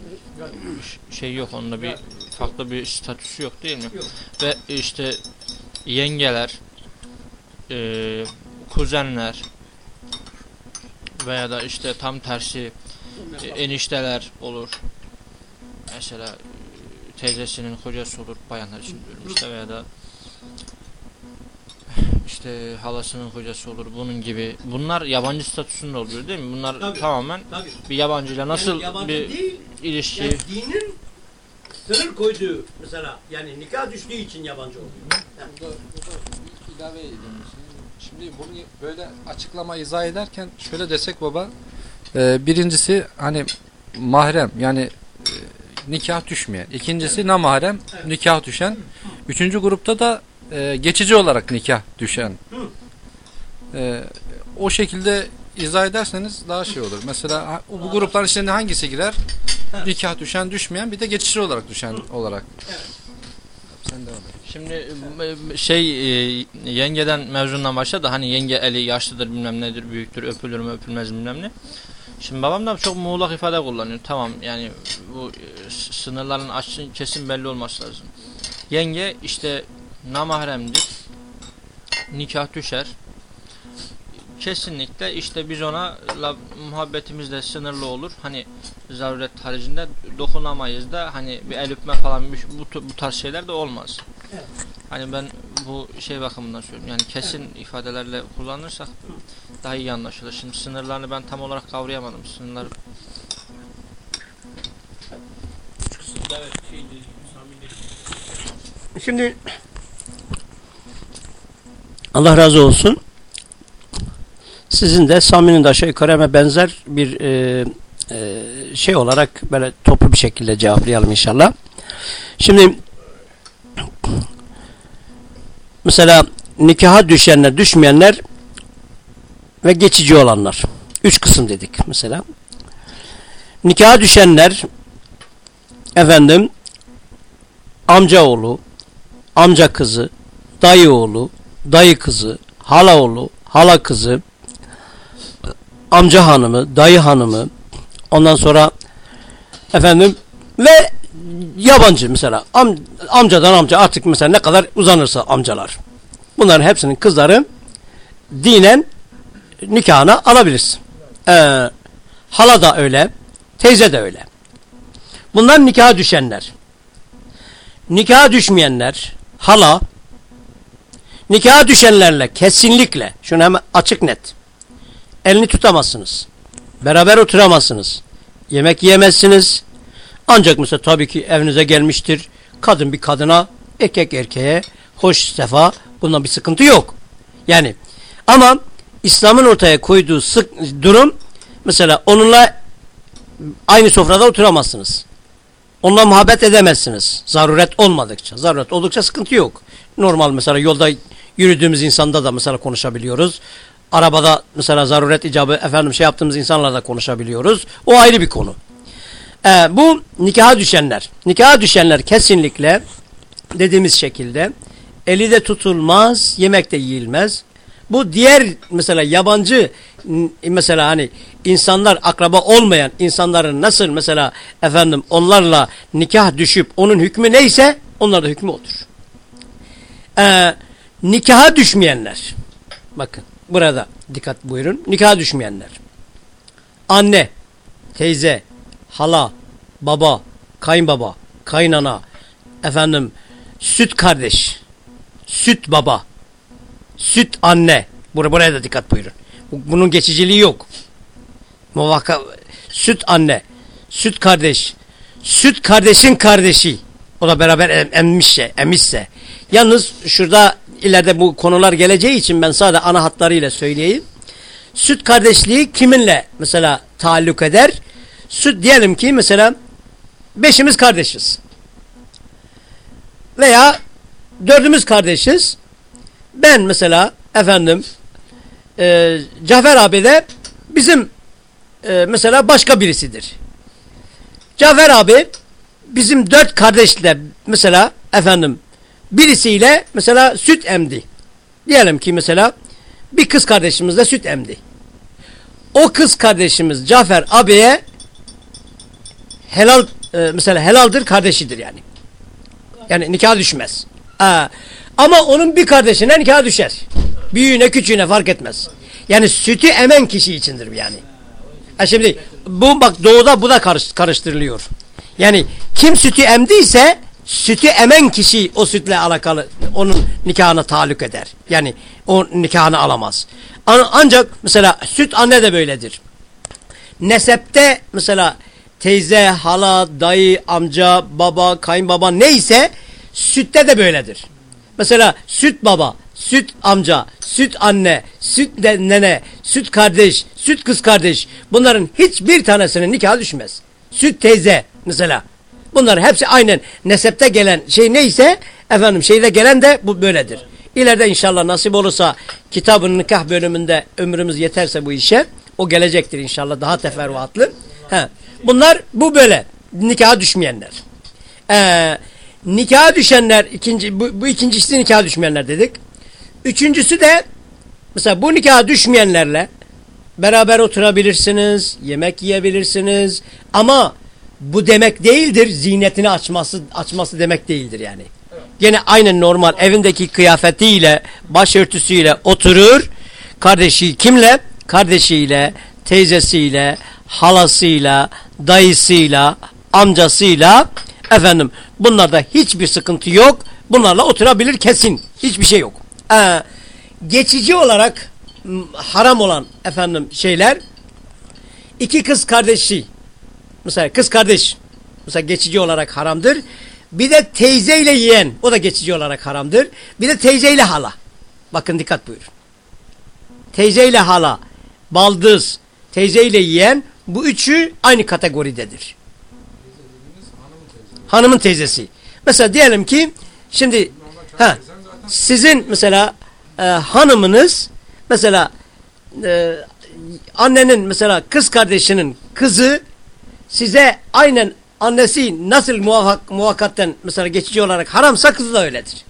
Şey yok onda bir farklı bir statüsü yok değil mi Yok. ve işte yengeler e, kuzenler veya da işte tam tersi e, enişteler olur. Mesela e, teyzesinin kocası olur bayanlar için diyorum işte veya da işte halasının kocası olur bunun gibi. Bunlar yabancı statüsünde oluyor değil mi? Bunlar Tabii. tamamen Tabii. bir yabancıyla nasıl yani yabancı bir değil, ilişki yani dinin sınır koyduğu mesela yani nikah düştüğü için yabancı oluyor. Burada, burada bir ilave edeyim. Şimdi bunu böyle açıklama izah ederken şöyle desek baba. e, birincisi hani mahrem yani e, nikah düşmeyen. İkincisi namahrem nikah düşen. Üçüncü grupta da e, geçici olarak nikah düşen. E, o şekilde izah ederseniz daha şey olur. Mesela bu grupların içinde hangisi girer? Nikah düşen, düşmeyen bir de geçici olarak düşen olarak. Sen devam et. Şimdi e, şey e, yengeden mevzundan başla da hani yenge eli yaşlıdır bilmem nedir büyüktür öpülür mü öpülmez bilmem ne. Şimdi babam da çok muğlak ifade kullanıyor. Tamam yani bu e, sınırların açın kesin belli olması lazım. Yenge işte namahremdir. Nikah düşer. Kesinlikle işte biz ona la, muhabbetimiz de sınırlı olur. Hani zaruret haricinde dokunamayız da hani bir el öpme falan bir- bu, bu tarz şeyler de olmaz. Hani ben bu şey bakımından söylüyorum. Yani kesin ifadelerle kullanırsak daha iyi anlaşılır. Şimdi sınırlarını ben tam olarak kavrayamadım. Sınırlar Şimdi Allah razı olsun. Sizin de Sami'nin de aşağı yukarı hemen benzer bir e, e, şey olarak böyle toplu bir şekilde cevaplayalım inşallah. Şimdi mesela nikaha düşenler, düşmeyenler ve geçici olanlar. Üç kısım dedik mesela. Nikaha düşenler efendim amca oğlu, amca kızı, dayı oğlu, dayı kızı, hala oğlu, hala kızı, amca hanımı, dayı hanımı, ondan sonra efendim ve yabancı mesela am, amcadan amca artık mesela ne kadar uzanırsa amcalar. Bunların hepsinin kızları dinen nikahına alabilirsin. Ee, hala da öyle, teyze de öyle. Bunlar nikaha düşenler. Nikaha düşmeyenler, hala, nikaha düşenlerle kesinlikle, şunu hemen açık net, elini tutamazsınız. Beraber oturamazsınız. Yemek yiyemezsiniz. Ancak mesela tabii ki evinize gelmiştir. Kadın bir kadına, erkek erkeğe, hoş sefa, bundan bir sıkıntı yok. Yani ama İslam'ın ortaya koyduğu sık, durum mesela onunla aynı sofrada oturamazsınız. Onunla muhabbet edemezsiniz. Zaruret olmadıkça. Zaruret oldukça sıkıntı yok. Normal mesela yolda yürüdüğümüz insanda da mesela konuşabiliyoruz. Arabada mesela zaruret icabı efendim şey yaptığımız insanlarla da konuşabiliyoruz. O ayrı bir konu. Ee, bu nikaha düşenler. Nikaha düşenler kesinlikle dediğimiz şekilde eli de tutulmaz, yemek de yiyilmez. Bu diğer mesela yabancı mesela hani insanlar akraba olmayan insanların nasıl mesela efendim onlarla nikah düşüp onun hükmü neyse onlar da hükmü odur. Ee, nikaha düşmeyenler. Bakın burada dikkat buyurun. Nikaha düşmeyenler. Anne teyze hala baba kayınbaba kaynana efendim süt kardeş süt baba süt anne. Bur buraya da dikkat buyurun. Bu- bunun geçiciliği yok. Muvakka, süt anne süt kardeş süt kardeşin kardeşi. O da beraber em, emmişse emişse. Yalnız şurada ileride bu konular geleceği için ben sadece ana hatlarıyla söyleyeyim. Süt kardeşliği kiminle mesela taalluk eder? Süt diyelim ki mesela beşimiz kardeşiz. Veya dördümüz kardeşiz. Ben mesela efendim e, Cafer abi de bizim e, mesela başka birisidir. Cafer abi bizim dört kardeşle mesela efendim birisiyle mesela süt emdi. Diyelim ki mesela bir kız kardeşimiz de süt emdi. O kız kardeşimiz Cafer abiye helal e, mesela helaldir kardeşidir yani. Yani nikah düşmez. Ha. Ama onun bir kardeşine nikah düşer. Büyüğüne küçüğüne fark etmez. Yani sütü emen kişi içindir yani. Ha şimdi bu bak doğuda bu da karış, karıştırılıyor. Yani kim sütü emdiyse sütü emen kişi o sütle alakalı onun nikahına taluk eder. Yani o nikahını alamaz. An- Ancak mesela süt anne de böyledir. Nesepte mesela teyze, hala, dayı, amca, baba, kayınbaba neyse sütte de böyledir. Mesela süt baba, süt amca, süt anne, süt nene, süt kardeş, süt kız kardeş bunların hiçbir tanesinin nikahı düşmez. Süt teyze mesela. Bunlar hepsi aynen nesepte gelen şey neyse efendim şeyde gelen de bu böyledir. İleride inşallah nasip olursa kitabın nikah bölümünde ömrümüz yeterse bu işe o gelecektir inşallah daha teferruatlı. He. Bunlar bu böyle nikaha düşmeyenler. Ee, nikaha düşenler ikinci bu, bu ikincisi nikaha düşmeyenler dedik. Üçüncüsü de mesela bu nikaha düşmeyenlerle beraber oturabilirsiniz, yemek yiyebilirsiniz ama bu demek değildir zinetini açması açması demek değildir yani. Gene aynen normal evindeki kıyafetiyle, başörtüsüyle oturur. Kardeşi kimle? Kardeşiyle, teyzesiyle, halasıyla, dayısıyla, amcasıyla efendim bunlarda hiçbir sıkıntı yok. Bunlarla oturabilir kesin. Hiçbir şey yok. Ee, geçici olarak haram olan efendim şeyler iki kız kardeşi mesela kız kardeş mesela geçici olarak haramdır. Bir de teyzeyle yeğen o da geçici olarak haramdır. Bir de teyzeyle hala. Bakın dikkat buyurun. Teyzeyle hala, baldız, teyzeyle yeğen bu üçü aynı kategoridedir. Hanımın teyzesi. Mesela diyelim ki şimdi ha, sizin mesela e, hanımınız mesela e, annenin mesela kız kardeşinin kızı size aynen annesi nasıl muvaffak, muvakkatten mesela geçici olarak haramsa kızı da öyledir.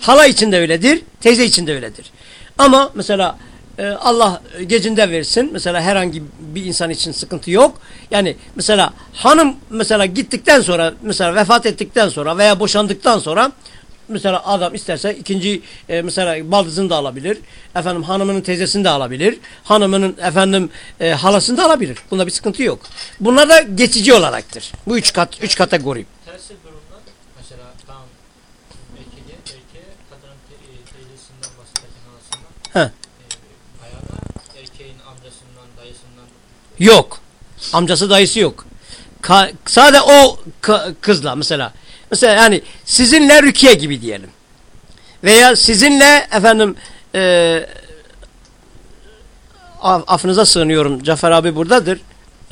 Hala için de öyledir, teyze için de öyledir. Ama mesela e, Allah gecinde versin. Mesela herhangi bir insan için sıkıntı yok. Yani mesela hanım mesela gittikten sonra mesela vefat ettikten sonra veya boşandıktan sonra mesela adam isterse ikinci e, mesela baldızını da alabilir. Efendim hanımının teyzesini de alabilir. Hanımının efendim e, halasını da alabilir. Bunda bir sıkıntı yok. Bunlar da geçici olaraktır. Bu üç kat üç kategori. Tersi durumda mesela tam erkeğe, erkeğe kadının te, e, teyzesinden bahsederken halasından He. e, erkeğin amcasından, dayısından Yok. Amcası dayısı yok. Ka sadece o kızla mesela. Mesela yani sizinle Rukiye gibi diyelim. Veya sizinle efendim e, af- affınıza sığınıyorum. Cafer abi buradadır.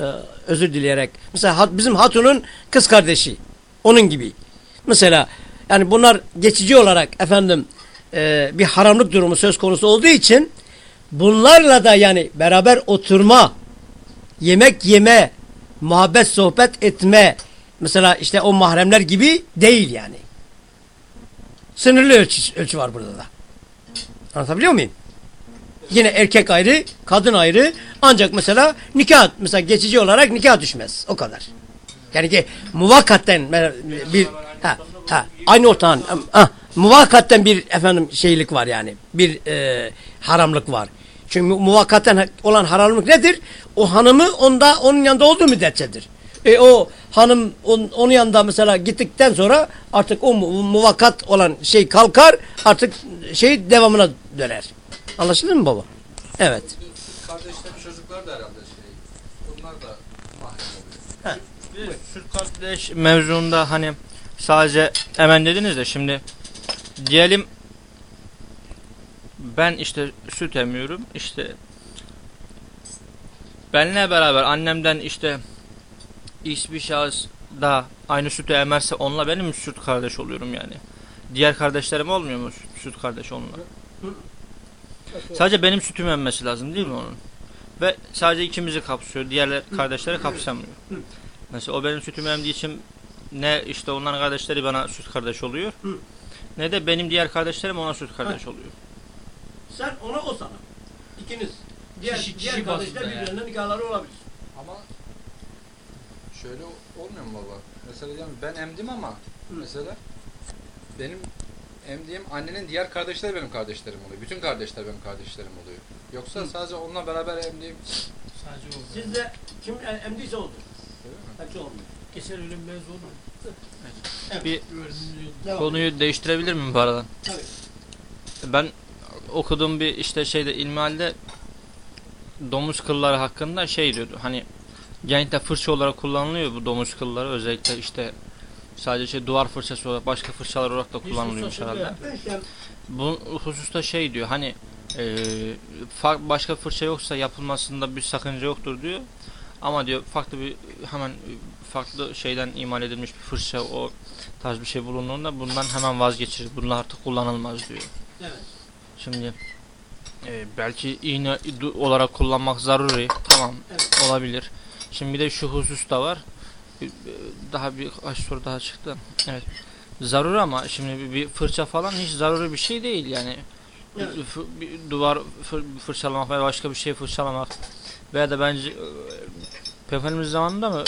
E, özür dileyerek. Mesela hat- bizim hatunun kız kardeşi. Onun gibi. Mesela yani bunlar geçici olarak efendim e, bir haramlık durumu söz konusu olduğu için bunlarla da yani beraber oturma yemek yeme, muhabbet sohbet etme mesela işte o mahremler gibi değil yani. Sınırlı ölçü, ölçü var burada da. Anlatabiliyor muyum? Yine erkek ayrı, kadın ayrı. Ancak mesela nikah, mesela geçici olarak nikah düşmez. O kadar. Yani ki muvakkatten bir ha, ha, aynı ortağın ha, muvakkatten bir efendim şeylik var yani. Bir e, haramlık var. Çünkü mu- muvakkaten olan haramlık nedir? O hanımı onda onun yanında olduğu müddetçedir. E o hanım on, onun yanında mesela gittikten sonra artık o mu- muvakkat olan şey kalkar artık şey devamına döner. Anlaşıldı mı baba? Evet. Kardeşlerin çocuklar da herhalde şey. Bunlar da mahrem oluyor. Bir süt kardeş mevzunda hani sadece hemen dediniz de şimdi diyelim ben işte süt emiyorum işte benle beraber annemden işte X bir şahıs da aynı sütü emerse onunla benim mi süt kardeş oluyorum yani. Diğer kardeşlerim olmuyor mu süt, kardeş onunla? Sadece benim sütümü emmesi lazım değil mi onun? Ve sadece ikimizi kapsıyor. Diğer kardeşleri kapsamıyor. Mesela o benim sütümü emdiği için ne işte onların kardeşleri bana süt kardeş oluyor. Ne de benim diğer kardeşlerim ona süt kardeş oluyor. Sen ona o sana. İkiniz. Diğer, Kişi- diğer kişi kardeşler bazında yani. nikahları olabilir. Ama şöyle olmuyor mu baba? Mesela diyorum ben emdim ama mesela benim emdiğim annenin diğer kardeşleri benim kardeşlerim oluyor. Bütün kardeşler benim kardeşlerim oluyor. Yoksa sadece onunla beraber emdiğim Sadece o. Siz de kim emdiyse oldu. Öyle? Belki olmuyor. Geçen öyle bir mevzu oldu. Bir Devam. konuyu değiştirebilir miyim bu aradan? Tabii. Ben okuduğum bir işte şeyde ilmihalde domuz kılları hakkında şey diyordu. Hani genellikle fırça olarak kullanılıyor bu domuz kılları. Özellikle işte sadece şey duvar fırçası olarak başka fırçalar olarak da kullanılıyormuş herhalde. Bu hususta şey diyor hani e, başka fırça yoksa yapılmasında bir sakınca yoktur diyor. Ama diyor farklı bir hemen farklı şeyden imal edilmiş bir fırça o tarz bir şey bulunduğunda bundan hemen vazgeçirir. Bunlar artık kullanılmaz diyor. Evet. Şimdi e, belki iğne olarak kullanmak zaruri. Tamam Evet. olabilir. Şimdi bir de şu husus da var. E, e, Daha bir kaç soru daha çıktı. Evet. Zaruri ama şimdi bir- fırça falan hiç zaruri bir şey değil yani. Evet. Bir, duvar fır- fırçalamak veya başka bir şey fırçalamak veya da bence e, Peygamberimiz zamanında mı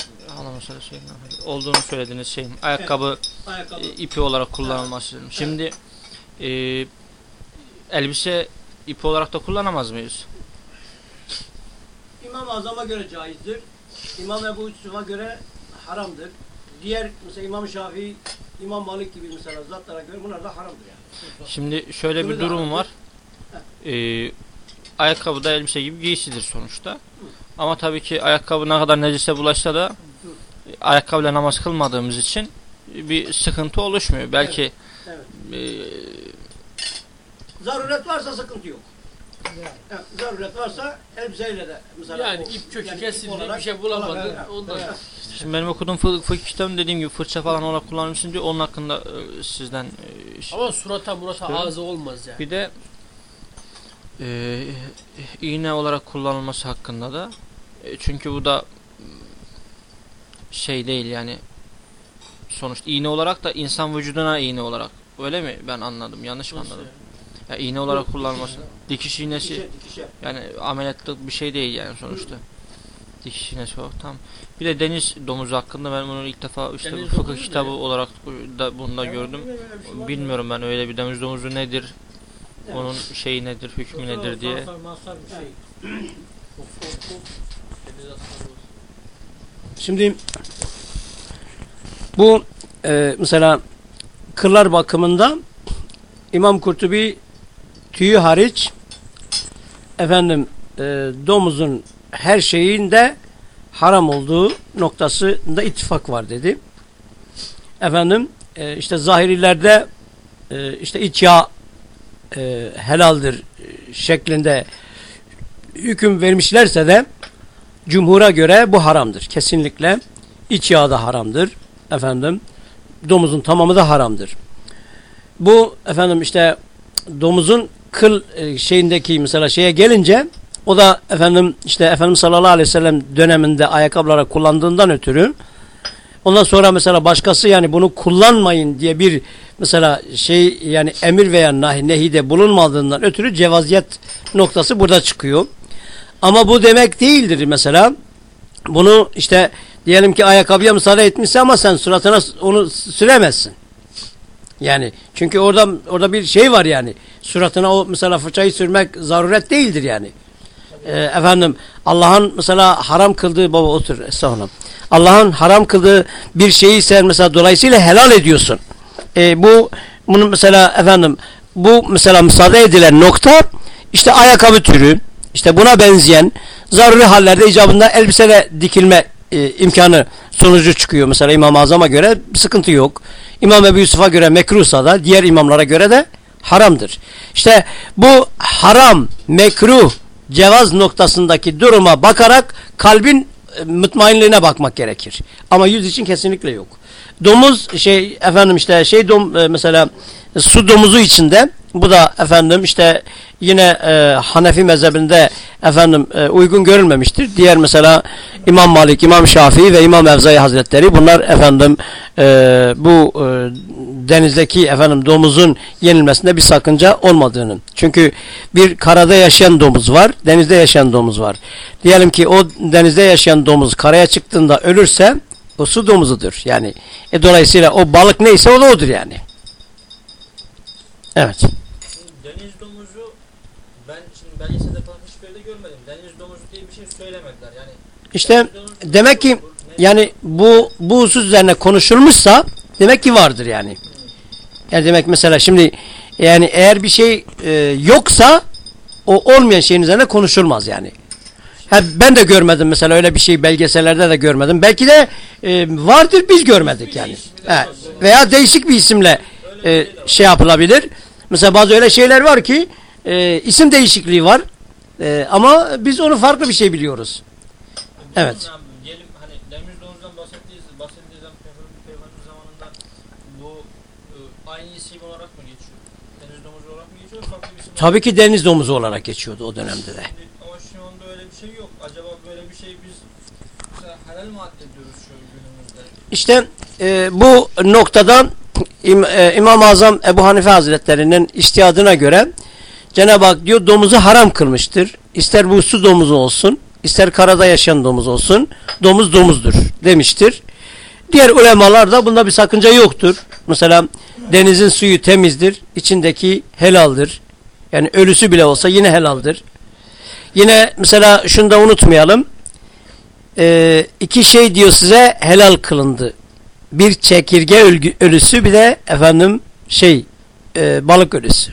şey, olduğunu söylediğiniz şey ayakkabı ayakkabı. e, ipi olarak kullanılması. Şimdi e, elbise ipi olarak da kullanamaz mıyız? İmam-ı Azam'a göre caizdir. İmam Ebu Yusuf'a göre haramdır. Diğer mesela İmam Şafii, İmam Malik gibi mesela zatlara göre bunlar da haramdır yani. Şimdi şöyle bir Bunu da durum var. E, ayakkabı da elbise gibi giysidir sonuçta. Ama tabii ki ayakkabı ne kadar necise bulaşsa da ayakkabıyla namaz kılmadığımız için bir sıkıntı oluşmuyor. Belki Evet. e, Zaruret varsa sıkıntı yok. Evet, zaruret varsa elbiseyle de mesela Yani o- ip kökü yani kesildi, olarak- bir şey bulamadın, Evet, ondan. evet. Şimdi benim okuduğum fı- fıkıh kitabım dediğim gibi fırça falan olarak kullanmışsın diyor. Onun hakkında e, sizden e, şey- Ama surata murata Evet. ağzı olmaz yani. bir de e, iğne olarak kullanılması hakkında da e, çünkü bu da şey değil yani sonuçta iğne olarak da insan vücuduna iğne olarak öyle mi ben anladım yanlış mı anladım yani? Ya iğne olarak kullanılması dikiş iğnesi Dikişe, dikişe. yani ameliyatlık bir şey değil yani sonuçta dikiş iğnesi olarak tamam bir de deniz domuzu hakkında ben bunu ilk defa işte Deniz bu fıkıh kitabı ne? olarak da bunda gördüm Öyle bir şey? Bilmiyorum ben öyle bir deniz domuzu nedir, Evet. onun şeyi nedir, hükmü nedir diye. Bir şey. Of, of, of. Şimdi bu e, mesela kırlar bakımında İmam Kurtubi tüyü hariç efendim e, domuzun her şeyinde haram olduğu noktasında ittifak var dedi. Efendim e, işte zahirilerde e, işte iç yağ e, helaldir e, şeklinde hüküm vermişlerse de Cumhura göre bu haramdır. Kesinlikle iç yağ da haramdır. Efendim domuzun tamamı da haramdır. Bu efendim işte domuzun kıl e, şeyindeki mesela şeye gelince o da efendim işte Efendimiz sallallahu aleyhi ve sellem döneminde ayakkabılara kullandığından ötürü ondan sonra mesela başkası yani bunu kullanmayın diye bir mesela şey yani emir veya nahi nehide bulunmadığından ötürü cevaziyet noktası burada çıkıyor. Ama bu demek değildir mesela. Bunu işte diyelim ki ayakkabıya müsaade etmişse ama sen suratına onu süremezsin. Yani çünkü orada orada bir şey var yani. Suratına o mesela fırçayı sürmek zaruret değildir yani. Ee, efendim Allah'ın mesela haram kıldığı baba otur estağfurullah. Allah'ın haram kıldığı bir şeyi sen mesela dolayısıyla helal ediyorsun. Ee, bu bunun mesela efendim bu mesela müsaade edilen nokta işte ayakkabı türü işte buna benzeyen zaruri hallerde icabında elbisele dikilme e, imkanı sonucu çıkıyor. Mesela İmam-ı Azam'a göre sıkıntı yok. İmam Ebu Yusuf'a göre mekruhsa da diğer imamlara göre de haramdır. İşte bu haram, mekruh, cevaz noktasındaki duruma bakarak kalbin e, mutmainliğine bakmak gerekir. Ama yüz için kesinlikle yok. Domuz şey efendim işte şey dom e, mesela su domuzu içinde bu da efendim işte yine e, Hanefi mezhebinde efendim e, uygun görülmemiştir. Diğer mesela İmam Malik, İmam Şafii ve İmam Evzai Hazretleri bunlar efendim e, bu e, denizdeki efendim domuzun yenilmesinde bir sakınca olmadığını. Çünkü bir karada yaşayan domuz var, denizde yaşayan domuz var. Diyelim ki o denizde yaşayan domuz karaya çıktığında ölürse o su domuzudur. Yani e, dolayısıyla o balık neyse o da odur yani. Evet. Deniz domuzu ben şimdi belgeselde falan hiçbir yerde görmedim. Deniz domuzu diye bir şey söylemediler. Yani İşte demek ki ne- yani bu bu husus üzerine konuşulmuşsa demek ki vardır yani. Yani demek mesela şimdi yani eğer bir şey e, yoksa o olmayan şeyin üzerine konuşulmaz yani. Ha, ben de görmedim mesela öyle bir şey belgesellerde de görmedim. Belki de e, vardır biz görmedik yani. Ha, veya değişik bir isimle e, şey yapılabilir. Mesela bazı öyle şeyler var ki e, isim değişikliği var. E, ama biz onu farklı bir şey biliyoruz. Evet. Yani diyelim hani deniz domuzdan bahsettiğiniz, bahsettiğiniz zaman Peygamber, Peygamber zamanında bu e, aynı isim olarak mı geçiyor? Deniz domuzu olarak mı geçiyor? Farklı bir isim olarak Tabii ki deniz domuzu olarak geçiyordu o dönemde de. Ama şu anda öyle bir şey yok. Acaba böyle bir şey biz mesela helal mi addediyoruz şu günümüzde? İşte e, bu noktadan İm, e, İmam-ı Azam Ebu Hanife Hazretleri'nin iştihadına göre Cenab-ı Hak diyor domuzu haram kılmıştır. İster bu su domuzu olsun, ister karada yaşayan domuz olsun, domuz domuzdur demiştir. Diğer ulemalar da bunda bir sakınca yoktur. Mesela denizin suyu temizdir, içindeki helaldir. Yani ölüsü bile olsa yine helaldir. Yine mesela şunu da unutmayalım. Ee, iki şey diyor size helal kılındı. Bir çekirge ölüsü bir de efendim şey e, balık ölüsü.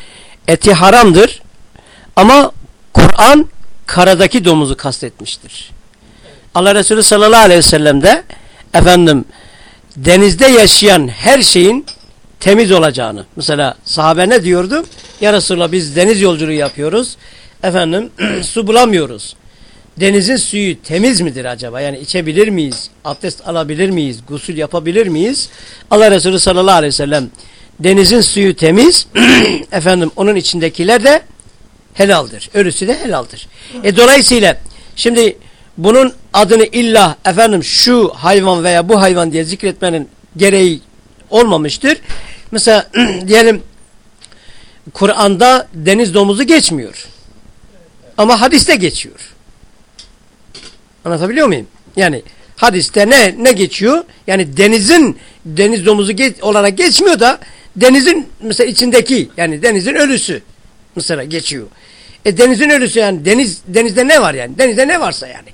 eti haramdır ama Kur'an karadaki domuzu kastetmiştir. Allah Resulü sallallahu aleyhi ve sellem de efendim denizde yaşayan her şeyin temiz olacağını. Mesela sahabe ne diyordu? Ya Resulallah biz deniz yolculuğu yapıyoruz. Efendim su bulamıyoruz. Denizin suyu temiz midir acaba? Yani içebilir miyiz? Abdest alabilir miyiz? Gusül yapabilir miyiz? Allah Resulü sallallahu aleyhi ve sellem denizin suyu temiz. efendim onun içindekiler de helaldir. Ölüsü de helaldir. E dolayısıyla şimdi bunun adını illa efendim şu hayvan veya bu hayvan diye zikretmenin gereği olmamıştır. Mesela diyelim Kur'an'da deniz domuzu geçmiyor. Ama hadiste geçiyor. Anlatabiliyor muyum? Yani hadiste ne ne geçiyor? Yani denizin deniz domuzu geç, olarak geçmiyor da denizin mesela içindeki yani denizin ölüsü mesela geçiyor. E denizin ölüsü yani deniz denizde ne var yani? Denizde ne varsa yani.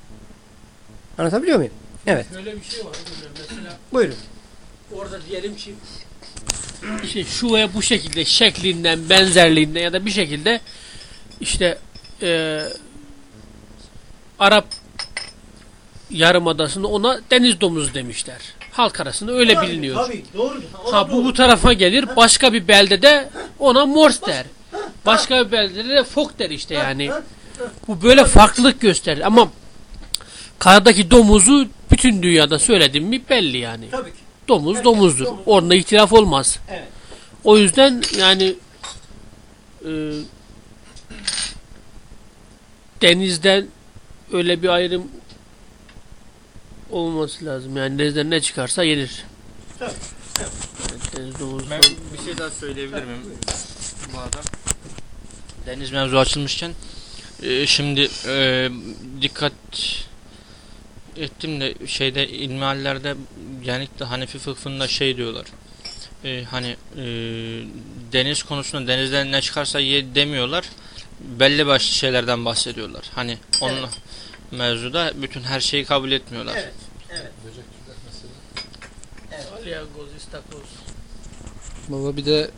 Anlatabiliyor muyum? Evet. Şöyle bir şey var. Mesela Buyurun. orada diyelim ki işte şu veya bu şekilde şeklinden, benzerliğinden ya da bir şekilde işte e, Arap Yarımadası'nda ona deniz domuzu demişler. Halk arasında öyle biliniyor. Tabii doğru. Ha bu bu tarafa gelir başka bir beldede ona mors der. Başka bir beldede de fok der işte yani. Bu böyle farklılık gösterir ama karadaki domuzu bütün dünyada söyledim mi belli yani. Tabii ki. Domuz domuzdur. Orada ihtilaf olmaz. Evet. O yüzden yani e, denizden öyle bir ayrım olması lazım. Yani denizden ne çıkarsa yenir. Tabii, Yani deniz domuz Ben bir şey daha söyleyebilir miyim? Bu arada. Deniz mevzu açılmışken e, şimdi e, dikkat ettim de şeyde ilmihallerde genellikle Hanefi fıkhında şey diyorlar. e, hani e, deniz konusunda denizden ne çıkarsa ye demiyorlar. Belli başlı şeylerden bahsediyorlar. Hani onun mevzuda bütün her şeyi kabul etmiyorlar. Evet. Evet. Böcek türler mesela. Salyangoz, istakoz. Baba bir de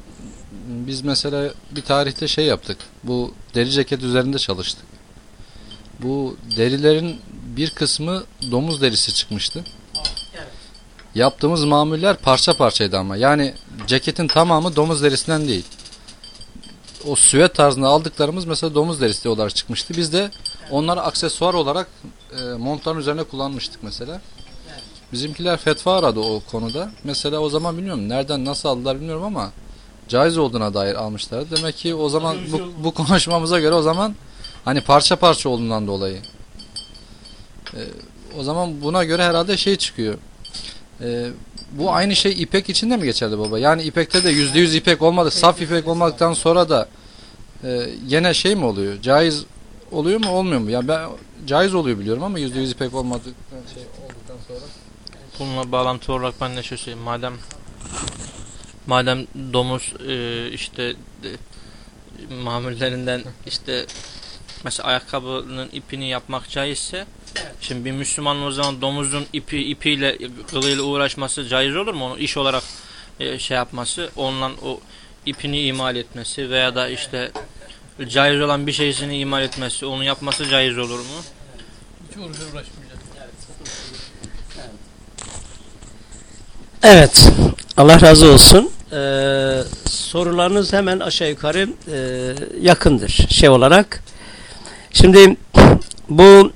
biz mesela bir tarihte şey yaptık. Bu deri ceket üzerinde çalıştık. Bu derilerin bir kısmı domuz derisi çıkmıştı. Evet. Yaptığımız mamuller parça parçaydı ama. Yani ceketin tamamı domuz derisinden değil. O süvet tarzında aldıklarımız mesela domuz derisi olarak çıkmıştı. Biz de onları aksesuar olarak e, montların üzerine kullanmıştık mesela. Bizimkiler fetva aradı o konuda. Mesela o zaman bilmiyorum nereden nasıl aldılar bilmiyorum ama caiz olduğuna dair almışlar. Demek ki o zaman bu, bu konuşmamıza göre o zaman hani parça parça olduğundan dolayı. E, o zaman buna göre herhalde şey çıkıyor. E, bu aynı şey ipek için de mi geçerli baba? Yani ipekte de yüzde yüz ipek olmadı, saf ipek olmadıktan sonra da e, gene şey mi oluyor? Caiz oluyor mu olmuyor mu? Ya ben caiz oluyor biliyorum ama yüzde yüz ipek olmadıktan şey olduktan sonra. Bununla bağlantı olarak ben de şey söyleyeyim. Madem madem domuz e, işte de, mamullerinden işte mesela ayakkabının ipini yapmak caizse şimdi bir Müslümanın o zaman domuzun ipi ipiyle kılıyla uğraşması caiz olur mu? Onu iş olarak e, şey yapması, onunla o ipini imal etmesi veya da işte caiz olan bir şeysini imal etmesi, onu yapması caiz olur mu? Hiç uğraşa uğraşmayacağız. Evet. Allah razı olsun. Ee, sorularınız hemen aşağı yukarı e, yakındır şey olarak. Şimdi bu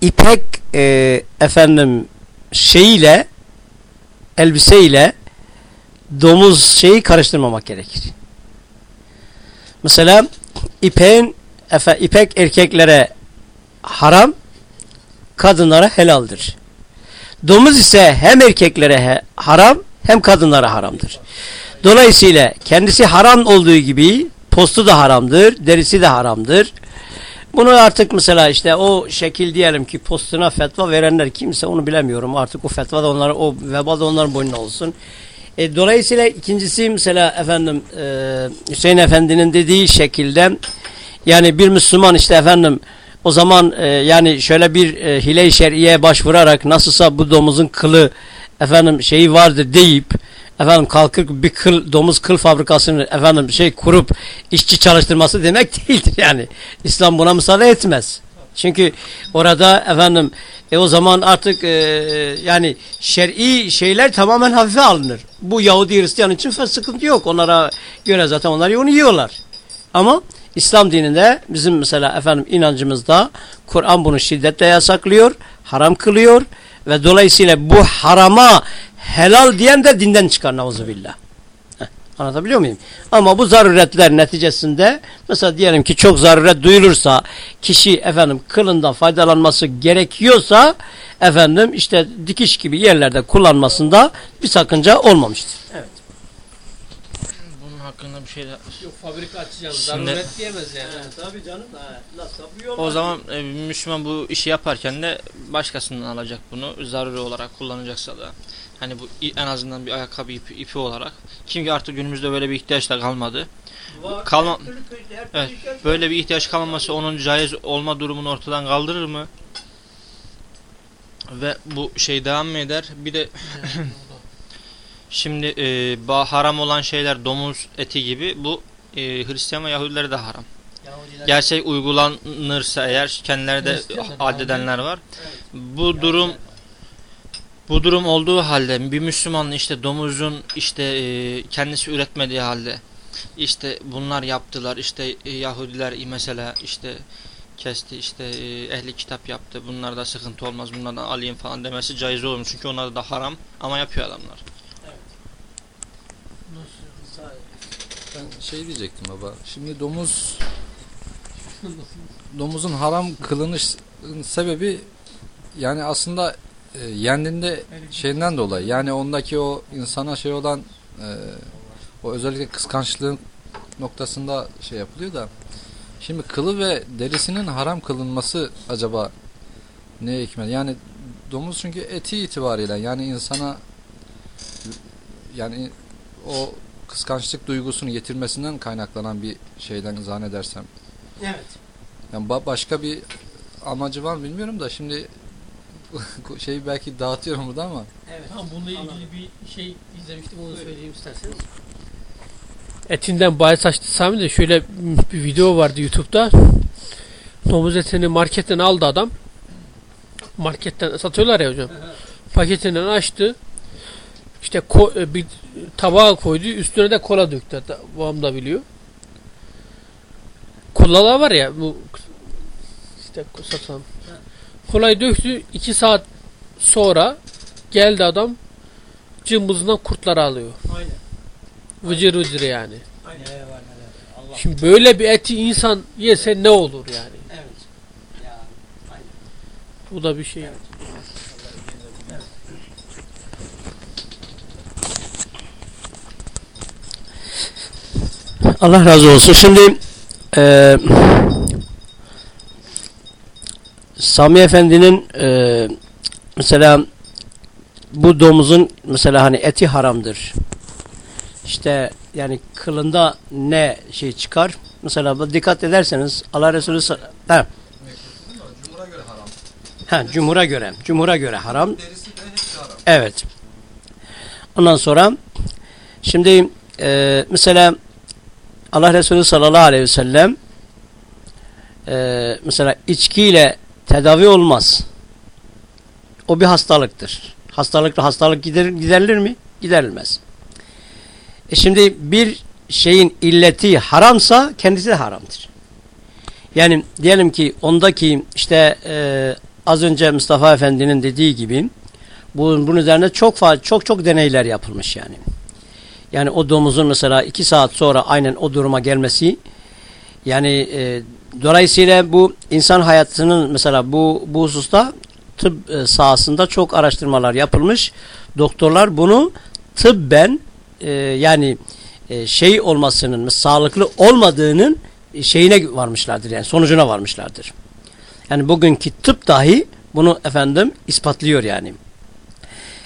ipek e, efendim şeyiyle elbiseyle domuz şeyi karıştırmamak gerekir. Mesela ipeğin efe, ipek erkeklere haram, kadınlara helaldir. Domuz ise hem erkeklere he- haram hem kadınlara haramdır. Dolayısıyla kendisi haram olduğu gibi postu da haramdır, derisi de haramdır. Bunu artık mesela işte o şekil diyelim ki postuna fetva verenler kimse onu bilemiyorum. Artık o fetva da onlara, o veba da onların boynuna olsun. E, dolayısıyla ikincisi mesela efendim e, Hüseyin Efendi'nin dediği şekilde yani bir Müslüman işte efendim o zaman e, yani şöyle bir e, hile-i şer'iye başvurarak nasılsa bu domuzun kılı efendim şeyi vardır deyip efendim kalkıp bir kıl domuz kıl fabrikasını efendim şey kurup işçi çalıştırması demek değildir yani. İslam buna müsaade etmez. Çünkü orada efendim e o zaman artık e, yani şer'i şeyler tamamen hafife alınır. Bu Yahudi Hristiyan için sıkıntı yok. Onlara göre zaten onlar onu yiyorlar. Ama İslam dininde bizim mesela efendim inancımızda Kur'an bunu şiddetle yasaklıyor, haram kılıyor ve dolayısıyla bu harama helal diyen de dinden çıkar nauzubillah. Anlatabiliyor muyum? Ama bu zaruretler neticesinde mesela diyelim ki çok zaruret duyulursa kişi efendim kılından faydalanması gerekiyorsa efendim işte dikiş gibi yerlerde kullanmasında bir sakınca olmamıştır. Evet. Bunun hakkında bir şey de Yok fabrika açacağız. Şimdi- Zaruret diyemez yani. tabii canım. O zaman e, Müslüman bu işi yaparken de başkasından alacak bunu zaruri olarak kullanacaksa da hani bu en azından bir ayakkabı ipi, ipi olarak çünkü artık günümüzde böyle bir ihtiyaç da kalmadı. Kalma- Evet, Böyle bir ihtiyaç kalmaması onun caiz olma durumunu ortadan kaldırır mı? Ve bu şey devam mı eder? Bir de şimdi e, haram olan şeyler domuz eti gibi bu e, Hristiyan ve Yahudilere de haram. Gerçek uygulanırsa eğer kendileri de addedenler var. Bu durum bu durum olduğu halde bir Müslümanın işte domuzun işte e, kendisi üretmediği halde işte bunlar yaptılar işte e, Yahudiler mesela işte kesti işte e, ehli kitap yaptı bunlarda sıkıntı olmaz bunlardan alayım falan demesi caiz olur mu? Çünkü onlar da haram ama yapıyor adamlar. Ben şey diyecektim baba. Şimdi domuz domuzun haram kılınış sebebi yani aslında e, yendiğinde şeyinden dolayı. Yani ondaki o insana şey olan e, o özellikle kıskançlığın noktasında şey yapılıyor da şimdi kılı ve derisinin haram kılınması acaba ne hikmet? Yani domuz çünkü eti itibariyle yani insana yani o kıskançlık duygusunu getirmesinden kaynaklanan bir şeyden zannedersem. Evet. Yani ba- başka bir amacı var mı bilmiyorum da şimdi şeyi belki dağıtıyorum burada ama Evet. Tamam bununla ilgili bir şey izlemiştim onu söyleyeyim isterseniz. Etinden bahis açtı Sami de şöyle bir video vardı YouTube'da. Domuz etini marketten aldı adam. Marketten satıyorlar ya hocam. Paketinden açtı. İşte ko- e, bir tabağa koydu. Üstüne de kola döktü. Babam da biliyor. Kolalar var ya bu işte satan. Kolayı döktü. iki saat sonra geldi adam cımbızından kurtları alıyor. Aynen. Vıcır vıcır yani. Aynen. Allah. Şimdi böyle bir eti insan yese ne olur yani? Evet. Ya. Aynen. Bu da bir şey. Allah razı olsun. Şimdi e, Sami Efendi'nin e, mesela bu domuzun mesela hani eti haramdır. İşte yani kılında ne şey çıkar? Mesela dikkat ederseniz Allah Resulü ha, Cumhur'a göre haram. ha, cumhura göre cumhura göre haram. Derisi de hepsi haram. Evet. Ondan sonra şimdi e, mesela Allah Resulü sallallahu aleyhi ve sellem e, mesela içkiyle tedavi olmaz. O bir hastalıktır. Hastalıkla hastalık gider, giderilir mi? Giderilmez. E şimdi bir şeyin illeti haramsa kendisi de haramdır. Yani diyelim ki ondaki işte e, az önce Mustafa Efendi'nin dediği gibi bunun, bunun üzerine çok çok çok deneyler yapılmış yani. Yani o domuzun mesela iki saat sonra aynen o duruma gelmesi yani e, dolayısıyla bu insan hayatının mesela bu bu hususta tıp e, sahasında çok araştırmalar yapılmış. Doktorlar bunu tıbben e, yani e, şey olmasının sağlıklı olmadığının şeyine varmışlardır yani sonucuna varmışlardır. Yani bugünkü tıp dahi bunu efendim ispatlıyor yani.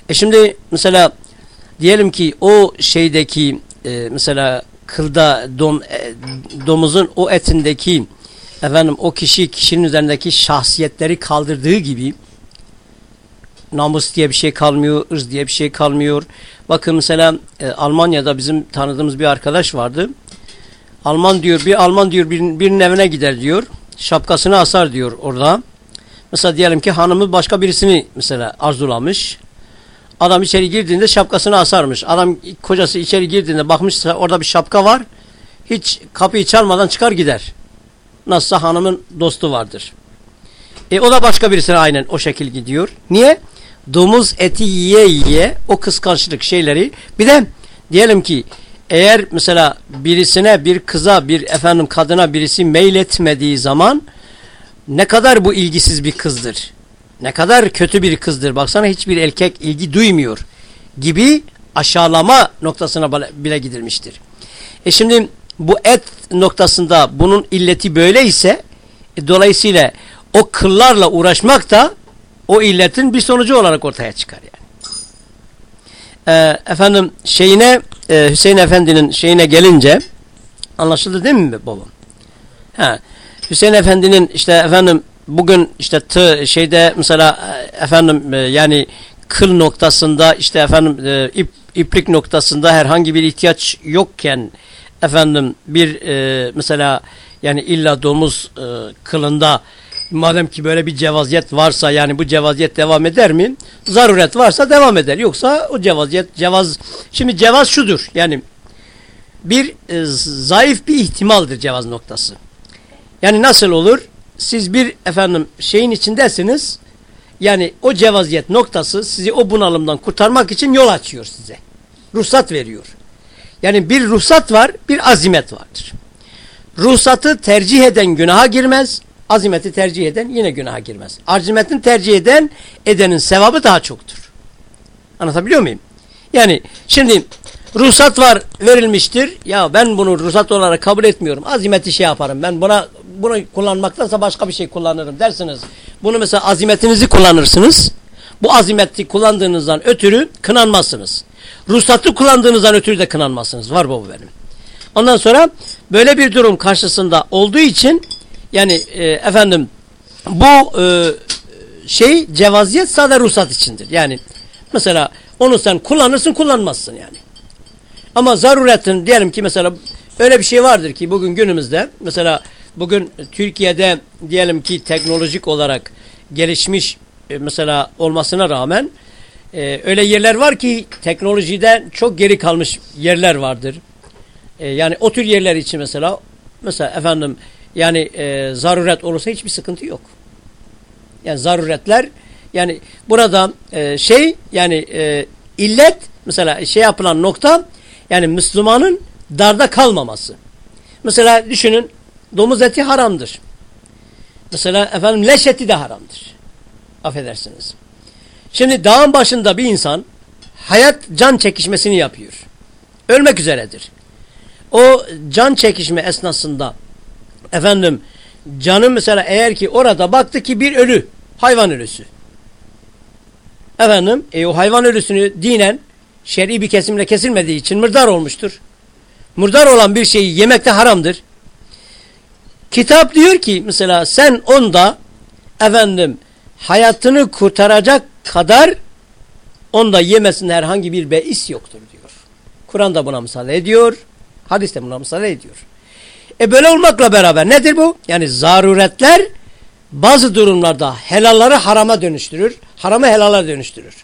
E şimdi mesela diyelim ki o şeydeki e, mesela kılda dom, e, domuzun o etindeki efendim o kişi kişinin üzerindeki şahsiyetleri kaldırdığı gibi namus diye bir şey kalmıyor, ırz diye bir şey kalmıyor. Bakın mesela e, Almanya'da bizim tanıdığımız bir arkadaş vardı. Alman diyor, bir Alman diyor bir, birinin evine gider diyor. Şapkasını asar diyor orada. Mesela diyelim ki hanımı başka birisini mesela arzulamış. Adam içeri girdiğinde şapkasını asarmış. Adam kocası içeri girdiğinde bakmışsa orada bir şapka var. Hiç kapıyı çalmadan çıkar gider. Nasılsa hanımın dostu vardır. E o da başka birisine aynen o şekil gidiyor. Niye? Domuz eti yiye yiye o kıskançlık şeyleri. Bir de diyelim ki eğer mesela birisine bir kıza bir efendim kadına birisi meyletmediği zaman ne kadar bu ilgisiz bir kızdır. Ne kadar kötü bir kızdır. Baksana hiçbir erkek ilgi duymuyor gibi aşağılama noktasına bile gidilmiştir. E şimdi bu et noktasında bunun illeti böyle ise e, dolayısıyla o kıllarla uğraşmak da o illetin bir sonucu olarak ortaya çıkar yani. E, efendim şeyine e, Hüseyin Efendi'nin şeyine gelince anlaşıldı değil mi babam? Ha, Hüseyin Efendi'nin işte efendim bugün işte tı şeyde mesela efendim yani kıl noktasında işte efendim ip, iplik noktasında herhangi bir ihtiyaç yokken efendim bir e, mesela yani illa domuz e, kılında madem ki böyle bir cevaziyet varsa yani bu cevaziyet devam eder mi? Zaruret varsa devam eder. Yoksa o cevaziyet cevaz şimdi cevaz şudur. Yani bir e, zayıf bir ihtimaldir cevaz noktası. Yani nasıl olur? Siz bir efendim şeyin içindesiniz. Yani o cevaziyet noktası sizi o bunalımdan kurtarmak için yol açıyor size. Ruhsat veriyor. Yani bir ruhsat var, bir azimet vardır. Ruhsatı tercih eden günaha girmez, azimeti tercih eden yine günaha girmez. Azimetin tercih eden edenin sevabı daha çoktur. Anlatabiliyor muyum? Yani şimdi ruhsat var verilmiştir. Ya ben bunu ruhsat olarak kabul etmiyorum. Azimeti şey yaparım. Ben buna bunu kullanmaktansa başka bir şey kullanırım dersiniz. Bunu mesela azimetinizi kullanırsınız. Bu azimeti kullandığınızdan ötürü kınanmazsınız. Ruhsatlı kullandığınızdan ötürü de kınanmazsınız. Var bu benim. Ondan sonra böyle bir durum karşısında olduğu için yani e, efendim bu e, şey cevaziyet sadece ruhsat içindir. Yani mesela onu sen kullanırsın kullanmazsın yani. Ama zaruretin diyelim ki mesela öyle bir şey vardır ki bugün günümüzde mesela bugün Türkiye'de diyelim ki teknolojik olarak gelişmiş e, mesela olmasına rağmen e, öyle yerler var ki teknolojiden çok geri kalmış yerler vardır. E, yani o tür yerler için mesela mesela efendim yani e, zaruret olursa hiçbir sıkıntı yok. Yani zaruretler yani burada e, şey yani e, illet mesela şey yapılan nokta yani Müslümanın darda kalmaması. Mesela düşünün domuz eti haramdır. Mesela efendim leş eti de haramdır. Affedersiniz. Şimdi dağın başında bir insan hayat can çekişmesini yapıyor. Ölmek üzeredir. O can çekişme esnasında efendim canı mesela eğer ki orada baktı ki bir ölü hayvan ölüsü. Efendim e, o hayvan ölüsünü dinen şer'i bir kesimle kesilmediği için mırdar olmuştur. Mırdar olan bir şeyi yemekte haramdır. Kitap diyor ki mesela sen onda efendim hayatını kurtaracak kadar onda yemesinde herhangi bir beis yoktur diyor. Kur'an da buna misal ediyor. Hadis de buna misal ediyor. E böyle olmakla beraber nedir bu? Yani zaruretler bazı durumlarda helalları harama dönüştürür. Haramı helala dönüştürür.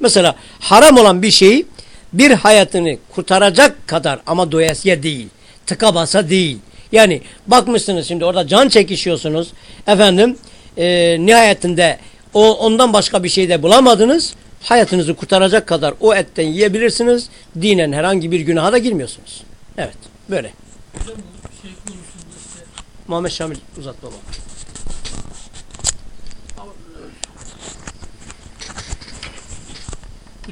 Mesela haram olan bir şeyi bir hayatını kurtaracak kadar ama doyasıya değil. Tıka basa değil. Yani bakmışsınız şimdi orada can çekişiyorsunuz. Efendim e, nihayetinde o ondan başka bir şey de bulamadınız. Hayatınızı kurtaracak kadar o etten yiyebilirsiniz. Dinen herhangi bir günaha da girmiyorsunuz. Evet böyle. Hocam bu şey konusunda işte Muhammed Şamil uzat baba.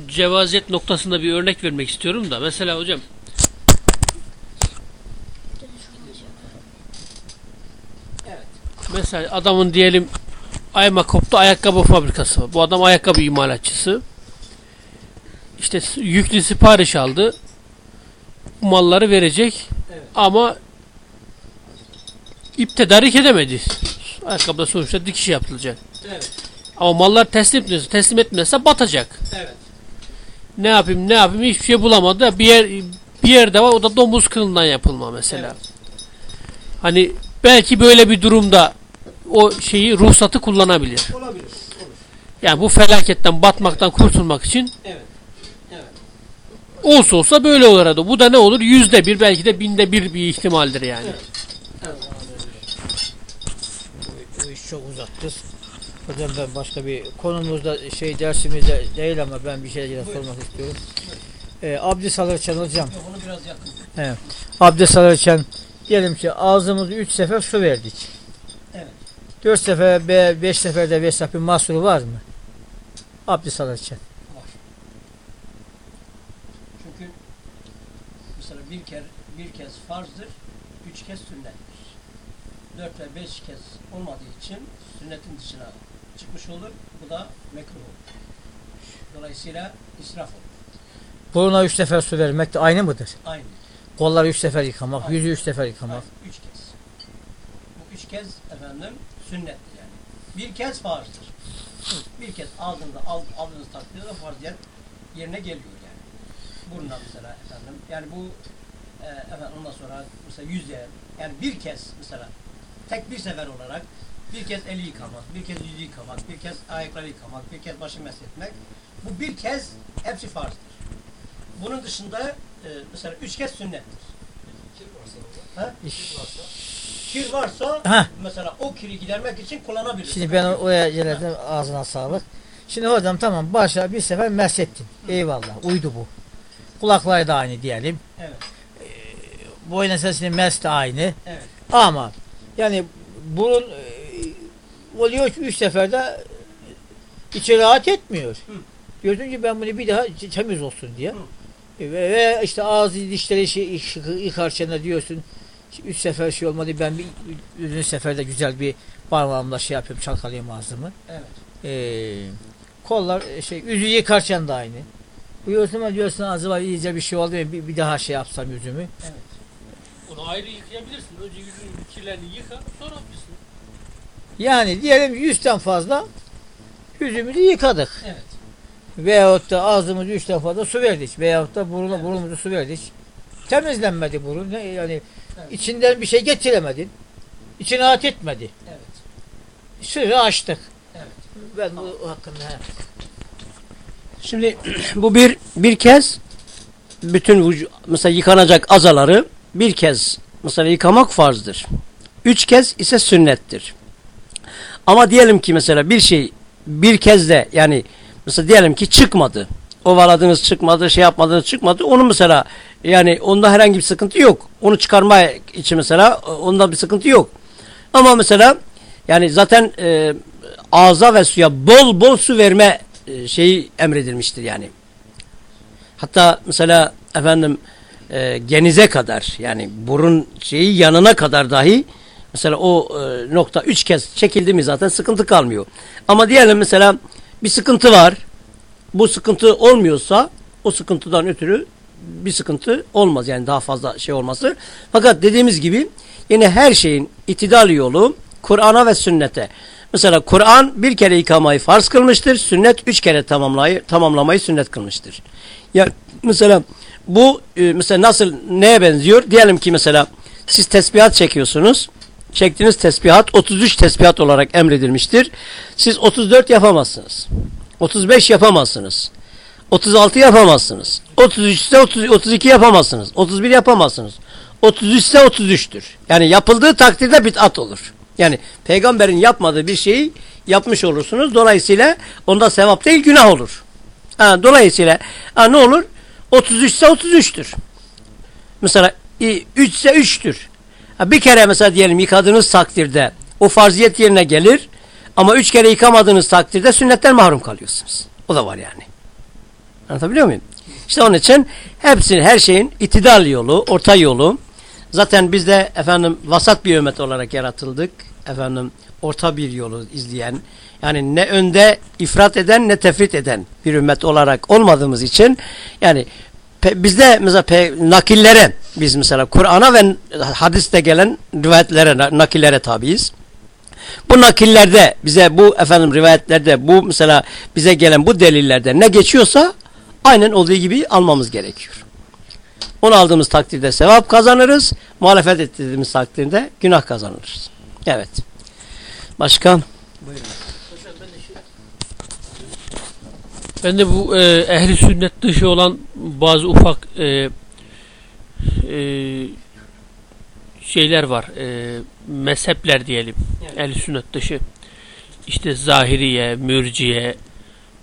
cevaziyet noktasında bir örnek vermek istiyorum da mesela hocam Mesela adamın diyelim Aymakop'ta ayakkabı fabrikası var. Bu adam ayakkabı imalatçısı. İşte yüklü sipariş aldı. Bu malları verecek. Evet. Ama ip tedarik edemedi. Ayakkabıda sonuçta dikiş yapılacak. Evet. Ama mallar teslim etmiyorsa, teslim etmezse batacak. Evet. Ne yapayım, ne yapayım hiçbir şey bulamadı. Bir yer bir yerde var o da domuz kılından yapılma mesela. Hani belki böyle bir durumda o şeyi ruhsatı kullanabilir. Olabilir. Yani bu felaketten batmaktan kurtulmak için Evet. Evet. olsa olsa böyle olur arada. Bu da ne olur? Yüzde bir belki de binde bir bir ihtimaldir yani. Bu iş çok uzaktır. Hocam ben başka bir konumuzda şey dersimizde değil ama ben bir şey yine sormak istiyorum. Ee, abdest alırken hocam, Yok, onu biraz yakın. abdest alırken diyelim ki ağzımızı üç sefer su verdik. Dört sefer, be, beş seferde vesaire bir mahsuru var mı? Abdest alırken. Çünkü mesela bir kere bir kez farzdır, üç kez sünnettir. Dört ve beş kez olmadığı için sünnetin dışına çıkmış olur. Bu da mekruh olur. Dolayısıyla israf olur. Buruna üç sefer su vermek de aynı mıdır? Aynı. Kolları üç sefer yıkamak, Aynı. yüzü üç sefer yıkamak. Aynı. Üç kez. Bu üç kez efendim sünnettir yani. Bir kez farzdır. Bir kez ağzında al, aldığınız takdirde farziyet yerine geliyor yani. Burundan mesela efendim. Yani bu e, efendim ondan sonra mesela yüzde yani bir kez mesela tek bir sefer olarak bir kez eli yıkamak, bir kez yüzü yıkamak, bir kez ayakları yıkamak, bir kez başı mesletmek. Bu bir kez hepsi farzdır. Bunun dışında e, mesela üç kez sünnettir. Ha? Kir varsa Heh. mesela o kiri gidermek için kullanabilir. Şimdi ben oraya geledim ağzına sağlık. Şimdi hocam tamam başa bir sefer meslettin. Eyvallah uydu bu. Kulakları da aynı diyelim. Evet. Boyun sesinin mes de aynı. Evet. Ama yani burun e, oluyor ki üç seferde içi rahat etmiyor. Hı. Diyorsun ki ben bunu bir daha temiz olsun diye. E, Ve, ve işte ağzı dişleri şey, yık- yıkarken diyorsun üç sefer şey olmadı ben bir üçüncü seferde güzel bir parmağımla şey yapıyorum çalkalayayım ağzımı. Evet. Ee, kollar e, şey yüzü yıkarken de aynı. Buyursun ama diyorsun acaba iyice bir şey oldu mu? Bir, bir daha şey yapsam yüzümü. Onu ayrı yıkayabilirsin. Önce yüzünün kirlerini yıka sonra yapıyorsun. Yani diyelim 100'ten fazla yüzümüzü yıkadık. Evet. Veyahut da ağzımızı üç defa da su verdik. Veyahut da burnu, burnumuzu su verdik. Temizlenmedi burun. Ne- Yani Evet. içinden bir şey getiremedin. İçine at etmedi. Evet. Sırrı açtık. Evet. Ben bu hakkında. Şimdi bu bir bir kez bütün vücu- mesela yıkanacak azaları bir kez mesela yıkamak farzdır. Üç kez ise sünnettir. Ama diyelim ki mesela bir şey bir kez de yani mesela diyelim ki çıkmadı. Ovaladınız çıkmadı, şey yapmadınız çıkmadı. Onu mesela yani onda herhangi bir sıkıntı yok. Onu çıkarma için mesela onda bir sıkıntı yok. Ama mesela yani zaten e, ağza ve suya bol bol su verme e, şeyi emredilmiştir yani. Hatta mesela efendim e, genize kadar yani burun şeyi yanına kadar dahi mesela o e, nokta üç kez çekildi mi zaten sıkıntı kalmıyor. Ama diyelim mesela bir sıkıntı var. Bu sıkıntı olmuyorsa o sıkıntıdan ötürü bir sıkıntı olmaz yani daha fazla şey olması. Fakat dediğimiz gibi yine her şeyin itidal yolu Kur'an'a ve sünnete. Mesela Kur'an bir kere yıkamayı farz kılmıştır. Sünnet üç kere tamamlayı, tamamlamayı sünnet kılmıştır. Ya mesela bu e, mesela nasıl neye benziyor? Diyelim ki mesela siz tesbihat çekiyorsunuz. Çektiğiniz tesbihat 33 tesbihat olarak emredilmiştir. Siz 34 yapamazsınız. 35 yapamazsınız. 36 yapamazsınız. 33 ise 30, 32 yapamazsınız. 31 yapamazsınız. 33 ise 33'tür. Yani yapıldığı takdirde bid'at olur. Yani peygamberin yapmadığı bir şeyi yapmış olursunuz. Dolayısıyla onda sevap değil günah olur. Ha, dolayısıyla ha, ne olur? 33 ise 33'tür. Mesela 3 ise 3'tür. Ha, bir kere mesela diyelim yıkadığınız takdirde o farziyet yerine gelir. Ama 3 kere yıkamadığınız takdirde sünnetten mahrum kalıyorsunuz. O da var yani. Anlatabiliyor muyum? İşte onun için hepsinin her şeyin itidal yolu, orta yolu. Zaten biz de efendim vasat bir ümmet olarak yaratıldık. Efendim orta bir yolu izleyen yani ne önde ifrat eden ne tefrit eden bir ümmet olarak olmadığımız için yani bizde mesela nakillere biz mesela Kur'an'a ve hadiste gelen rivayetlere nakillere tabiiz. Bu nakillerde bize bu efendim rivayetlerde bu mesela bize gelen bu delillerde ne geçiyorsa aynen olduğu gibi almamız gerekiyor. Onu aldığımız takdirde sevap kazanırız. Muhalefet ettiğimiz takdirde günah kazanırız. Evet. Başkan. Buyurun. Ben de bu e, ehli sünnet dışı olan bazı ufak e, e, şeyler var. E, mezhepler diyelim. Evet. Ehli sünnet dışı. İşte zahiriye, mürciye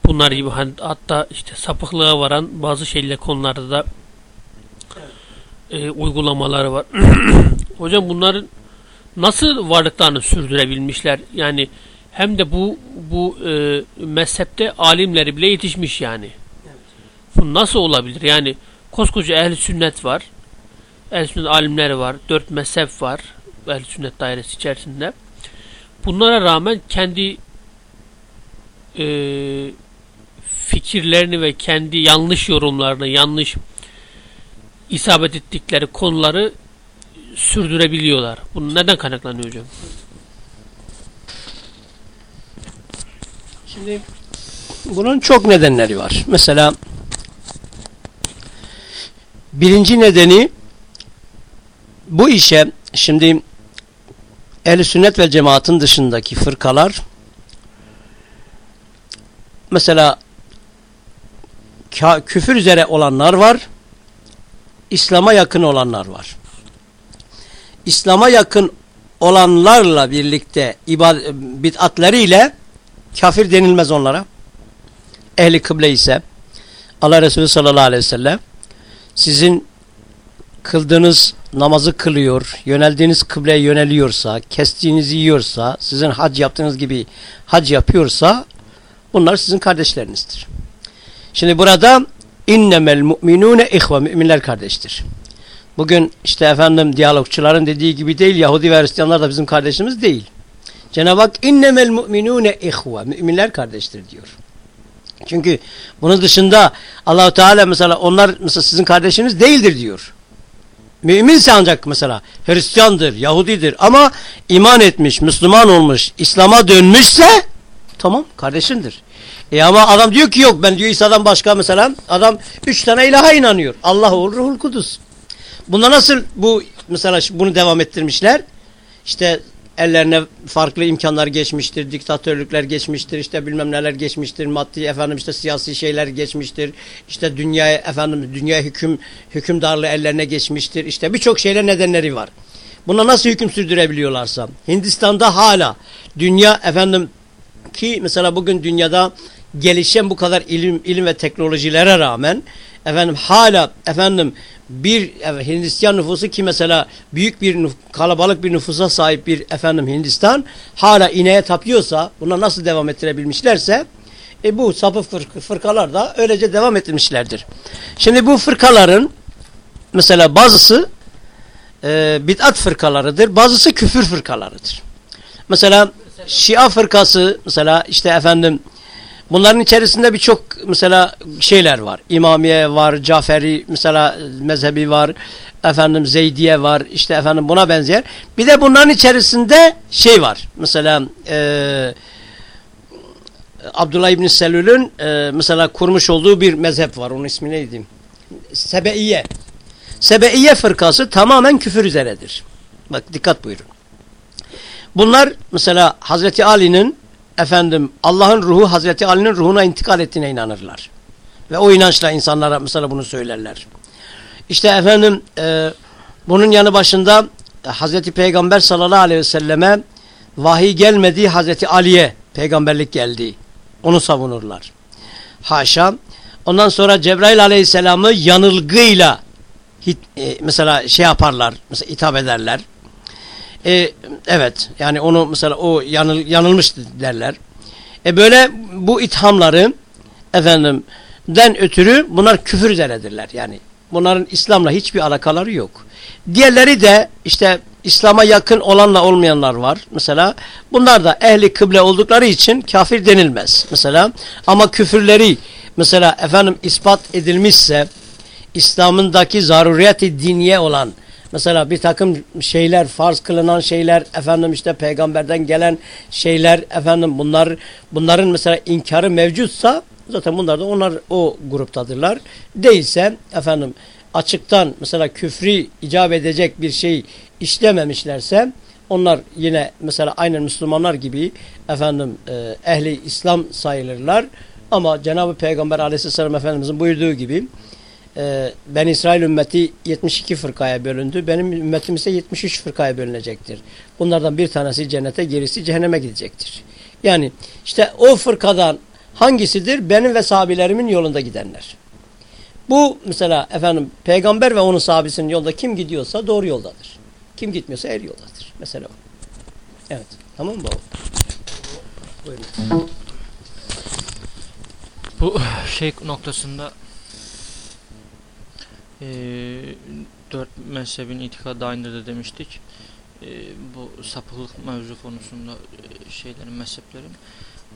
bunlar gibi hatta işte sapıklığa varan bazı şeyler konularda da e, uygulamaları var. Hocam bunların nasıl varlıklarını sürdürebilmişler? Yani hem de bu bu e, mezhepte alimleri bile yetişmiş yani. Evet. Bu nasıl olabilir? Yani koskoca ehli sünnet var. Ehl sünnet alimleri var. Dört mezhep var. Ehl sünnet dairesi içerisinde. Bunlara rağmen kendi e, fikirlerini ve kendi yanlış yorumlarını, yanlış isabet ettikleri konuları sürdürebiliyorlar. Bunu neden kaynaklanıyor hocam? Şimdi bunun çok nedenleri var. Mesela birinci nedeni bu işe şimdi ehl sünnet ve cemaatin dışındaki fırkalar mesela küfür üzere olanlar var İslam'a yakın olanlar var. İslam'a yakın olanlarla birlikte bid'atları ile kafir denilmez onlara. Ehli kıble ise Allah Resulü sallallahu aleyhi ve sellem sizin kıldığınız namazı kılıyor, yöneldiğiniz kıbleye yöneliyorsa, kestiğinizi yiyorsa, sizin hac yaptığınız gibi hac yapıyorsa bunlar sizin kardeşlerinizdir. Şimdi burada innemel mu'minune ihve müminler kardeştir. Bugün işte efendim diyalogçuların dediği gibi değil Yahudi ve Hristiyanlar da bizim kardeşimiz değil. Cenab-ı Hak innemel mu'minune ihve müminler kardeştir diyor. Çünkü bunun dışında Allahu Teala mesela onlar mesela sizin kardeşiniz değildir diyor. Müminse ancak mesela Hristiyandır, Yahudidir ama iman etmiş, Müslüman olmuş, İslam'a dönmüşse tamam kardeşindir. E ama adam diyor ki yok ben diyor İsa'dan başka mesela adam üç tane ilaha inanıyor. Allah ol, Ruhul Kudüs. Bunda nasıl bu mesela bunu devam ettirmişler? İşte ellerine farklı imkanlar geçmiştir, diktatörlükler geçmiştir, işte bilmem neler geçmiştir, maddi efendim işte siyasi şeyler geçmiştir, işte dünyaya efendim dünya hüküm hükümdarlığı ellerine geçmiştir, işte birçok şeyler nedenleri var. Buna nasıl hüküm sürdürebiliyorlarsa Hindistan'da hala dünya efendim ki mesela bugün dünyada gelişen bu kadar ilim ilim ve teknolojilere rağmen efendim hala efendim bir evet, Hindistan nüfusu ki mesela büyük bir kalabalık bir nüfusa sahip bir efendim Hindistan hala ineğe tapıyorsa buna nasıl devam ettirebilmişlerse e, bu sapı fırk fırkalar da öylece devam ettirmişlerdir. Şimdi bu fırkaların mesela bazısı e, bid'at fırkalarıdır bazısı küfür fırkalarıdır. Mesela Şia fırkası mesela işte efendim Bunların içerisinde birçok mesela şeyler var. İmamiye var, Caferi mesela mezhebi var, efendim Zeydiye var, işte efendim buna benzer. Bir de bunların içerisinde şey var. Mesela e, Abdullah İbni Selül'ün e, mesela kurmuş olduğu bir mezhep var. Onun ismi neydi? Sebeiye. Sebeiye fırkası tamamen küfür üzeredir. Bak dikkat buyurun. Bunlar mesela Hazreti Ali'nin efendim Allah'ın ruhu Hazreti Ali'nin ruhuna intikal ettiğine inanırlar. Ve o inançla insanlara mesela bunu söylerler. İşte efendim e, bunun yanı başında Hazreti Peygamber sallallahu aleyhi ve selleme vahiy gelmediği Hazreti Ali'ye peygamberlik geldi. Onu savunurlar. Haşa. Ondan sonra Cebrail aleyhisselamı yanılgıyla hit, e, mesela şey yaparlar. Mesela hitap ederler. E, evet yani onu mesela o yanıl, yanılmış derler. E böyle bu ithamları efendim den ötürü bunlar küfür üzeredirler. Yani bunların İslam'la hiçbir alakaları yok. Diğerleri de işte İslam'a yakın olanla olmayanlar var. Mesela bunlar da ehli kıble oldukları için kafir denilmez. Mesela ama küfürleri mesela efendim ispat edilmişse İslam'ındaki zaruriyeti diniye olan Mesela bir takım şeyler farz kılınan şeyler efendim işte peygamberden gelen şeyler efendim bunlar bunların mesela inkarı mevcutsa zaten bunlar da onlar o gruptadırlar. Değilse efendim açıktan mesela küfri icap edecek bir şey işlememişlerse onlar yine mesela aynen Müslümanlar gibi efendim e, ehli İslam sayılırlar. Ama Cenab-ı Peygamber aleyhisselam efendimizin buyurduğu gibi e, ben İsrail ümmeti 72 fırkaya bölündü. Benim ümmetim ise 73 fırkaya bölünecektir. Bunlardan bir tanesi cennete, gerisi cehenneme gidecektir. Yani işte o fırkadan hangisidir? Benim ve sahabilerimin yolunda gidenler. Bu mesela efendim peygamber ve onun sahabesinin yolda kim gidiyorsa doğru yoldadır. Kim gitmiyorsa er yoldadır. Mesela o. Evet. Tamam mı baba? Buyurun. Bu şey noktasında e, dört mezhebin itikadı aynıdır demiştik. E, bu sapıklık mevzu konusunda e, şeylerin mezheplerin.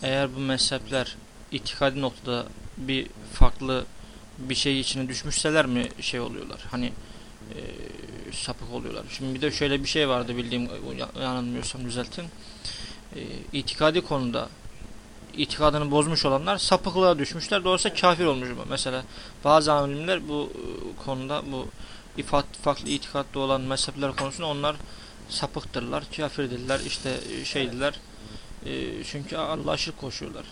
Eğer bu mezhepler itikadi noktada bir farklı bir şey içine düşmüşseler mi şey oluyorlar? Hani e, sapık oluyorlar. Şimdi bir de şöyle bir şey vardı bildiğim yanılmıyorsam düzeltin. E, itikadi konuda itikadını bozmuş olanlar sapıklığa düşmüşler. Dolayısıyla kafir olmuş. Mesela bazı alimler bu e, konuda bu ifat, farklı itikadlı olan mezhepler konusunda onlar sapıktırlar, kafirdirler, işte e, şeydiler. E, çünkü Allah'a şirk koşuyorlar.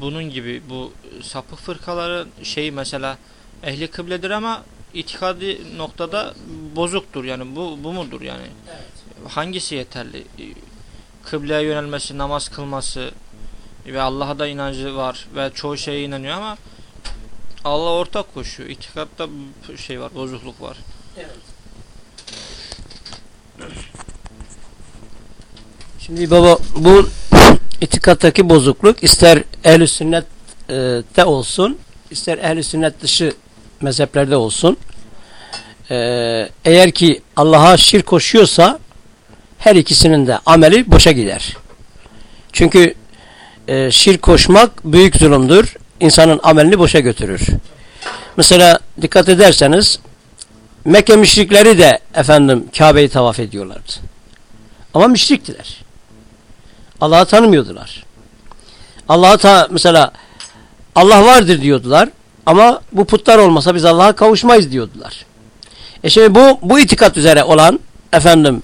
Bunun gibi bu sapık fırkaları şey mesela ehli kıbledir ama itikadi noktada bozuktur. Yani bu bu mudur yani? Hangisi yeterli? Kıbleye yönelmesi, namaz kılması, ve Allah'a da inancı var ve çoğu şeye inanıyor ama Allah ortak koşuyor. İtikatta şey var, bozukluk var. Evet. Şimdi baba bu itikattaki bozukluk ister ehl-i sünnette olsun, ister ehl-i sünnet dışı mezheplerde olsun. Ee, eğer ki Allah'a şirk koşuyorsa her ikisinin de ameli boşa gider. Çünkü e, şirk koşmak büyük zulümdür. İnsanın amelini boşa götürür. Mesela dikkat ederseniz Mekke müşrikleri de efendim Kabe'yi tavaf ediyorlardı. Ama müşriktiler. Allah'ı tanımıyordular. Allah'a ta mesela Allah vardır diyordular ama bu putlar olmasa biz Allah'a kavuşmayız diyordular. E şimdi bu bu itikat üzere olan efendim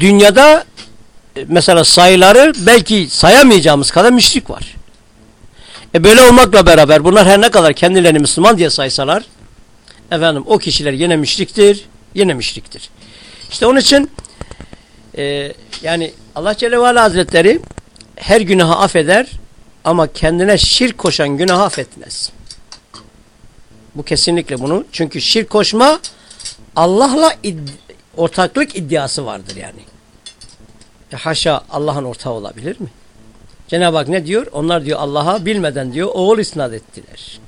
dünyada mesela sayıları belki sayamayacağımız kadar müşrik var. E böyle olmakla beraber bunlar her ne kadar kendilerini Müslüman diye saysalar efendim o kişiler yine müşriktir, yine müşriktir. İşte onun için e, yani Allah Celle ve Ala Hazretleri her günahı affeder ama kendine şirk koşan günahı affetmez. Bu kesinlikle bunu. Çünkü şirk koşma Allah'la id ortaklık iddiası vardır yani. E haşa Allah'ın ortağı olabilir mi? Cenab-ı Hak ne diyor? Onlar diyor Allah'a bilmeden diyor oğul isnat ettiler.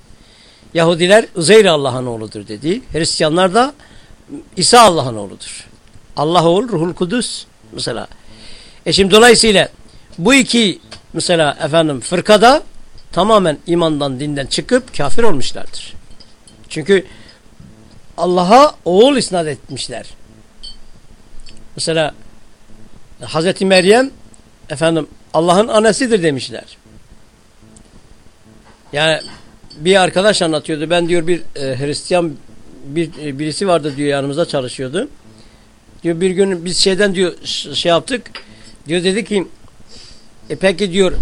Yahudiler Uzeyr Allah'ın oğludur dedi. Hristiyanlar da İsa Allah'ın oğludur. Allah oğul Ruhul Kudüs mesela. E şimdi dolayısıyla bu iki mesela efendim fırkada tamamen imandan dinden çıkıp kafir olmuşlardır. Çünkü Allah'a oğul isnat etmişler. Mesela Hazreti Meryem efendim Allah'ın annesidir demişler. Yani bir arkadaş anlatıyordu. Ben diyor bir e, Hristiyan bir e, birisi vardı diyor yanımızda çalışıyordu. Diyor bir gün biz şeyden diyor şey yaptık. Diyor dedi ki e peki diyor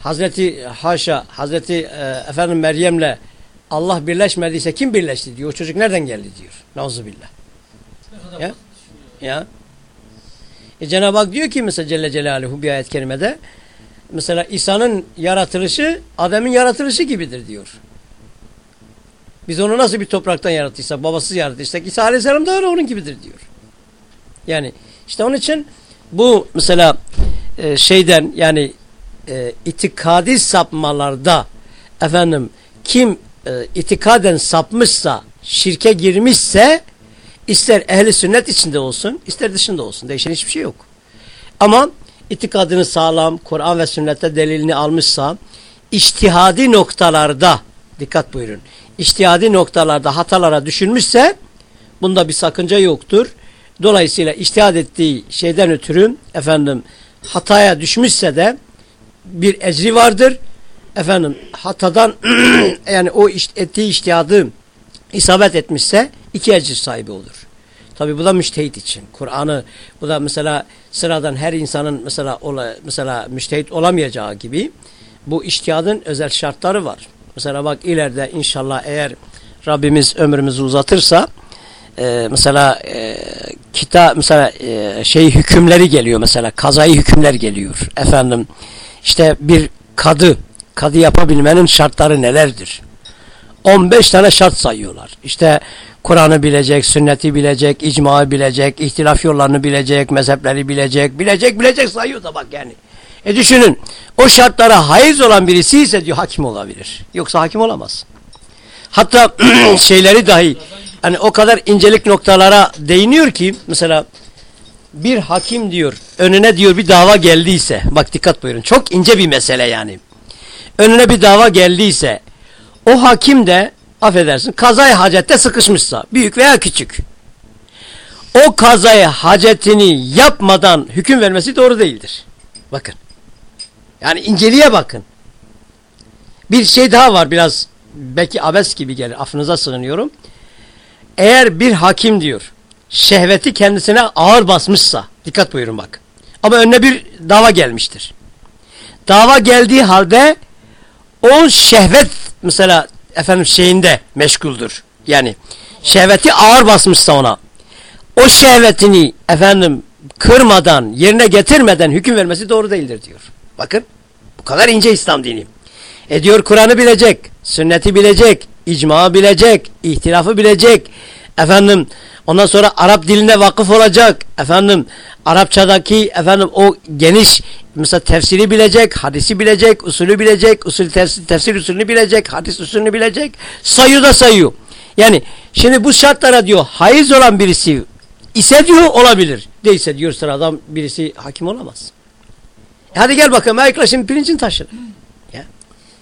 Hazreti Haşa Hazreti e, efendim Meryem'le Allah birleşmediyse kim birleşti diyor. O çocuk nereden geldi diyor. Nauzubillah. Ya. Ya. E Cenab-ı Hak diyor ki mesela Celle Celaluhu bir ayet kerimede mesela İsa'nın yaratılışı Adem'in yaratılışı gibidir diyor. Biz onu nasıl bir topraktan yarattıysak, babasız yarattıysak İsa Aleyhisselam da öyle onun gibidir diyor. Yani işte onun için bu mesela e, şeyden yani e, itikadi sapmalarda efendim kim e, itikaden sapmışsa, şirke girmişse ister ehli sünnet içinde olsun, ister dışında olsun. Değişen hiçbir şey yok. Ama itikadını sağlam, Kur'an ve sünnette delilini almışsa, iştihadi noktalarda, dikkat buyurun, iştihadi noktalarda hatalara düşünmüşse, bunda bir sakınca yoktur. Dolayısıyla iştihad ettiği şeyden ötürü, efendim, hataya düşmüşse de bir ecri vardır. Efendim, hatadan, yani o ettiği iştihadı isabet etmişse, iki ecir sahibi olur. Tabi bu da müştehit için. Kur'an'ı bu da mesela sıradan her insanın mesela ola, mesela müştehit olamayacağı gibi bu iştihadın özel şartları var. Mesela bak ileride inşallah eğer Rabbimiz ömrümüzü uzatırsa e, mesela e, kita mesela e, şey hükümleri geliyor mesela kazayı hükümler geliyor. Efendim işte bir kadı kadı yapabilmenin şartları nelerdir? 15 tane şart sayıyorlar. İşte Kur'an'ı bilecek, sünneti bilecek, icmayı bilecek, ihtilaf yollarını bilecek, mezhepleri bilecek, bilecek, bilecek sayıyor da bak yani. E düşünün, o şartlara haiz olan birisi ise diyor hakim olabilir. Yoksa hakim olamaz. Hatta şeyleri dahi, hani o kadar incelik noktalara değiniyor ki, mesela bir hakim diyor, önüne diyor bir dava geldiyse, bak dikkat buyurun, çok ince bir mesele yani. Önüne bir dava geldiyse, o hakim de affedersin kazayı hacette sıkışmışsa büyük veya küçük o kazayı hacetini yapmadan hüküm vermesi doğru değildir. Bakın. Yani inceliğe bakın. Bir şey daha var biraz belki abes gibi gelir affınıza sığınıyorum. Eğer bir hakim diyor şehveti kendisine ağır basmışsa dikkat buyurun bak. Ama önüne bir dava gelmiştir. Dava geldiği halde o şehvet mesela efendim şeyinde meşguldür. Yani şehveti ağır basmışsa ona o şehvetini efendim kırmadan, yerine getirmeden hüküm vermesi doğru değildir diyor. Bakın bu kadar ince İslam dini. E diyor Kur'an'ı bilecek, sünneti bilecek, icma bilecek, ihtilafı bilecek. Efendim ondan sonra Arap diline vakıf olacak. Efendim Arapçadaki efendim o geniş mesela tefsiri bilecek, hadisi bilecek, usulü bilecek, usul tefsir, tefsir usulünü bilecek, hadis usulünü bilecek. Sayıyor da sayıyor. Yani şimdi bu şartlara diyor haiz olan birisi ise diyor olabilir. Değilse diyor sıradan birisi hakim olamaz. E hadi gel bakalım ayıkla şimdi pirincin taşını.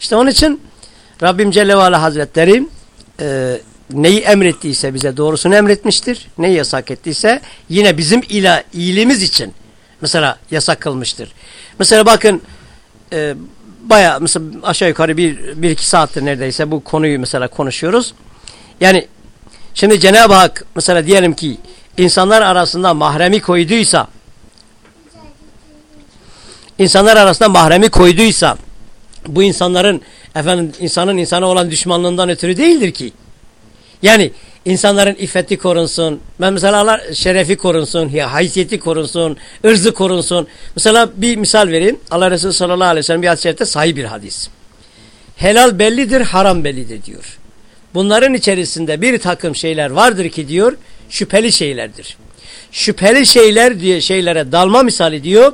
İşte onun için Rabbim Celle ve Ala Hazretleri e, neyi emrettiyse bize doğrusunu emretmiştir. Neyi yasak ettiyse yine bizim ila iyiliğimiz için mesela yasak kılmıştır. Mesela bakın e, baya mesela aşağı yukarı bir, bir iki saattir neredeyse bu konuyu mesela konuşuyoruz. Yani şimdi Cenab-ı Hak mesela diyelim ki insanlar arasında mahremi koyduysa insanlar arasında mahremi koyduysa bu insanların efendim insanın insana olan düşmanlığından ötürü değildir ki. Yani insanların iffeti korunsun, mesela şerefi korunsun, haysiyeti korunsun, ırzı korunsun. Mesela bir misal vereyim. Allah Resulü sallallahu aleyhi ve sellem bir hadis-i sahih bir hadis. Helal bellidir, haram bellidir diyor. Bunların içerisinde bir takım şeyler vardır ki diyor, şüpheli şeylerdir. Şüpheli şeyler diye şeylere dalma misali diyor,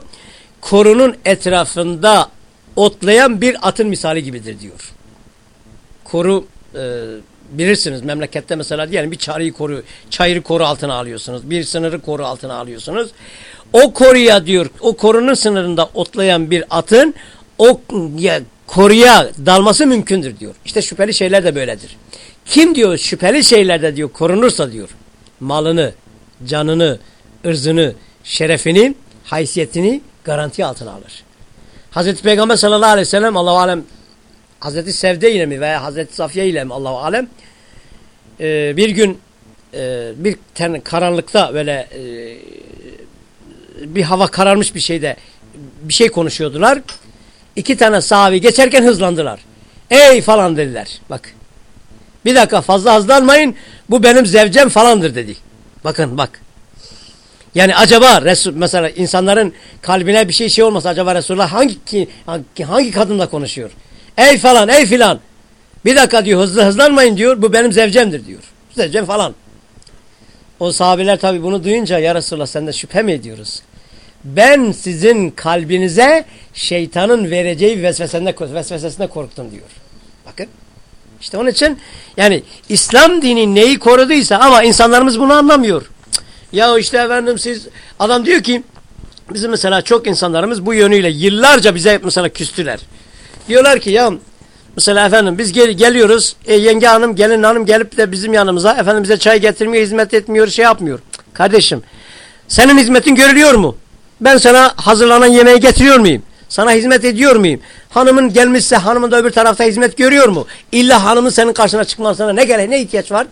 korunun etrafında otlayan bir atın misali gibidir diyor. Koru e, bilirsiniz memlekette mesela diyelim bir çayırı koru, çayırı koru altına alıyorsunuz. Bir sınırı koru altına alıyorsunuz. O koruya diyor o korunun sınırında otlayan bir atın o ya, koruya dalması mümkündür diyor. İşte şüpheli şeyler de böyledir. Kim diyor şüpheli şeylerde diyor korunursa diyor malını, canını, ırzını, şerefini, haysiyetini garanti altına alır. Hazreti Peygamber sallallahu aleyhi ve sellem Allahu alem Hazreti Sevde ile mi veya Hazreti Safiye ile mi Allahu alem e, bir gün e, bir tane karanlıkta böyle e, bir hava kararmış bir şeyde bir şey konuşuyordular. İki tane sahabi geçerken hızlandılar. Ey falan dediler. Bak. Bir dakika fazla hızlanmayın. Bu benim zevcem falandır dedi. Bakın bak. Yani acaba Resul mesela insanların kalbine bir şey şey olmasa acaba Resulullah hangi hangi, hangi kadınla konuşuyor? Ey falan ey filan. Bir dakika diyor hızlı hızlanmayın diyor. Bu benim zevcemdir diyor. Zevcem falan. O sahabeler tabi bunu duyunca ya Resulullah sende şüphe mi ediyoruz? Ben sizin kalbinize şeytanın vereceği vesvesesinde, vesvesesinde korktum diyor. Bakın. İşte onun için yani İslam dini neyi koruduysa ama insanlarımız bunu anlamıyor. Ya işte efendim siz adam diyor ki bizim mesela çok insanlarımız bu yönüyle yıllarca bize mesela küstüler. Diyorlar ki ya mesela efendim biz gel geliyoruz e, yenge hanım gelin hanım gelip de bizim yanımıza efendim bize çay getirmiyor hizmet etmiyor şey yapmıyor. Kardeşim senin hizmetin görülüyor mu? Ben sana hazırlanan yemeği getiriyor muyum? Sana hizmet ediyor muyum? Hanımın gelmişse hanımın da öbür tarafta hizmet görüyor mu? İlla hanımın senin karşına çıkmasına ne gerek ne ihtiyaç var?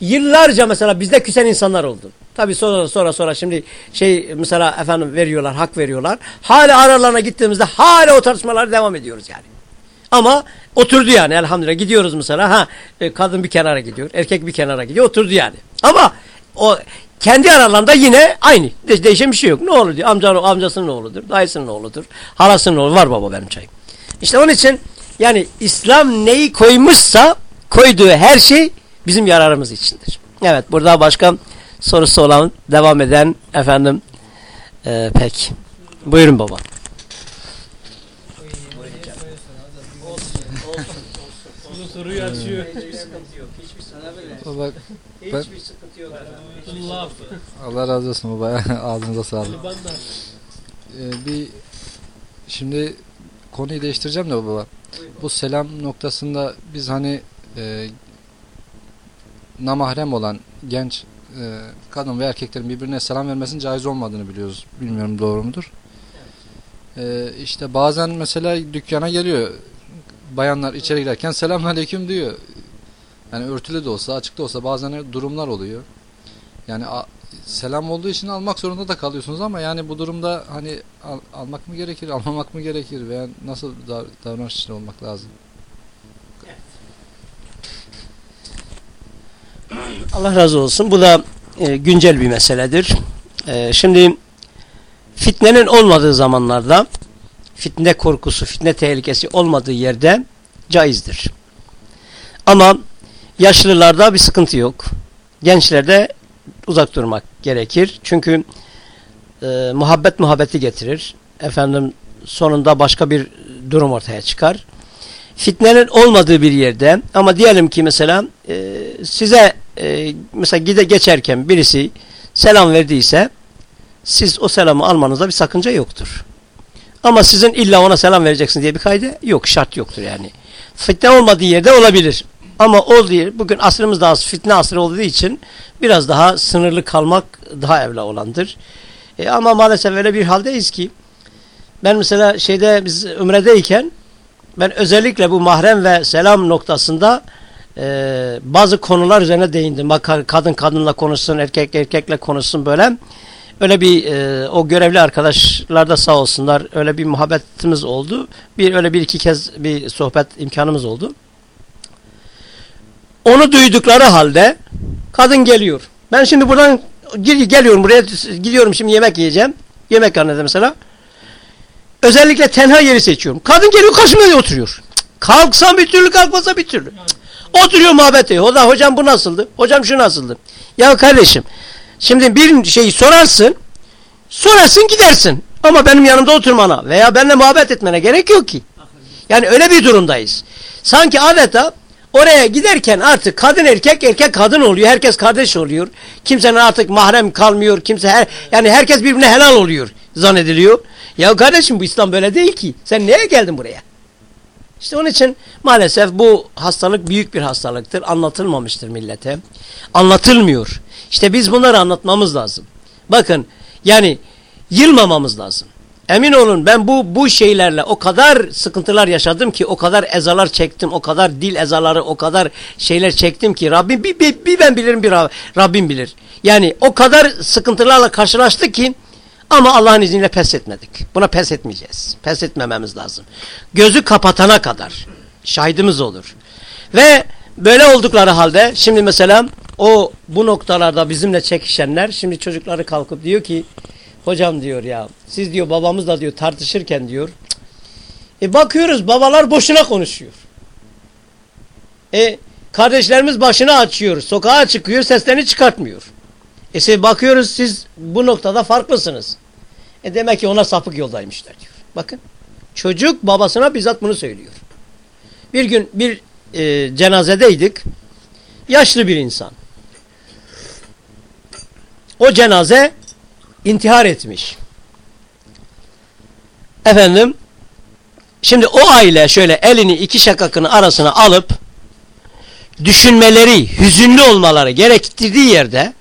Yıllarca mesela bizde küsen insanlar oldu. Tabi sonra sonra sonra şimdi şey mesela efendim veriyorlar, hak veriyorlar. Hala aralarına gittiğimizde hala o tartışmalar devam ediyoruz yani. Ama oturdu yani elhamdülillah gidiyoruz mesela ha e, kadın bir kenara gidiyor, erkek bir kenara gidiyor oturdu yani. Ama o kendi aralarında yine aynı. De değişen bir şey yok. Ne olur diyor. Amcanın, amcasının oğludur, dayısının oğludur, halasının oğlu var baba benim çayım. İşte onun için yani İslam neyi koymuşsa koyduğu her şey bizim yararımız içindir. Evet burada başka sorusu olan devam eden efendim e, pek. Buyurun baba. Allah razı olsun baba. Ağzınıza sağlık. Ee, bir şimdi konuyu değiştireceğim de baba. Bu selam noktasında biz hani e, namahrem olan genç e, kadın ve erkeklerin birbirine selam vermesinin caiz olmadığını biliyoruz. Bilmiyorum doğru mudur? E, işte bazen mesela dükkana geliyor bayanlar içeri girerken selamünaleyküm diyor. Yani örtülü de olsa açık da olsa bazen durumlar oluyor. Yani a, selam olduğu için almak zorunda da kalıyorsunuz ama yani bu durumda hani al, almak mı gerekir, almamak mı gerekir veya nasıl da, davranış içinde olmak lazım? Allah razı olsun. Bu da e, güncel bir meseledir. E, şimdi fitnenin olmadığı zamanlarda fitne korkusu, fitne tehlikesi olmadığı yerde caizdir. Ama yaşlılarda bir sıkıntı yok. Gençlerde uzak durmak gerekir. Çünkü e, muhabbet muhabbeti getirir. Efendim sonunda başka bir durum ortaya çıkar. Fitnenin olmadığı bir yerde ama diyelim ki mesela e, size e, mesela gide geçerken birisi selam verdiyse siz o selamı almanızda bir sakınca yoktur. Ama sizin illa ona selam vereceksin diye bir kaydı yok. Şart yoktur yani. Fitne olmadığı yerde olabilir. Ama o değil. Bugün asrımız daha fitne asrı olduğu için biraz daha sınırlı kalmak daha evla olandır. E, ama maalesef öyle bir haldeyiz ki ben mesela şeyde biz Ümre'deyken ben özellikle bu mahrem ve selam noktasında e, bazı konular üzerine değindim. Bak kadın kadınla konuşsun, erkek erkekle konuşsun böyle. Öyle bir e, o görevli arkadaşlar da sağ olsunlar. Öyle bir muhabbetimiz oldu. Bir öyle bir iki kez bir sohbet imkanımız oldu. Onu duydukları halde kadın geliyor. Ben şimdi buradan geliyorum buraya gidiyorum şimdi yemek yiyeceğim. Yemek annede mesela. Özellikle tenha yeri seçiyorum. Kadın geliyor karşımda oturuyor. Kalksa bir türlü kalkmasa bir türlü. Oturuyor muhabbet ediyor. O da hocam bu nasıldı? Hocam şu nasıldı? Ya kardeşim şimdi bir şeyi sorarsın sorarsın gidersin. Ama benim yanımda oturmana veya benimle muhabbet etmene gerek yok ki. Yani öyle bir durumdayız. Sanki adeta oraya giderken artık kadın erkek erkek kadın oluyor. Herkes kardeş oluyor. Kimsenin artık mahrem kalmıyor. Kimse her, yani herkes birbirine helal oluyor zannediliyor. Ya kardeşim bu İslam böyle değil ki. Sen neye geldin buraya? İşte onun için maalesef bu hastalık büyük bir hastalıktır. Anlatılmamıştır millete. Anlatılmıyor. İşte biz bunları anlatmamız lazım. Bakın yani yılmamamız lazım. Emin olun ben bu bu şeylerle o kadar sıkıntılar yaşadım ki o kadar ezalar çektim. O kadar dil ezaları o kadar şeyler çektim ki Rabbim bir, bir, bir ben bilirim bir Rabbim bilir. Yani o kadar sıkıntılarla karşılaştık ki ama Allah'ın izniyle pes etmedik. Buna pes etmeyeceğiz. Pes etmememiz lazım. Gözü kapatana kadar şahidimiz olur. Ve böyle oldukları halde şimdi mesela o bu noktalarda bizimle çekişenler şimdi çocukları kalkıp diyor ki hocam diyor ya siz diyor babamızla diyor tartışırken diyor e bakıyoruz babalar boşuna konuşuyor. E kardeşlerimiz başını açıyor sokağa çıkıyor seslerini çıkartmıyor. E siz bakıyoruz siz bu noktada farklısınız. E demek ki ona sapık yoldaymışlar diyor. Bakın çocuk babasına bizzat bunu söylüyor. Bir gün bir e, cenazedeydik. Yaşlı bir insan. O cenaze intihar etmiş. Efendim şimdi o aile şöyle elini iki şakakını arasına alıp düşünmeleri, hüzünlü olmaları gerektirdiği yerde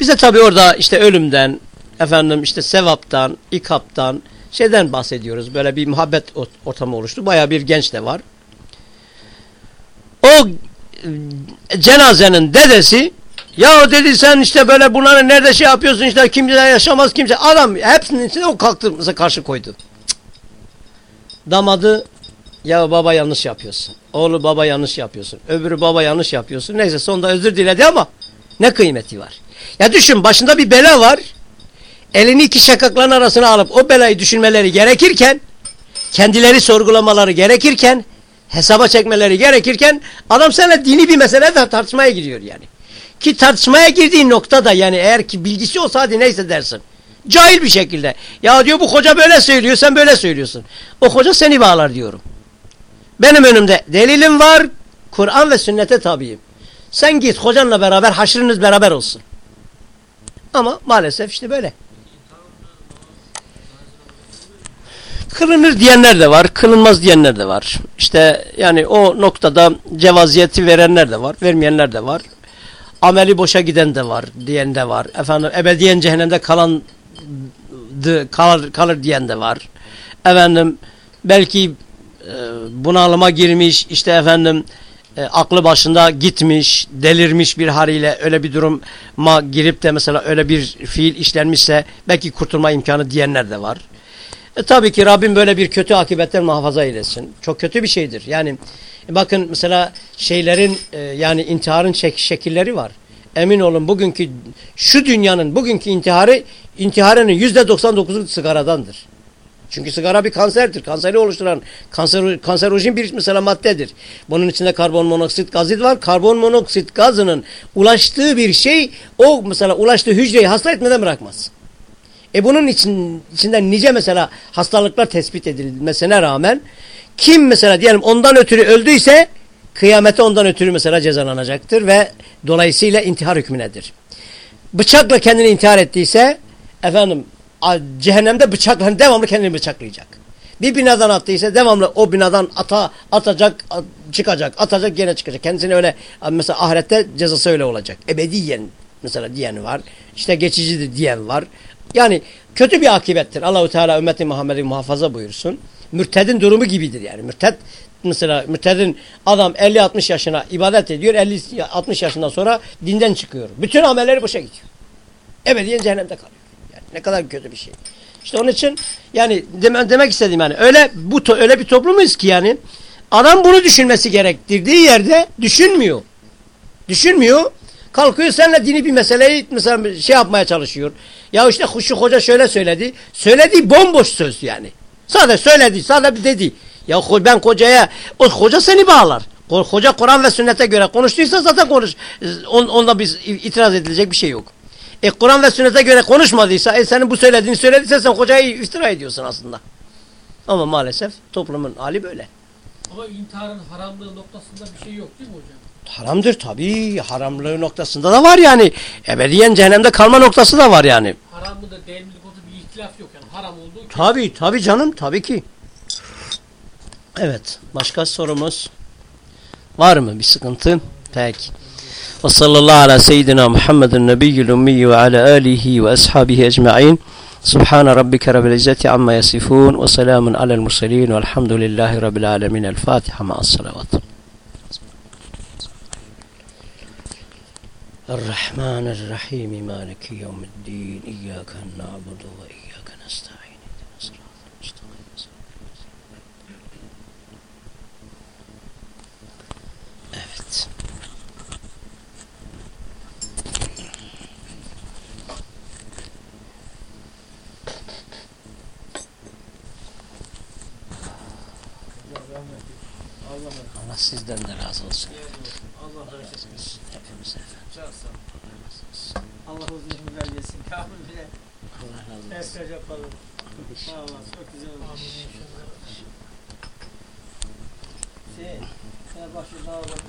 bize tabi orada işte ölümden, efendim işte sevaptan, ikaptan, şeyden bahsediyoruz. Böyle bir muhabbet ortamı oluştu. Baya bir genç de var. O e, cenazenin dedesi ya dedi sen işte böyle bunları nerede şey yapıyorsun işte kimse yaşamaz kimse. Adam hepsinin içine o kalktı karşı koydu. Damadı ya baba yanlış yapıyorsun. Oğlu baba yanlış yapıyorsun. Öbürü baba yanlış yapıyorsun. Neyse sonunda özür diledi ama ne kıymeti var. Ya düşün başında bir bela var. Elini iki şakakların arasına alıp o belayı düşünmeleri gerekirken kendileri sorgulamaları gerekirken hesaba çekmeleri gerekirken adam seninle dini bir mesele de tartışmaya giriyor yani. Ki tartışmaya girdiği noktada yani eğer ki bilgisi olsa hadi neyse dersin. Cahil bir şekilde. Ya diyor bu hoca böyle söylüyor sen böyle söylüyorsun. O hoca seni bağlar diyorum. Benim önümde delilim var. Kur'an ve sünnete tabiyim. Sen git hocanla beraber haşrınız beraber olsun. Ama maalesef işte böyle. Kılınır diyenler de var, kılınmaz diyenler de var. İşte yani o noktada cevaziyeti verenler de var, vermeyenler de var. Ameli boşa giden de var, diyen de var. Efendim ebediyen cehennemde kalan kalır, kalır diyen de var. Efendim belki e, bunalıma girmiş, işte efendim e, aklı başında gitmiş, delirmiş bir haliyle öyle bir duruma girip de mesela öyle bir fiil işlenmişse belki kurtulma imkanı diyenler de var. E, tabii ki Rabbim böyle bir kötü akibetten muhafaza eylesin. Çok kötü bir şeydir. Yani e, bakın mesela şeylerin e, yani intiharın şek şekilleri var. Emin olun bugünkü şu dünyanın bugünkü intiharı intiharının yüzde 99'u sigaradandır. Çünkü sigara bir kanserdir. Kanseri oluşturan kanser, kanserojen bir mesela maddedir. Bunun içinde karbon monoksit gazı var. Karbon monoksit gazının ulaştığı bir şey o mesela ulaştığı hücreyi hasta etmeden bırakmaz. E bunun için, içinden nice mesela hastalıklar tespit edilmesine rağmen kim mesela diyelim ondan ötürü öldüyse kıyamete ondan ötürü mesela cezalanacaktır ve dolayısıyla intihar hükmünedir. Bıçakla kendini intihar ettiyse efendim cehennemde bıçakla devamlı kendini bıçaklayacak. Bir binadan attıysa devamlı o binadan ata atacak, çıkacak, atacak gene çıkacak. Kendisine öyle mesela ahirette cezası öyle olacak. Ebediyen mesela diyen var. İşte geçicidir diyen var. Yani kötü bir akibettir. Allahu Teala ümmeti Muhammed'i muhafaza buyursun. Mürtedin durumu gibidir yani. Mürted mesela mürtedin adam 50-60 yaşına ibadet ediyor. 50-60 yaşından sonra dinden çıkıyor. Bütün amelleri boşa gidiyor. Ebediyen cehennemde kalıyor. Ne kadar kötü bir şey. İşte onun için yani deme, demek istediğim yani öyle bu öyle bir toplumuz ki yani adam bunu düşünmesi gerektirdiği yerde düşünmüyor. Düşünmüyor. Kalkıyor seninle dini bir meseleyi mesela şey yapmaya çalışıyor. Ya işte şu hoca şöyle söyledi. Söylediği bomboş söz yani. Sadece söyledi, sadece dedi. Ya ben kocaya, o hoca seni bağlar. Hoca Kur'an ve sünnete göre konuştuysa zaten konuş. On, onda biz itiraz edilecek bir şey yok. E Kur'an ve sünnete göre konuşmadıysa, e senin bu söylediğini söylediyse sen hocayı iftira ediyorsun aslında. Ama maalesef toplumun hali böyle. Ama intiharın haramlığı noktasında bir şey yok değil mi hocam? Haramdır tabii. Haramlığı noktasında da var yani. Ebediyen cehennemde kalma noktası da var yani. Haram mıdır değil midir konuda bir ihtilaf yok yani. Haram olduğu. Tabii tabii canım tabii ki. Evet. Başka sorumuz var mı bir sıkıntı? Peki. وصلى الله على سيدنا محمد النبي الأمي وعلى آله وأصحابه أجمعين. سبحان ربك رب العزة عما يصفون وسلام على المرسلين والحمد لله رب العالمين. الفاتحة مع الصلوات. الرحمن الرحيم. مالك يوم الدين. إياك نعبد وإياك نستعين. Sizden de razı olsun. Allah razı olsun. Hepimize efendim. Allah uzun ömürler versin. Kamil bile Allah razı olsun. ters yapalım. Sağ olun. Çok güzel olmuş. Şey, sen başına bak.